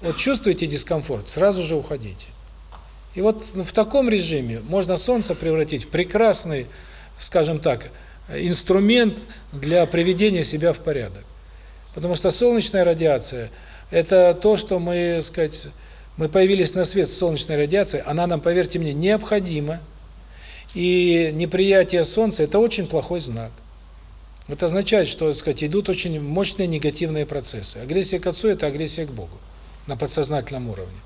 Вот чувствуете дискомфорт, сразу же уходите. И вот в таком режиме можно солнце превратить в прекрасный, скажем так, инструмент для приведения себя в порядок. Потому что солнечная радиация – это то, что мы, сказать, мы появились на свет солнечной радиацией, она нам, поверьте мне, необходима. И неприятие Солнца – это очень плохой знак. Это означает, что, сказать, идут очень мощные негативные процессы. Агрессия к Отцу – это агрессия к Богу на подсознательном уровне.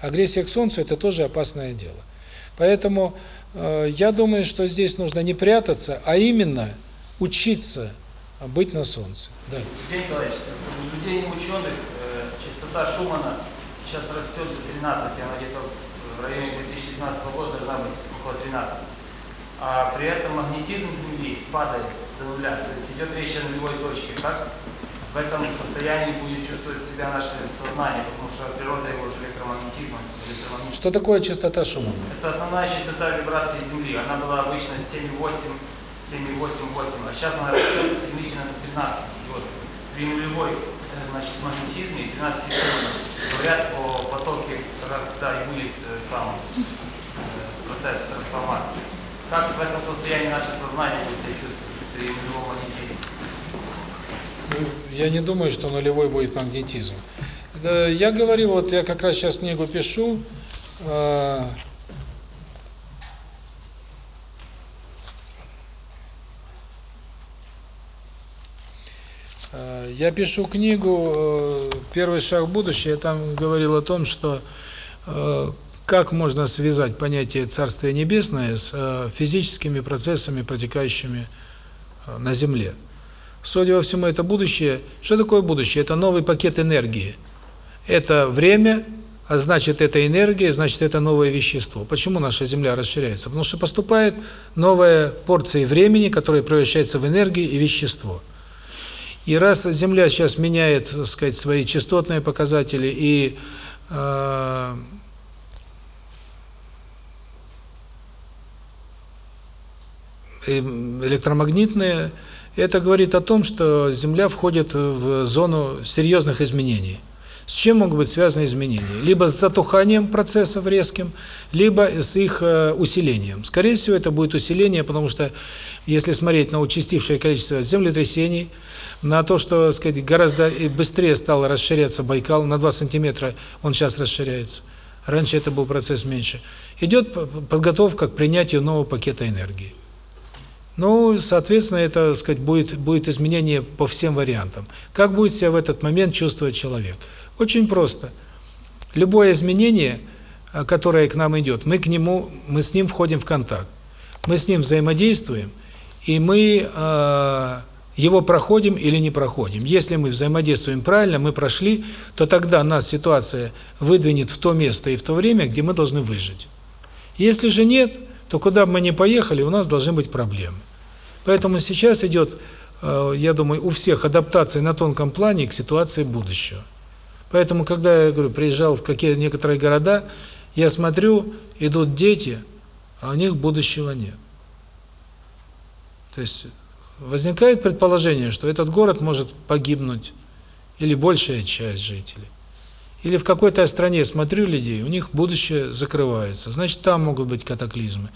Агрессия к Солнцу – это тоже опасное дело. Поэтому я думаю, что здесь нужно не прятаться, а именно учиться быть на Солнце. Да.
Евгений Николаевич, у людей ученых э, частота Шумана сейчас растет до 13, она где-то в районе 2017 года должна быть около 13 а при этом магнетизм Земли падает до нуля, то есть идет речь о нулевой точке, как в этом состоянии будет чувствовать себя наше сознание, потому что природа его же электромагнетизма. электромагнетизм.
Что такое частота шума?
Это основная частота вибрации Земли, она была обычно 7,8, 7,8,8, а сейчас она растет стремительно до 13. И вот при нулевой э, значит, магнетизме 13 говорят о потоке, когда и будет э, сам э, процесс трансформации. Как в этом состоянии наше сознание будет себя чувствовать при нулевом магнетизме?
Я не думаю, что нулевой будет магнетизм. Я говорил, вот я как раз сейчас книгу пишу, а, а, я пишу книгу э, «Первый шаг в будущее», я там говорил о том, что э, как можно связать понятие Царствия Небесное с э, физическими процессами, протекающими на Земле? судя во всему, это будущее. Что такое будущее? Это новый пакет энергии. Это время, а значит, это энергия, значит, это новое вещество. Почему наша Земля расширяется? Потому что поступает новая порция времени, которая превращается в энергию и вещество. И раз Земля сейчас меняет, так сказать, свои частотные показатели и э, эм, электромагнитные, это говорит о том, что Земля входит в зону серьезных изменений. С чем могут быть связаны изменения? Либо с затуханием процессов резким, либо с их э, усилением. Скорее всего, это будет усиление, потому что если смотреть на участившее количество землетрясений, на то, что, сказать, гораздо быстрее стал расширяться Байкал, на 2 сантиметра он сейчас расширяется. Раньше это был процесс меньше. Идет подготовка к принятию нового пакета энергии. Ну, соответственно, это, сказать, будет будет изменение по всем вариантам. Как будет себя в этот момент чувствовать человек? Очень просто. Любое изменение, э, которое к нам идет, мы к нему, мы с ним входим в контакт. Мы с ним взаимодействуем, и мы э, его проходим или не проходим. Если мы взаимодействуем правильно, мы прошли, то тогда нас ситуация выдвинет в то место и в то время, где мы должны выжить. Если же нет, то куда бы мы ни поехали, у нас должны быть проблемы. Поэтому сейчас идет, э, я думаю, у всех адаптация на тонком плане к ситуации будущего. Поэтому, когда я говорю, приезжал в какие некоторые города, я смотрю, идут дети, а у них будущего нет. То есть возникает предположение, что этот город может погибнуть, или большая часть жителей. Или в какой-то стране смотрю людей, у них будущее закрывается, значит, там могут быть катаклизмы.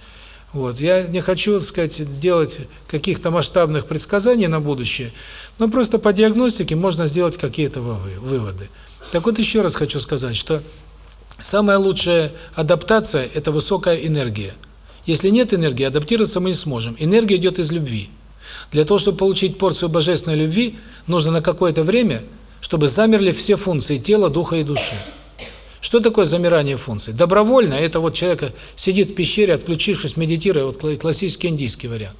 Вот. Я не хочу, так сказать, делать каких-то масштабных предсказаний на будущее, но просто по диагностике можно сделать какие-то выводы. Так вот, еще раз хочу сказать, что самая лучшая адаптация – это высокая энергия. Если нет энергии, адаптироваться мы не сможем. Энергия идет из любви. Для того, чтобы получить порцию божественной любви, нужно на какое-то время, чтобы замерли все функции тела, духа и души. Что такое замирание функций? Добровольно это вот человек сидит в пещере, отключившись, медитируя, вот классический индийский вариант.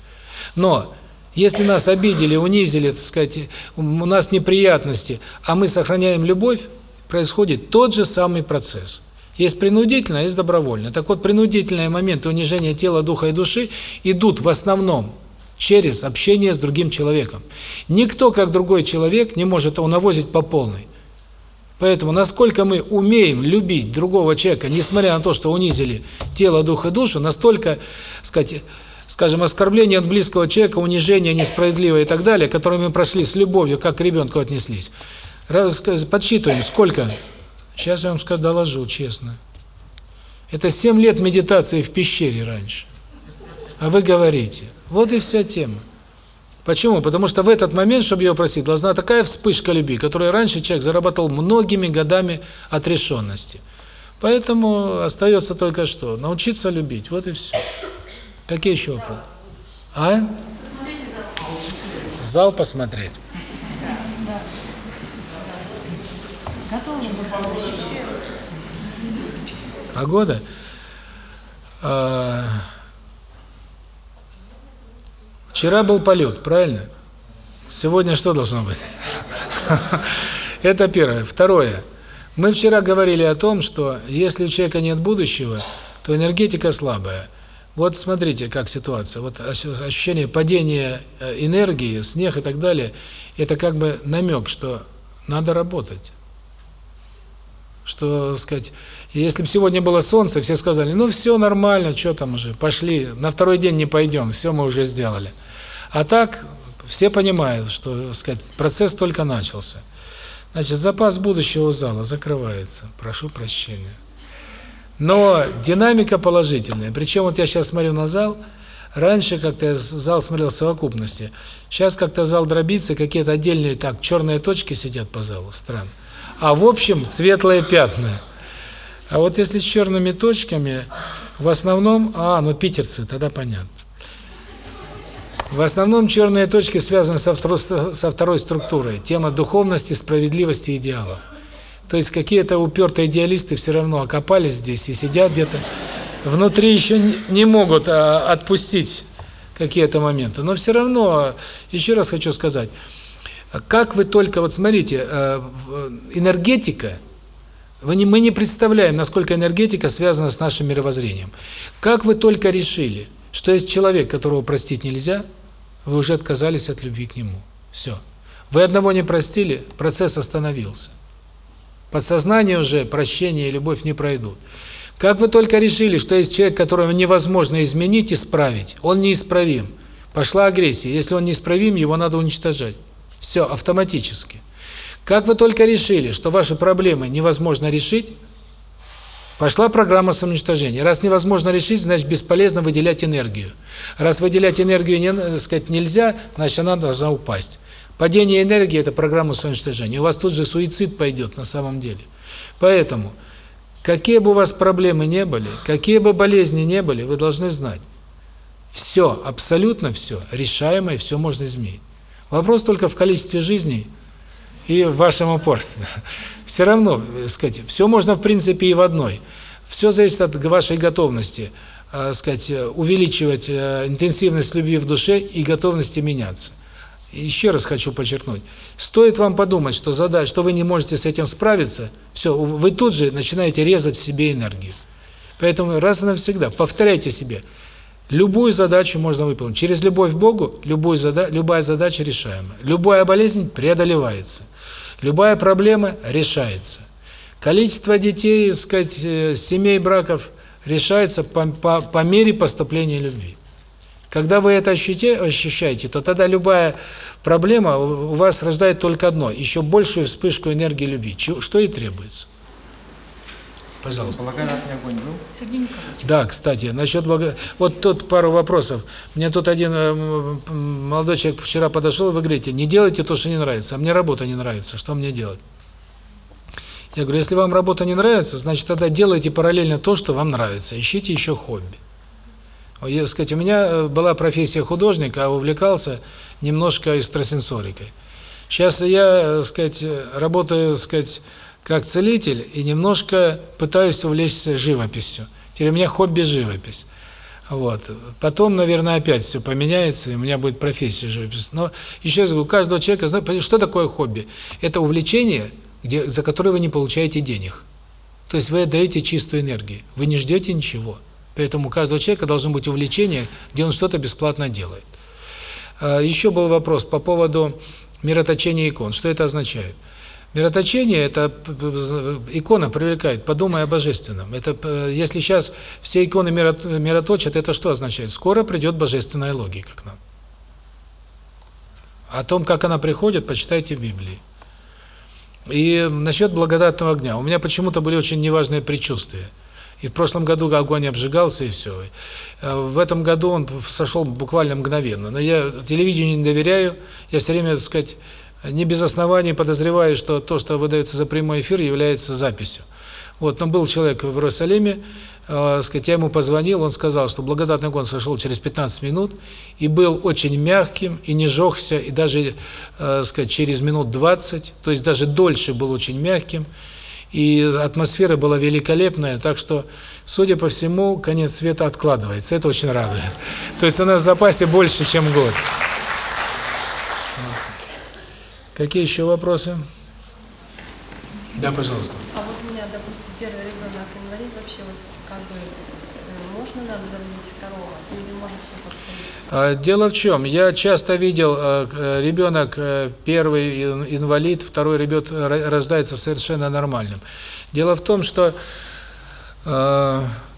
Но если нас обидели, унизили, так сказать, у нас неприятности, а мы сохраняем любовь, происходит тот же самый процесс. Есть принудительно, есть добровольно. Так вот, принудительные моменты унижения тела, духа и души идут в основном через общение с другим человеком. Никто, как другой человек, не может его навозить по полной. Поэтому, насколько мы умеем любить другого человека, несмотря на то, что унизили тело, дух и душу, настолько, сказать, скажем, оскорбление от близкого человека, унижение несправедливое и так далее, которые мы прошли с любовью, как к ребенку отнеслись. Подсчитываем, сколько? Сейчас я вам скажу, доложу, честно. Это 7 лет медитации в пещере раньше. А вы говорите. Вот и вся тема. Почему? Потому что в этот момент, чтобы ее простить, должна такая вспышка любви, которую раньше человек заработал многими годами отрешенности. Поэтому остается только что? Научиться любить. Вот и все. Какие еще вопросы? А? Зал посмотреть. Погода? А, вчера был полет, правильно? Сегодня что должно быть? Это первое. Второе. Мы вчера говорили о том, что если у человека нет будущего, то энергетика слабая. Вот смотрите, как ситуация. Вот ощущение падения э, энергии, снег и так далее, это как бы намек, что надо работать что, сказать, если бы сегодня было солнце, все сказали, ну все нормально, что там уже, пошли, на второй день не пойдем, все мы уже сделали. А так все понимают, что, сказать, процесс только начался. Значит, запас будущего зала закрывается, прошу прощения. Но динамика положительная. Причем вот я сейчас смотрю на зал, раньше как-то зал смотрел в совокупности, сейчас как-то зал дробится, какие-то отдельные так черные точки сидят по залу, странно а в общем светлые пятна. А вот если с черными точками, в основном, а, ну питерцы, тогда понятно. В основном черные точки связаны со со второй структурой, тема духовности, справедливости, идеалов. То есть какие-то упертые идеалисты все равно окопались здесь и сидят где-то, внутри еще не могут а, отпустить какие-то моменты. Но все равно, еще раз хочу сказать, как вы только, вот смотрите, э, энергетика, вы не, мы не представляем, насколько энергетика связана с нашим мировоззрением. Как вы только решили, что есть человек, которого простить нельзя, вы уже отказались от любви к нему. Все. Вы одного не простили, процесс остановился. Подсознание уже прощение и любовь не пройдут. Как вы только решили, что есть человек, которого невозможно изменить, исправить, он неисправим, Пошла агрессия. Если он неисправим, его надо уничтожать. Все, автоматически. Как вы только решили, что ваши проблемы невозможно решить, пошла программа самоуничтожения. Раз невозможно решить, значит бесполезно выделять энергию. Раз выделять энергию не, так сказать, нельзя, значит она должна упасть. Падение энергии – это программа самоуничтожения. У вас тут же суицид пойдет на самом деле. Поэтому, какие бы у вас проблемы не были, какие бы болезни не были, вы должны знать, все, абсолютно все, решаемое, все можно изменить. Вопрос только в количестве жизней и в вашем упорстве. Все равно, сказать, все можно в принципе и в одной. Все зависит от вашей готовности, э, сказать, увеличивать э, интенсивность любви в душе и готовности меняться. Еще раз хочу подчеркнуть, стоит вам подумать, что задача, что вы не можете с этим справиться, все, вы тут же начинаете резать себе энергию. Поэтому раз и навсегда повторяйте себе – Любую задачу можно выполнить. Через любовь к Богу любую зада любая задача решаема. Любая болезнь преодолевается. Любая проблема решается. Количество детей, сказать, э, семей, браков решается по, по, по мере поступления любви. Когда вы это ощущаете, то тогда любая проблема у вас рождает только одно – еще большую вспышку энергии любви, что и требуется. Пожалуйста.
Благодатный огонь был?
Сергей Николаевич.
Да, кстати, насчет благо... Вот тут пару вопросов. Мне тут один э, молодой человек вчера подошел, вы говорите, не делайте то, что не нравится, а мне работа не нравится, что мне делать? Я говорю, если вам работа не нравится, значит, тогда делайте параллельно то, что вам нравится, ищите еще хобби. Я, сказать, у меня э, была профессия художника, а увлекался немножко экстрасенсорикой. Сейчас я, э, сказать, работаю, сказать, как целитель и немножко пытаюсь увлечься живописью. Теперь у меня хобби живопись. Вот. Потом, наверное, опять все поменяется, и у меня будет профессия живопись. Но еще раз говорю, у каждого человека, что такое хобби? Это увлечение, где, за которое вы не получаете денег. То есть вы отдаете чистую энергию, вы не ждете ничего. Поэтому у каждого человека должно быть увлечение, где он что-то бесплатно делает. А, еще был вопрос по поводу мироточения икон. Что это означает? Мироточение – это икона привлекает, подумай о божественном. Это Если сейчас все иконы мироточат, это что означает? Скоро придет божественная логика к нам. О том, как она приходит, почитайте в Библии. И насчет благодатного огня. У меня почему-то были очень неважные предчувствия. И в прошлом году огонь обжигался, и все. В этом году он сошел буквально мгновенно. Но я телевидению не доверяю. Я все время, так сказать, не без оснований подозреваю, что то, что выдается за прямой эфир, является записью. Вот, но был человек в Иерусалиме, э, сказать, я ему позвонил, он сказал, что благодатный огонь сошел через 15 минут и был очень мягким, и не жёгся, и даже, э, сказать, через минут 20, то есть даже дольше был очень мягким, и атмосфера была великолепная, так что, судя по всему, конец света откладывается, это очень радует. То есть у нас в запасе больше, чем год. Какие еще вопросы? Да, пожалуйста.
А вот у меня, допустим, первый ребенок инвалид, вообще вот как бы э, можно нам заменить второго или может все повториться?
Дело в чем, я часто видел, э, э, ребенок первый инвалид, второй ребенок рождается совершенно нормальным. Дело в том, что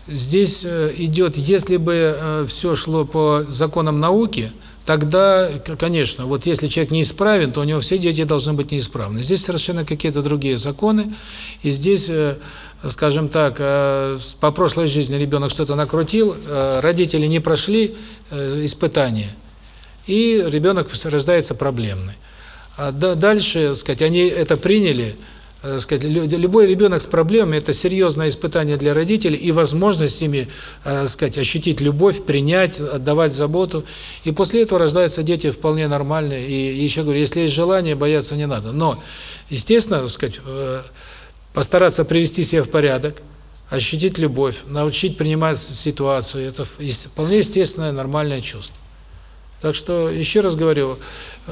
здесь идет, если бы все шло по законам науки, тогда, конечно, вот если человек неисправен, то у него все дети должны быть неисправны. Здесь совершенно какие-то другие законы, и здесь, э, скажем так, э, по прошлой жизни ребенок что-то накрутил, э, родители не прошли испытания, и ребенок рождается проблемный. А дальше, сказать, они это приняли, Э, сказать, любой ребенок с проблемами – это серьезное испытание для родителей и возможность ими, э, сказать, ощутить любовь, принять, отдавать заботу. И после этого рождаются дети вполне нормальные. И еще говорю, если есть желание, бояться не надо. Но, естественно, сказать, э, постараться привести себя в порядок, ощутить любовь, научить принимать ситуацию – это вполне естественное, нормальное чувство. Так что, еще раз говорю,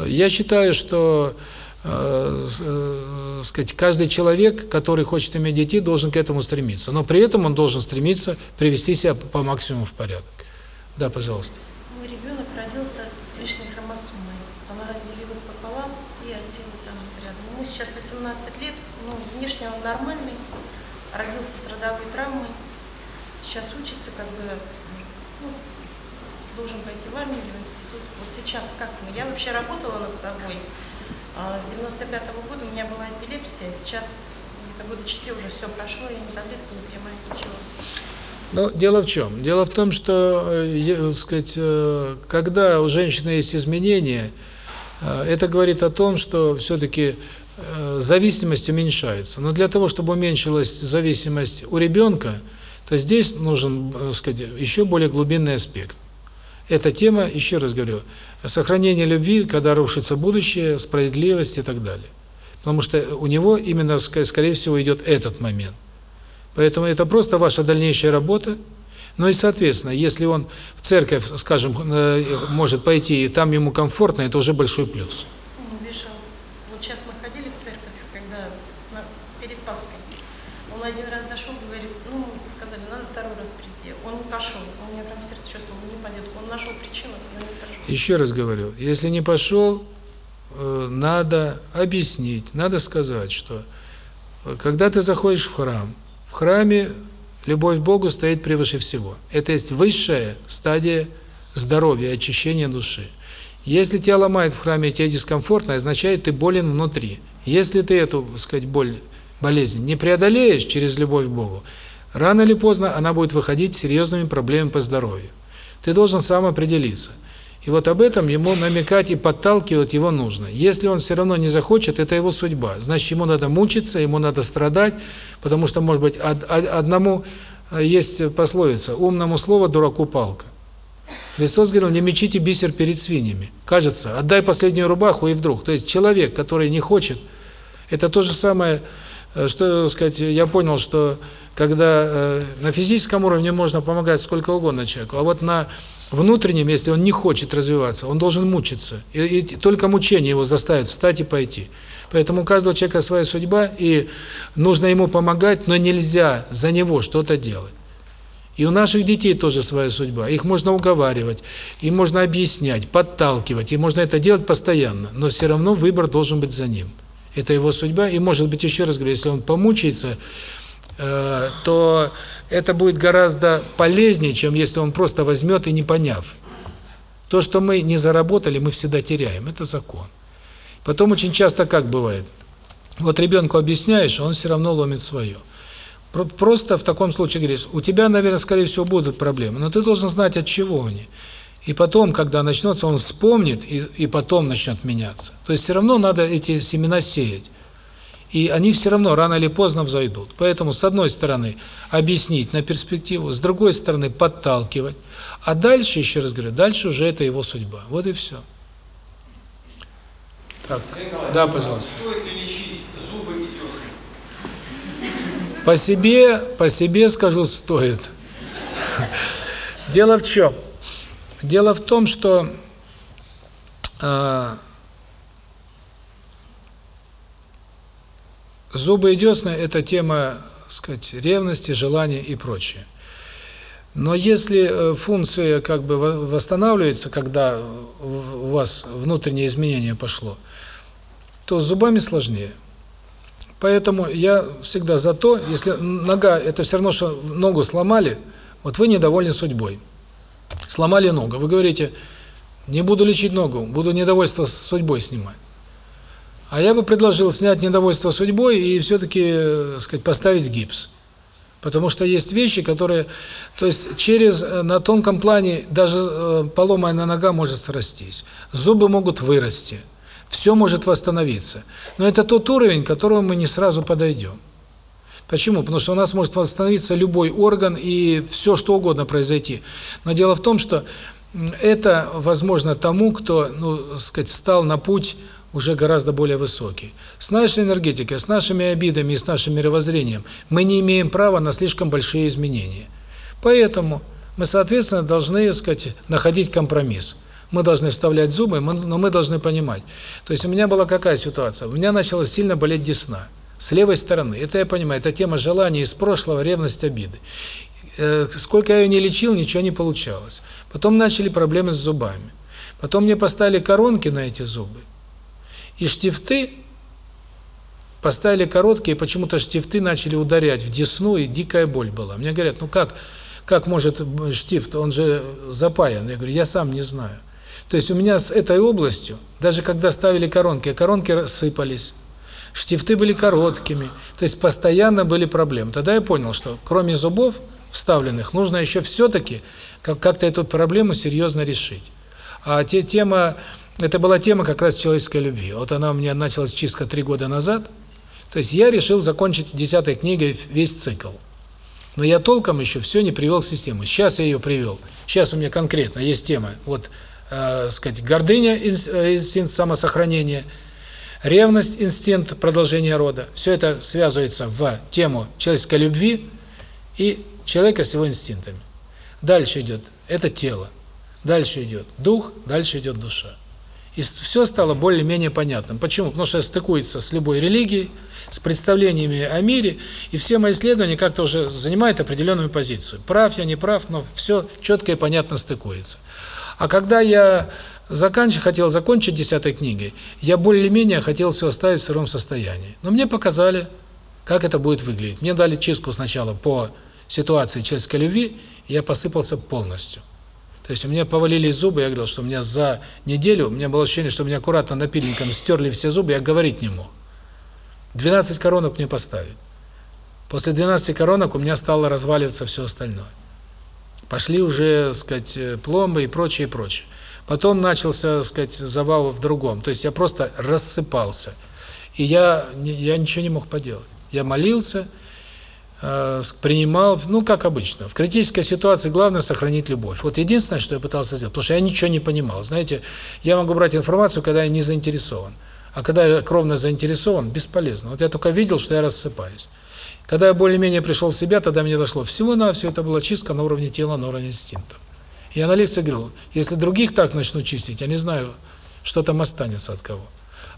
я считаю, что э, э, сказать, каждый человек, который хочет иметь детей, должен к этому стремиться. Но при этом он должен стремиться привести себя по максимуму в порядок. Да, пожалуйста.
Мой ребенок родился с лишней хромосомой. Она разделилась пополам и осела там рядом. Ему сейчас 18 лет, ну, внешне он нормальный, родился с родовой травмой. Сейчас учится как бы ну, должен пойти в армию или в институт. Вот сейчас как мне? Я вообще работала над собой. А, С 95 -го года у меня была эпилепсия, сейчас где-то года 4 уже все прошло, я ни таблетки не принимаю, ничего.
Но дело в чем? Дело в том, что, э, так сказать, э, когда у женщины есть изменения, э, это говорит о том, что все-таки зависимость уменьшается. Но для того, чтобы уменьшилась зависимость у ребенка, то здесь нужен, так сказать, еще более глубинный аспект. Эта тема, еще раз говорю, сохранение любви, когда рушится будущее, справедливость и так далее. Потому что у него именно, скорее всего, идет этот момент. Поэтому это просто ваша дальнейшая работа. Ну и, соответственно, если он в церковь, скажем, э, может пойти, и там ему комфортно, это уже большой плюс.
Ну, видишь, а вот сейчас мы ходили в церковь, когда на- перед Пасхой. Он один раз зашел, говорит, ну, сказали, надо второй раз прийти. Он пошел. У меня прям сердце чувствовало, не пойдет. Он нашел причину, но не пошел.
Еще раз говорю, если не пошел, э, надо объяснить, надо сказать, что э, когда ты заходишь в храм, в храме любовь к Богу стоит превыше всего. Это есть высшая стадия здоровья, очищения души. Если тебя ломает в храме, тебе дискомфортно, означает, ты болен внутри. Если ты эту, так сказать, боль, болезнь не преодолеешь через любовь к Богу, рано или поздно она будет выходить с серьезными проблемами по здоровью. Ты должен сам определиться. И вот об этом ему намекать и подталкивать его нужно. Если он все равно не захочет, это его судьба. Значит, ему надо мучиться, ему надо страдать, потому что, может быть, од- од- одному э, есть пословица «умному слово, дураку палка». Христос говорил, не мечите бисер перед свиньями. Кажется, отдай последнюю рубаху и вдруг. То есть человек, который не хочет, это то же самое, что, так сказать, я понял, что когда э, на физическом уровне можно помогать сколько угодно человеку, а вот на внутреннем, если он не хочет развиваться, он должен мучиться. И, и только мучение его заставит встать и пойти. Поэтому у каждого человека своя судьба, и нужно ему помогать, но нельзя за него что-то делать. И у наших детей тоже своя судьба. Их можно уговаривать, им можно объяснять, подталкивать, и можно это делать постоянно. Но все равно выбор должен быть за ним. Это его судьба, и может быть, еще раз говорю, если он помучается, э, то это будет гораздо полезнее, чем если он просто возьмет и не поняв. То, что мы не заработали, мы всегда теряем. Это закон. Потом очень часто как бывает? Вот ребенку объясняешь, он все равно ломит свое. Про- Просто в таком случае говоришь, у тебя, наверное, скорее всего, будут проблемы, но ты должен знать, от чего они. И потом, когда начнется, он вспомнит, и, и потом начнет меняться. То есть все равно надо эти семена сеять. И они все равно рано или поздно взойдут. Поэтому, с одной стороны, объяснить на перспективу, с другой стороны, подталкивать. А дальше, еще раз говорю, дальше уже это его судьба. Вот и все. Так, да, пожалуйста.
Стоит ли лечить зубы и десны?
По себе, по себе скажу, стоит. Дело в чем? Дело в том, что э, зубы и десны – это тема, сказать, ревности, желания и прочее. Но если э, функция как бы во- восстанавливается, когда у вас внутреннее изменение пошло, то с зубами сложнее. Поэтому я всегда за то, если нога, это все равно, что ногу сломали, вот вы недовольны судьбой. Сломали ногу, вы говорите, не буду лечить ногу, буду недовольство судьбой снимать. А я бы предложил снять недовольство судьбой и все-таки, э, сказать, поставить гипс. Потому что есть вещи, которые, то есть через, э, на тонком плане даже э, поломанная нога может срастись, зубы могут вырасти, все может восстановиться. Но это тот уровень, к которому мы не сразу подойдем. Почему? Потому что у нас может восстановиться любой орган и все что угодно произойти. Но дело в том, что это возможно тому, кто, ну, сказать, встал на путь уже гораздо более высокий. С нашей энергетикой, с нашими обидами и с нашим мировоззрением мы не имеем права на слишком большие изменения. Поэтому мы, соответственно, должны, сказать, находить компромисс. Мы должны вставлять зубы, но мы должны понимать. То есть у меня была какая ситуация? У меня начала сильно болеть десна. С левой стороны. Это я понимаю, это тема желаний из прошлого, ревность, обиды. Э, Сколько я ее не лечил, ничего не получалось. Потом начали проблемы с зубами. Потом мне поставили коронки на эти зубы. И штифты поставили короткие, почему-то штифты начали ударять в десну, и дикая боль была. Мне говорят, ну как, как может штифт, он же запаян. Я говорю, я сам не знаю. То есть у меня с этой областью, даже когда ставили коронки, коронки рассыпались, штифты были короткими, то есть постоянно были проблемы. Тогда я понял, что кроме зубов вставленных, нужно еще все-таки как-то эту проблему серьезно решить. А те, тема, это была тема как раз человеческой любви. Вот она у меня началась чистка три года назад. То есть я решил закончить десятой книгой весь цикл. Но я толком еще все не привел к системе. Сейчас я ее привел. Сейчас у меня конкретно есть тема. Вот э, сказать, гордыня, э, инстинкт самосохранения, ревность, инстинкт продолжения рода. Все это связывается в тему человеческой любви и человека с его инстинктами. Дальше идет это тело, дальше идет дух, дальше идет душа. И все стало более-менее понятным. Почему? Потому что стыкуется с любой религией, с представлениями о мире, и все мои исследования как-то уже занимают определенную позицию. Прав я, не прав, но все четко и понятно стыкуется. А когда я заканч... хотел закончить десятой книгой, я более-менее хотел все оставить в сыром состоянии. Но мне показали, как это будет выглядеть. Мне дали чистку сначала по ситуации человеческой любви, и я посыпался полностью. То есть у меня повалились зубы, я говорил, что у меня за неделю, у меня было ощущение, что меня аккуратно напильником стерли все зубы, я говорить не мог. 12 коронок мне поставили. После 12 коронок у меня стало разваливаться все остальное. Пошли уже, сказать, пломбы и прочее, и прочее. Потом начался, сказать, завал в другом. То есть я просто рассыпался. И я, я ничего не мог поделать. Я молился, э, принимал, ну, как обычно. В критической ситуации главное сохранить любовь. Вот единственное, что я пытался сделать, потому что я ничего не понимал. Знаете, я могу брать информацию, когда я не заинтересован. А когда я кровно заинтересован, бесполезно. Вот я только видел, что я рассыпаюсь. Когда я более-менее пришел в себя, тогда мне дошло. всего на все это была чистка на уровне тела, на уровне инстинктов. На лекции говорил, если других так начну чистить, я не знаю, что там останется от кого.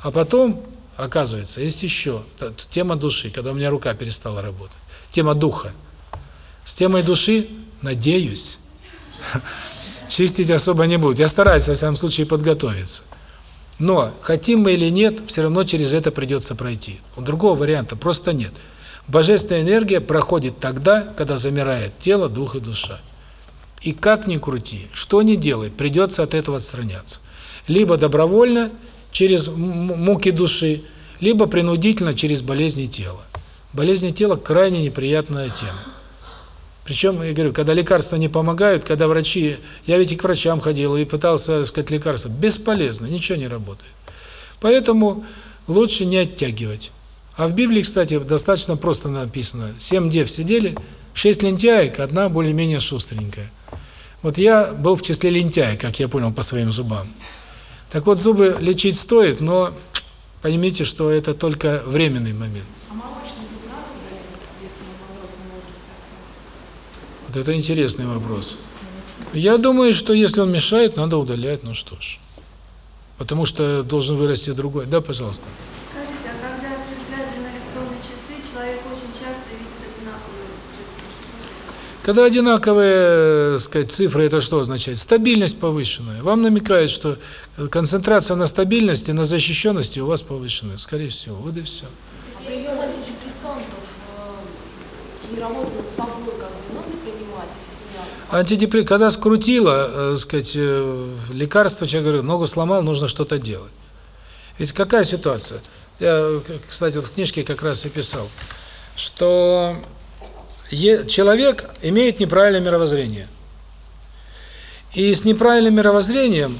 А потом, оказывается, есть еще тема души, когда у меня рука перестала работать. Тема духа. С темой души, надеюсь, чистить особо не будет. Я стараюсь, во всяком случае, подготовиться. Но, хотим мы или нет, все равно через это придется пройти. Другого варианта просто нет. Божественная энергия проходит тогда, когда замирает тело, дух и душа. И как ни крути, что ни делай, придется от этого отстраняться. Либо добровольно, через муки души, либо принудительно, через болезни тела. Болезни тела – крайне неприятная тема. Причем, я говорю, когда лекарства не помогают, когда врачи... Я ведь и к врачам ходил, и пытался сказать лекарства. Бесполезно, ничего не работает. Поэтому лучше не оттягивать. А в Библии, кстати, достаточно просто написано. Семь дев сидели, шесть лентяек, одна более-менее шустренькая. Вот я был в числе лентяек, как я понял по своим зубам. Так вот, зубы лечить стоит, но поймите, что это только временный момент. Вот это интересный вопрос. Я думаю, что если он мешает, надо удалять, ну что ж. Потому что должен вырасти другой. Да, пожалуйста.
Скажите, а когда при взгляде на электронные часы человек очень часто видит одинаковые цифры?
Когда одинаковые, сказать, цифры, это что означает? Стабильность повышенная. Вам намекает, что концентрация на стабильности, на защищенности у вас повышенная, скорее всего. Вот и все.
А прием антидепрессантов э, и работа над собой, как бы, надо принимать, если я...
Антидепрессант, когда скрутило, э, сказать, э, лекарство, человек говорит, ногу сломал, нужно что-то делать. Ведь какая ситуация? Я, кстати, вот в книжке как раз и писал, что человек имеет неправильное мировоззрение. И с неправильным мировоззрением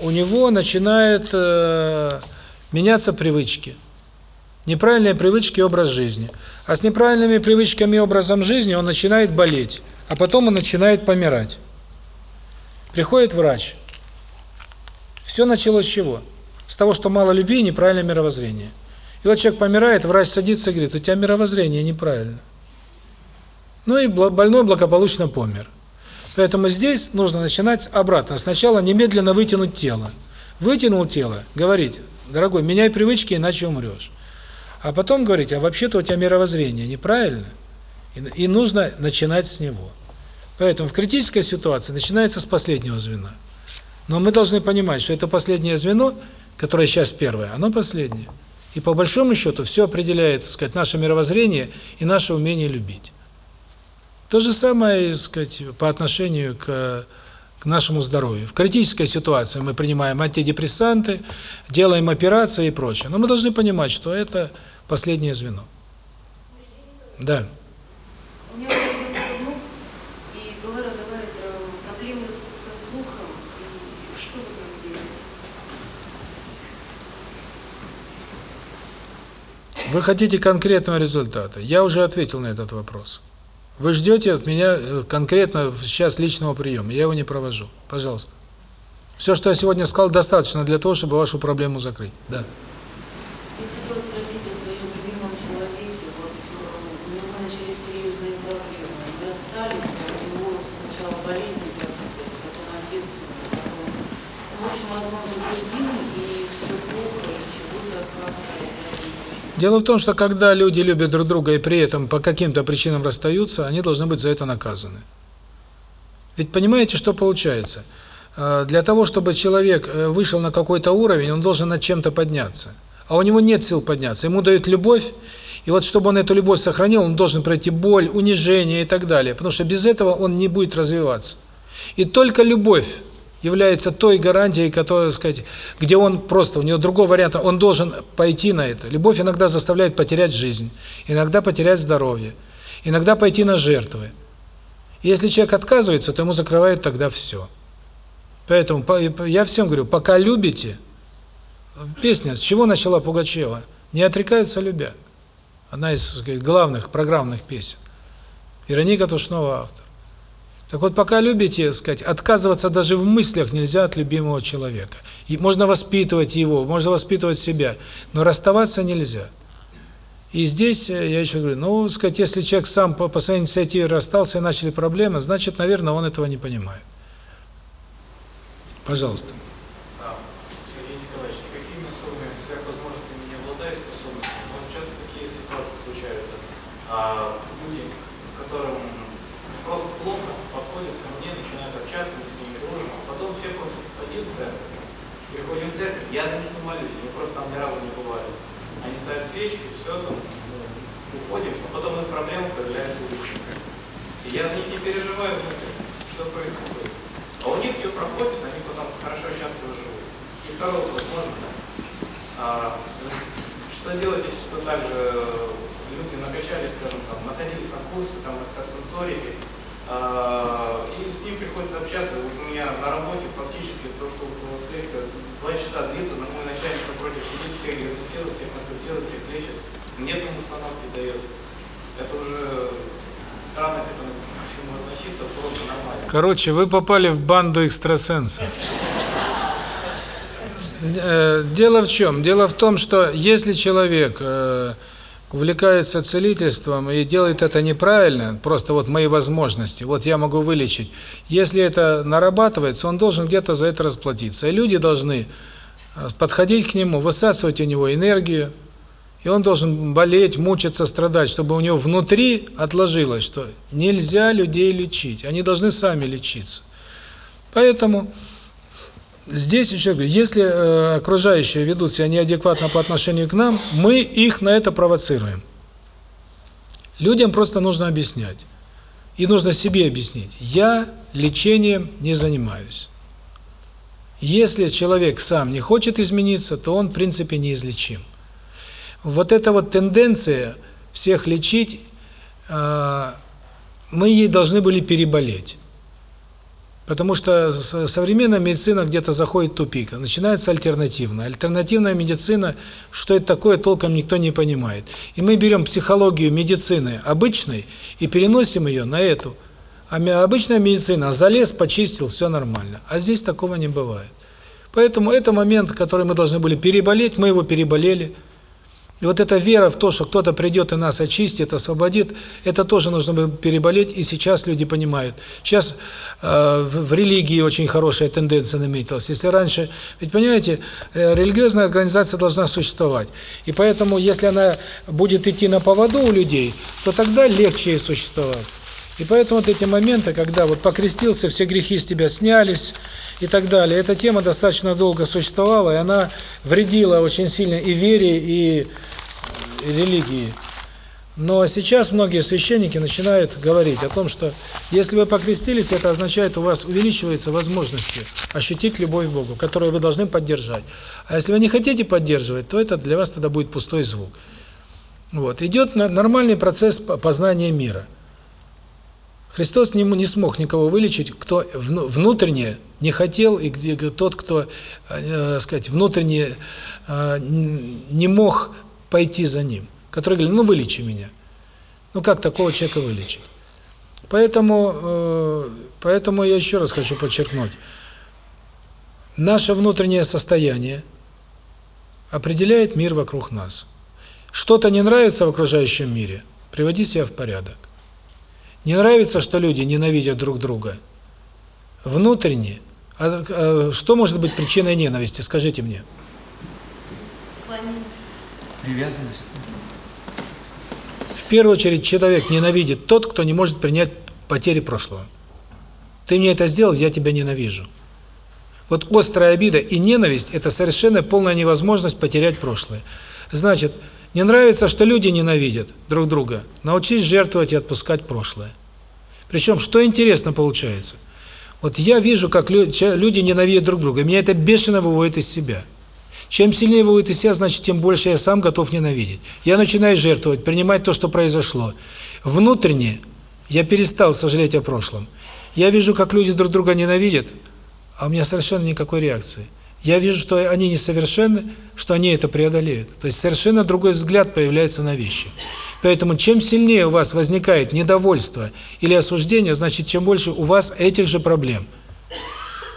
у него начинают э, меняться привычки. Неправильные привычки образ жизни. А с неправильными привычками и образом жизни он начинает болеть, а потом он начинает помирать. Приходит врач. Все началось с чего? С того, что мало любви и неправильное мировоззрение. И вот человек помирает, врач садится и говорит, у тебя мировоззрение неправильно. Ну и больной благополучно помер. Поэтому здесь нужно начинать обратно. Сначала немедленно вытянуть тело. Вытянул тело, говорить, дорогой, меняй привычки, иначе умрешь. А потом говорить, а вообще-то у тебя мировоззрение неправильно, и, нужно начинать с него. Поэтому в критической ситуации начинается с последнего звена. Но мы должны понимать, что это последнее звено, которое сейчас первое, оно последнее. И по большому счету все определяет, так сказать, наше мировоззрение и наше умение любить. То же самое, сказать, по отношению к, к нашему здоровью. В критической ситуации мы принимаем антидепрессанты, делаем операции и прочее. Но мы должны понимать, что это последнее звено. Да.
У меня маленький внук, и говорят, бывает э, проблемы со слухом, и что вы там делаете?
Вы хотите конкретного результата. Я уже ответил на этот вопрос. Вы ждете от меня э, конкретно сейчас личного приема. Я его не провожу. Пожалуйста. Все, что я сегодня сказал, достаточно для того, чтобы вашу проблему закрыть. Да.
Я хотела спросить о своем любимом человеке. Вот э, у него начались серьезные проблемы. Они расстались, а у него сначала болезни просыпались, потом отец умер, потом... В общем, одно за другим, и все плохо, и чего-то как-то... я не очень
Дело в том, что когда люди любят друг друга и при этом по каким-то причинам расстаются, они должны быть за это наказаны. Ведь понимаете, что получается? Э, Для того, чтобы человек э, вышел на какой-то уровень, он должен над чем-то подняться. А у него нет сил подняться. Ему дают любовь, и вот чтобы он эту любовь сохранил, он должен пройти боль, унижение и так далее. Потому что без этого он не будет развиваться. И только любовь является той гарантией, которая, сказать, где он просто, у него другого варианта, он должен пойти на это. Любовь иногда заставляет потерять жизнь, иногда потерять здоровье, иногда пойти на жертвы. Если человек отказывается, то ему закрывают тогда все. Поэтому по- я всем говорю, пока любите, песня, с чего начала Пугачева? Не отрекаются любя. Одна из сказать, главных программных песен. Вероника Тушнова автор. Так вот, пока любите, сказать, отказываться даже в мыслях нельзя от любимого человека. И можно воспитывать его, можно воспитывать себя, но расставаться нельзя. И здесь э, я еще говорю, ну, сказать, если человек сам по, по своей инициативе расстался и начали проблемы, значит, наверное, он этого не понимает. Пожалуйста.
А, Сергей Николаевич, никакими особыми сверхвозможностями не обладаю способностями, но часто такие ситуации случаются. А, люди, которым просто плохо подходят ко мне, начинают общаться, мы с ними дружим, а потом все просят один в церковь. Приходим в церковь, я за них не молюсь, они просто там ни разу не бывали. Они ставят свечки, все там, ну, уходим, а потом их проблема появляется у них. И я за них не переживаю внутри, что происходит. А у них все проходит, они потом хорошо счастливо живут. И второй вопрос, можно? А, что делать, если то также люди накачались, скажем, там, находились на курсы, там, экстрасенсорики, а, и с ним приходится общаться. Вот у меня на работе фактически то, что у вас лекция два часа длится, но мой начальник напротив сидит, всех диагностирует, всех консультирует, всех лечит, мне там установки дает. Это уже странно к этому всему относиться, просто нормально.
Короче, вы попали в банду экстрасенсов. Э, Дело в чем? Дело в том, что если человек э, увлекается целительством и делает это неправильно, просто вот мои возможности, вот я могу вылечить, если это нарабатывается, он должен где-то за это расплатиться. И люди должны э, подходить к нему, высасывать у него энергию, и он должен болеть, мучиться, страдать, чтобы у него внутри отложилось, что нельзя людей лечить, они должны сами лечиться. Поэтому здесь еще если э, окружающие ведут себя неадекватно по отношению к нам, мы их на это провоцируем. Людям просто нужно объяснять. И нужно себе объяснить. Я лечением не занимаюсь. Если человек сам не хочет измениться, то он в принципе неизлечим. Вот эта вот тенденция всех лечить, э, мы ей должны были переболеть. Потому что современная медицина где-то заходит в тупик, а начинается альтернативная. Альтернативная медицина, что это такое, толком никто не понимает. И мы берем психологию медицины обычной и переносим ее на эту. А обычная медицина залез, почистил, все нормально. А здесь такого не бывает. Поэтому это момент, который мы должны были переболеть, мы его переболели. И вот эта вера в то, что кто-то придет и нас очистит, освободит, это тоже нужно переболеть, и сейчас люди понимают. Сейчас э, в, в религии очень хорошая тенденция наметилась. Если раньше, ведь понимаете, религиозная организация должна существовать. И поэтому, если она будет идти на поводу у людей, то тогда легче ей существовать. И поэтому вот эти моменты, когда вот покрестился, все грехи с тебя снялись и так далее, эта тема достаточно долго существовала, и она вредила очень сильно и вере, и религии. Но сейчас многие священники начинают говорить о том, что если вы покрестились, это означает, у вас увеличиваются возможности ощутить любовь к Богу, которую вы должны поддержать. А если вы не хотите поддерживать, то это для вас тогда будет пустой звук. Вот. Идет нормальный процесс познания мира. Христос не, не смог никого вылечить, кто внутренне не хотел, и тот, кто, э, сказать, внутренне э, не мог пойти за ним который говорит, ну вылечи меня. Ну как такого человека вылечить? Поэтому, э, поэтому я еще раз хочу подчеркнуть. Наше внутреннее состояние определяет мир вокруг нас. Что-то не нравится в окружающем мире, приводи себя в порядок. Не нравится, что люди ненавидят друг друга. Внутренне. А, а что может быть причиной ненависти, скажите мне?
Привязанность.
В первую очередь человек ненавидит тот, кто не может принять потери прошлого. Ты мне это сделал, я тебя ненавижу. Вот острая обида и ненависть – это совершенно полная невозможность потерять прошлое. Значит, не нравится, что люди ненавидят друг друга. Научись жертвовать и отпускать прошлое. Причем, что интересно получается. Вот я вижу, как люди ненавидят друг друга, меня это бешено выводит из себя. Чем сильнее выводит из себя, значит, тем больше я сам готов ненавидеть. Я начинаю жертвовать, принимать то, что произошло. Внутренне я перестал сожалеть о прошлом. Я вижу, как люди друг друга ненавидят, а у меня совершенно никакой реакции. Я вижу, что они несовершенны, что они это преодолеют. То есть совершенно другой взгляд появляется на вещи. Поэтому чем сильнее у вас возникает недовольство или осуждение, значит, чем больше у вас этих же проблем.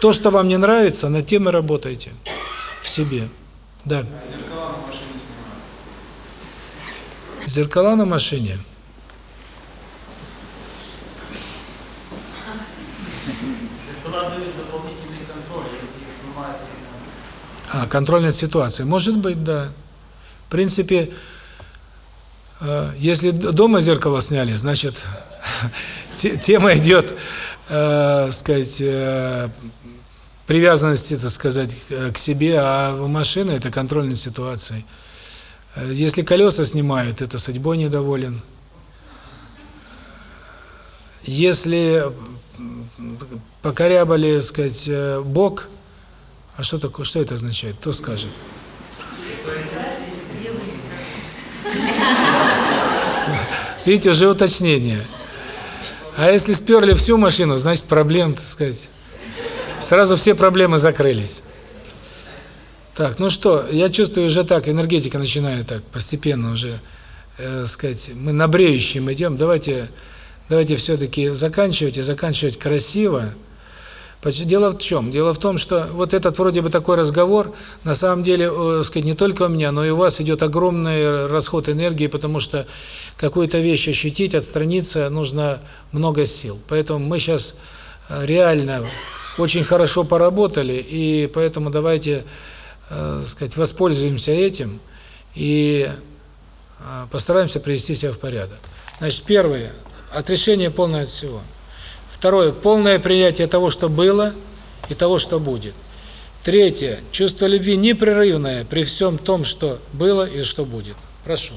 То, что вам не нравится, над тем и работаете в себе. Да.
Зеркала на машине снимают.
Зеркала на машине.
Зеркала дают дополнительный контроль, если их снимают.
А, контроль над ситуацией. Может быть, да. В принципе, если дома зеркало сняли, значит, тема идет, э, сказать, э, привязанности, так сказать, к себе, а у машины это контроль над ситуацией. Если колеса снимают, это судьбой недоволен. Если покорябали, так сказать, бок, а что такое, что это означает? Кто скажет? Видите, уже уточнение. А если сперли всю машину, значит проблем, так сказать, Сразу все проблемы закрылись. Так, ну что, я чувствую уже так, энергетика начинает так постепенно уже, э, сказать, мы на бреющем идем. Давайте, давайте все-таки заканчивать и заканчивать красиво. Дело в чем? Дело в том, что вот этот вроде бы такой разговор, на самом деле, э, сказать, не только у меня, но и у вас идет огромный расход энергии, потому что какую-то вещь ощутить, отстраниться, нужно много сил. Поэтому мы сейчас э, реально очень хорошо поработали, и поэтому давайте, э, сказать, воспользуемся этим и постараемся привести себя в порядок. Значит, первое отрешение полное от всего. Второе полное принятие того, что было, и того, что будет. Третье чувство любви непрерывное при всем том, что было и что будет. Прошу.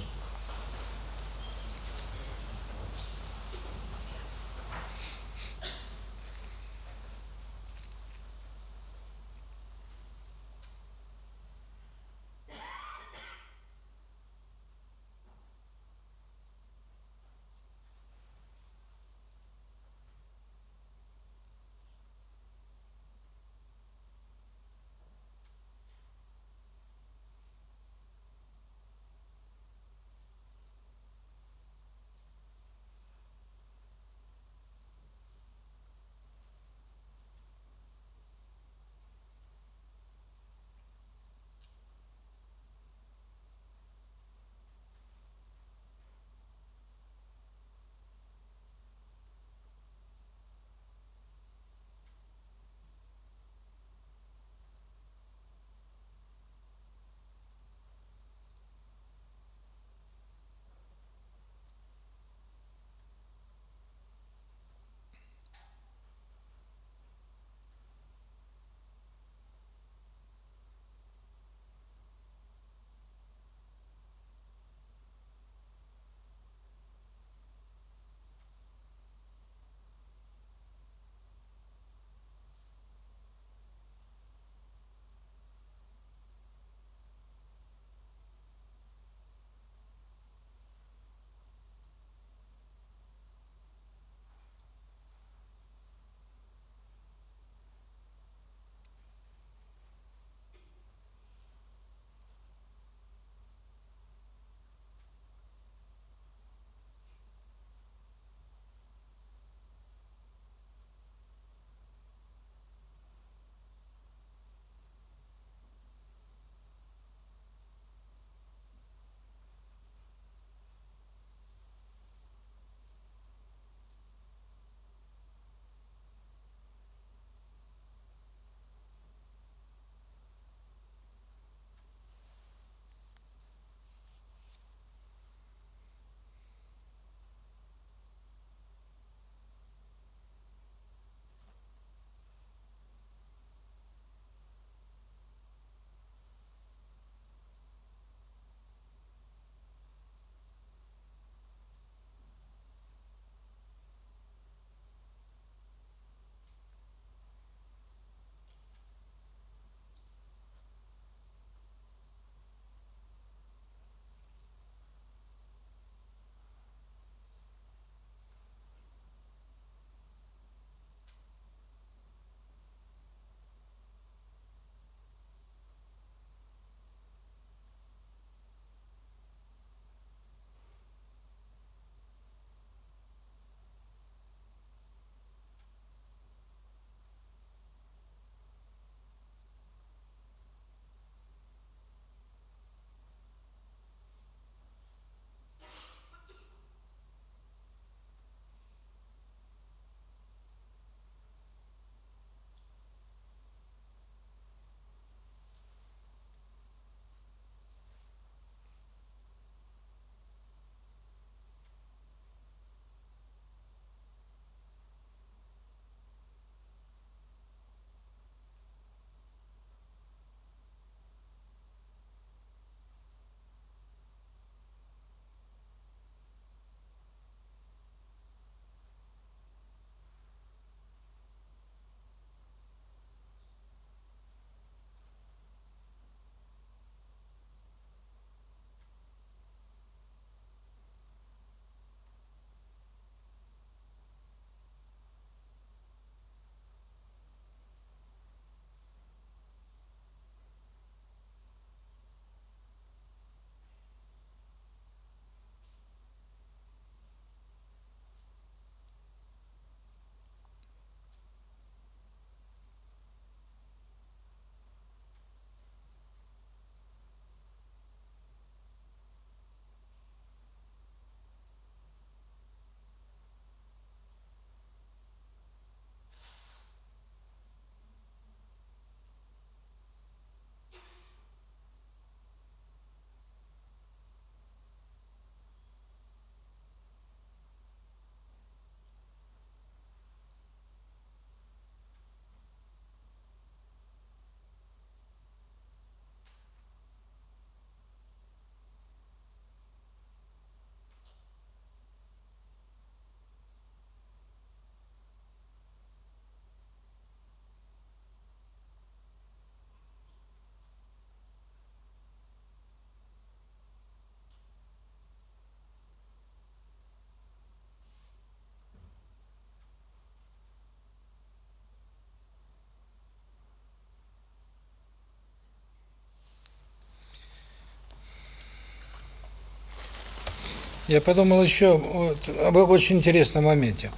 Я подумал еще вот об очень интересном моменте.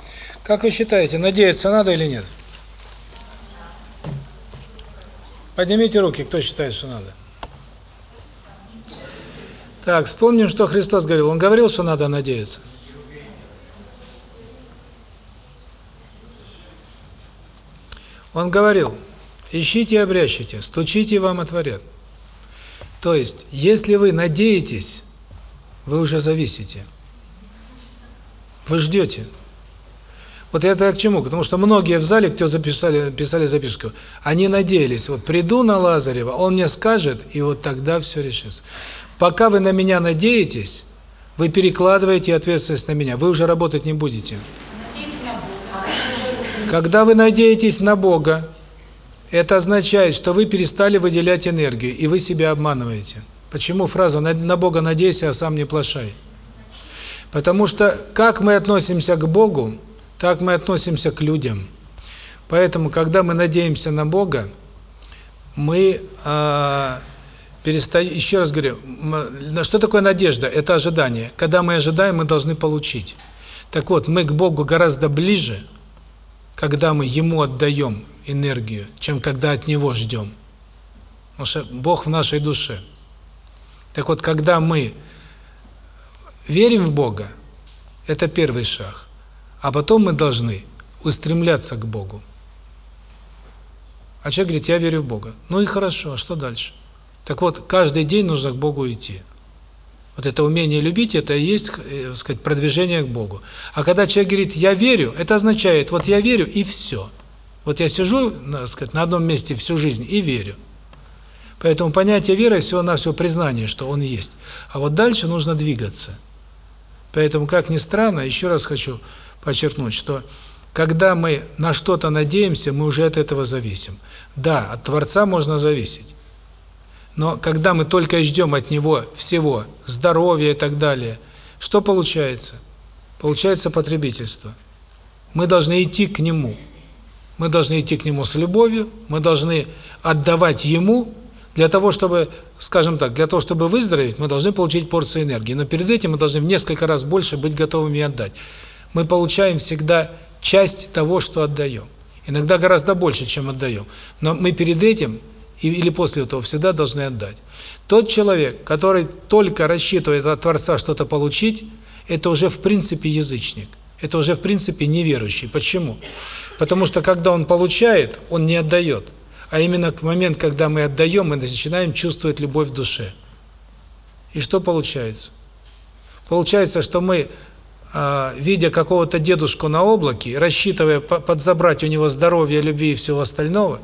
Как вы считаете, надеяться надо или нет? Поднимите руки, кто считает, что надо. Так, вспомним, что Христос говорил. Он говорил, что надо надеяться. Он говорил, ищите и обрящите, стучите и вам отворят. То есть, если вы надеетесь, вы уже зависите. Вы ждете. Вот это к чему? Потому что многие в зале, кто записали, писали записку, они надеялись, вот приду на Лазарева, он мне скажет, и вот тогда все решится. Пока вы на меня надеетесь, вы перекладываете ответственность на меня, вы уже работать не будете. Когда вы надеетесь на Бога, это означает, что вы перестали выделять энергию, и вы себя обманываете. Почему фраза «на Бога надейся, а сам не плашай»? Потому что как мы относимся к Богу, так мы относимся к людям. Поэтому, когда мы надеемся на Бога, мы э, перестаем, еще раз говорю, что такое надежда? Это ожидание. Когда мы ожидаем, мы должны получить. Так вот, мы к Богу гораздо ближе, когда мы Ему отдаем энергию, чем когда от Него ждем. Потому что Бог в нашей душе. Так вот, когда мы верим в Бога, это первый шаг. А потом мы должны устремляться к Богу. А человек говорит, я верю в Бога. Ну и хорошо, а что дальше? Так вот, каждый день нужно к Богу идти. Вот это умение любить, это и есть, э, сказать, продвижение к Богу. А когда человек говорит, я верю, это означает, вот я верю и все. Вот я сижу, сказать, на одном месте всю жизнь и верю. Поэтому понятие веры всего-навсего признание, что он есть. А вот дальше нужно двигаться. Поэтому, как ни странно, еще раз хочу подчеркнуть, что когда мы на что-то надеемся, мы уже от этого зависим. Да, от Творца можно зависеть. Но когда мы только ждем от Него всего, здоровья и так далее, что получается? Получается потребительство. Мы должны идти к Нему. Мы должны идти к Нему с любовью, мы должны отдавать Ему, для того, чтобы, скажем так, для того, чтобы выздороветь, мы должны получить порцию энергии. Но перед этим мы должны в несколько раз больше быть готовыми отдать. Мы получаем всегда часть того, что отдаем. Иногда гораздо больше, чем отдаем. Но мы перед этим или после этого всегда должны отдать. Тот человек, который только рассчитывает от Творца что-то получить, это уже в принципе язычник. Это уже в принципе неверующий. Почему? Потому что когда он получает, он не отдает. А именно в момент, когда мы отдаем, мы начинаем чувствовать любовь в душе. И что получается? Получается, что мы, а, видя какого-то дедушку на облаке, рассчитывая подзабрать у него здоровье, любви и всего остального,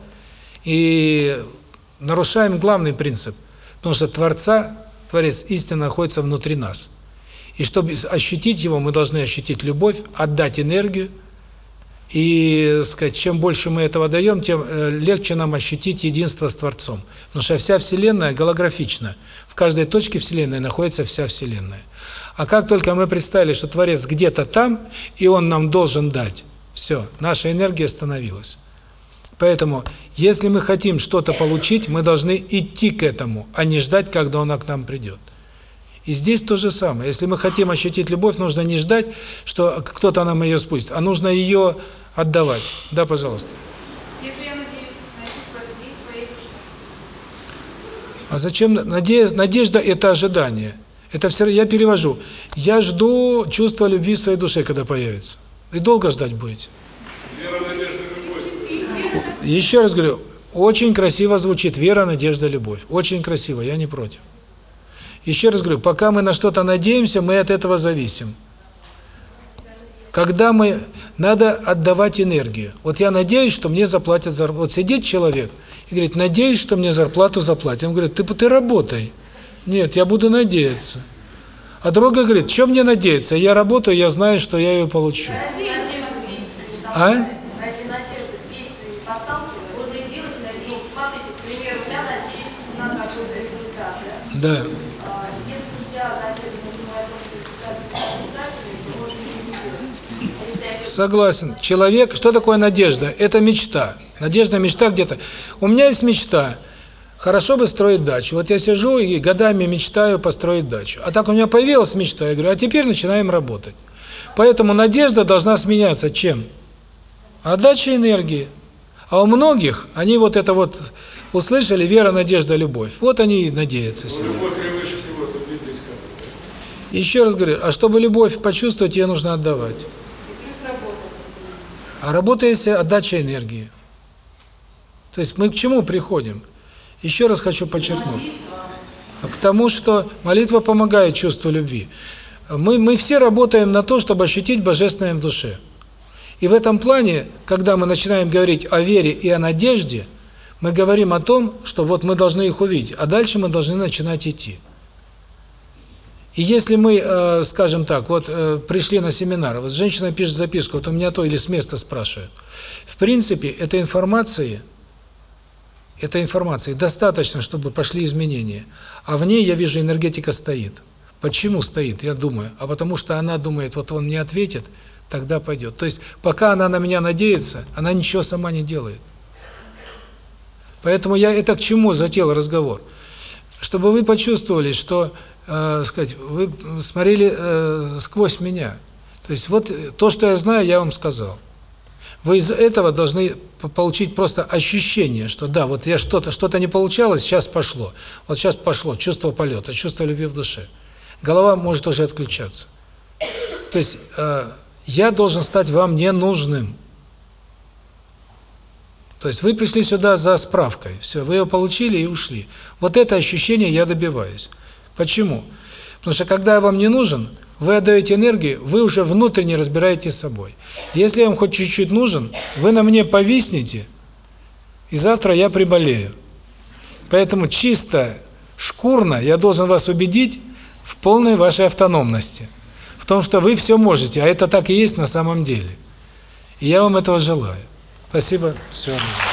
и нарушаем главный принцип, потому что Творца, Творец истинно находится внутри нас. И чтобы ощутить его, мы должны ощутить любовь, отдать энергию, и, сказать, чем больше мы этого даем, тем э, легче нам ощутить единство с Творцом. Потому что вся Вселенная голографична. В каждой точке Вселенной находится вся Вселенная. А как только мы представили, что Творец где-то там, и Он нам должен дать, все, наша энергия остановилась. Поэтому, если мы хотим что-то получить, мы должны идти к этому, а не ждать, когда он к нам придет. И здесь то же самое. Если мы хотим ощутить любовь, нужно не ждать, что кто-то нам ее спустит, а нужно ее отдавать. Да, пожалуйста.
Если я надеюсь своей.
А зачем надежда? Надежда это ожидание. Это все я перевожу. Я жду чувства любви в своей душе, когда появится. И долго ждать будете? Еще раз говорю, очень красиво звучит вера, надежда, любовь. Очень красиво, я не против. Еще раз говорю, пока мы на что-то надеемся, мы от этого зависим. Когда мы... Надо отдавать энергию. Вот я надеюсь, что мне заплатят зарплату. Вот сидит человек и говорит, надеюсь, что мне зарплату заплатят. Он говорит, ты, ты работай. Нет, я буду надеяться. А другой говорит, что мне надеяться? Я работаю, я знаю, что я ее получу. А? Да. Согласен. Человек, что такое надежда? Это мечта. Надежда, мечта где-то. У меня есть мечта Хорошо бы строить дачу. Вот я сижу и годами мечтаю построить дачу. А так у меня появилась мечта, я говорю, а теперь начинаем работать. Поэтому надежда должна сменяться чем? Отдачей энергии. А у многих, они вот это вот услышали, вера, надежда, любовь. Вот они и надеются себе.
Любовь превыше всего, это сказано.
Еще раз говорю, а чтобы любовь почувствовать, ее нужно отдавать.
И плюс работа посильнее.
А работа есть отдача энергии. То есть мы к чему приходим? Еще раз хочу подчеркнуть. К тому, что молитва помогает чувству любви. Мы, мы все работаем на то, чтобы ощутить Божественное в душе. И в этом плане, когда мы начинаем говорить о вере и о надежде, мы говорим о том, что вот мы должны их увидеть, а дальше мы должны начинать идти. И если мы, э, скажем так, вот э, пришли на семинар, вот женщина пишет записку, вот у меня то или с места спрашивают. В принципе, этой информации, этой информации достаточно, чтобы пошли изменения. А в ней, я вижу, энергетика стоит. Почему стоит? Я думаю. А потому что она думает, вот он мне ответит, тогда пойдет. То есть, пока она на меня надеется, она ничего сама не делает. Поэтому я это к чему затеял разговор? Чтобы вы почувствовали, что, э, сказать, вы смотрели э, сквозь меня. То есть вот то, что я знаю, я вам сказал. Вы из этого должны по- получить просто ощущение, что да, вот я что-то что-то не получалось, сейчас пошло. Вот сейчас пошло чувство полета, чувство любви в душе. Голова может уже отключаться. То есть э, я должен стать вам ненужным. То есть вы пришли сюда за справкой, все, вы ее получили и ушли. Вот это ощущение я добиваюсь. Почему? Потому что когда я вам не нужен, вы отдаете энергию, вы уже внутренне разбираетесь с собой. Если я вам хоть чуть-чуть нужен, вы на мне повиснете, и завтра я приболею. Поэтому чисто, шкурно я должен вас убедить в полной вашей автономности. В том, что вы все можете, а это так и есть на самом деле. И я вам этого желаю. Спасибо. Доброго.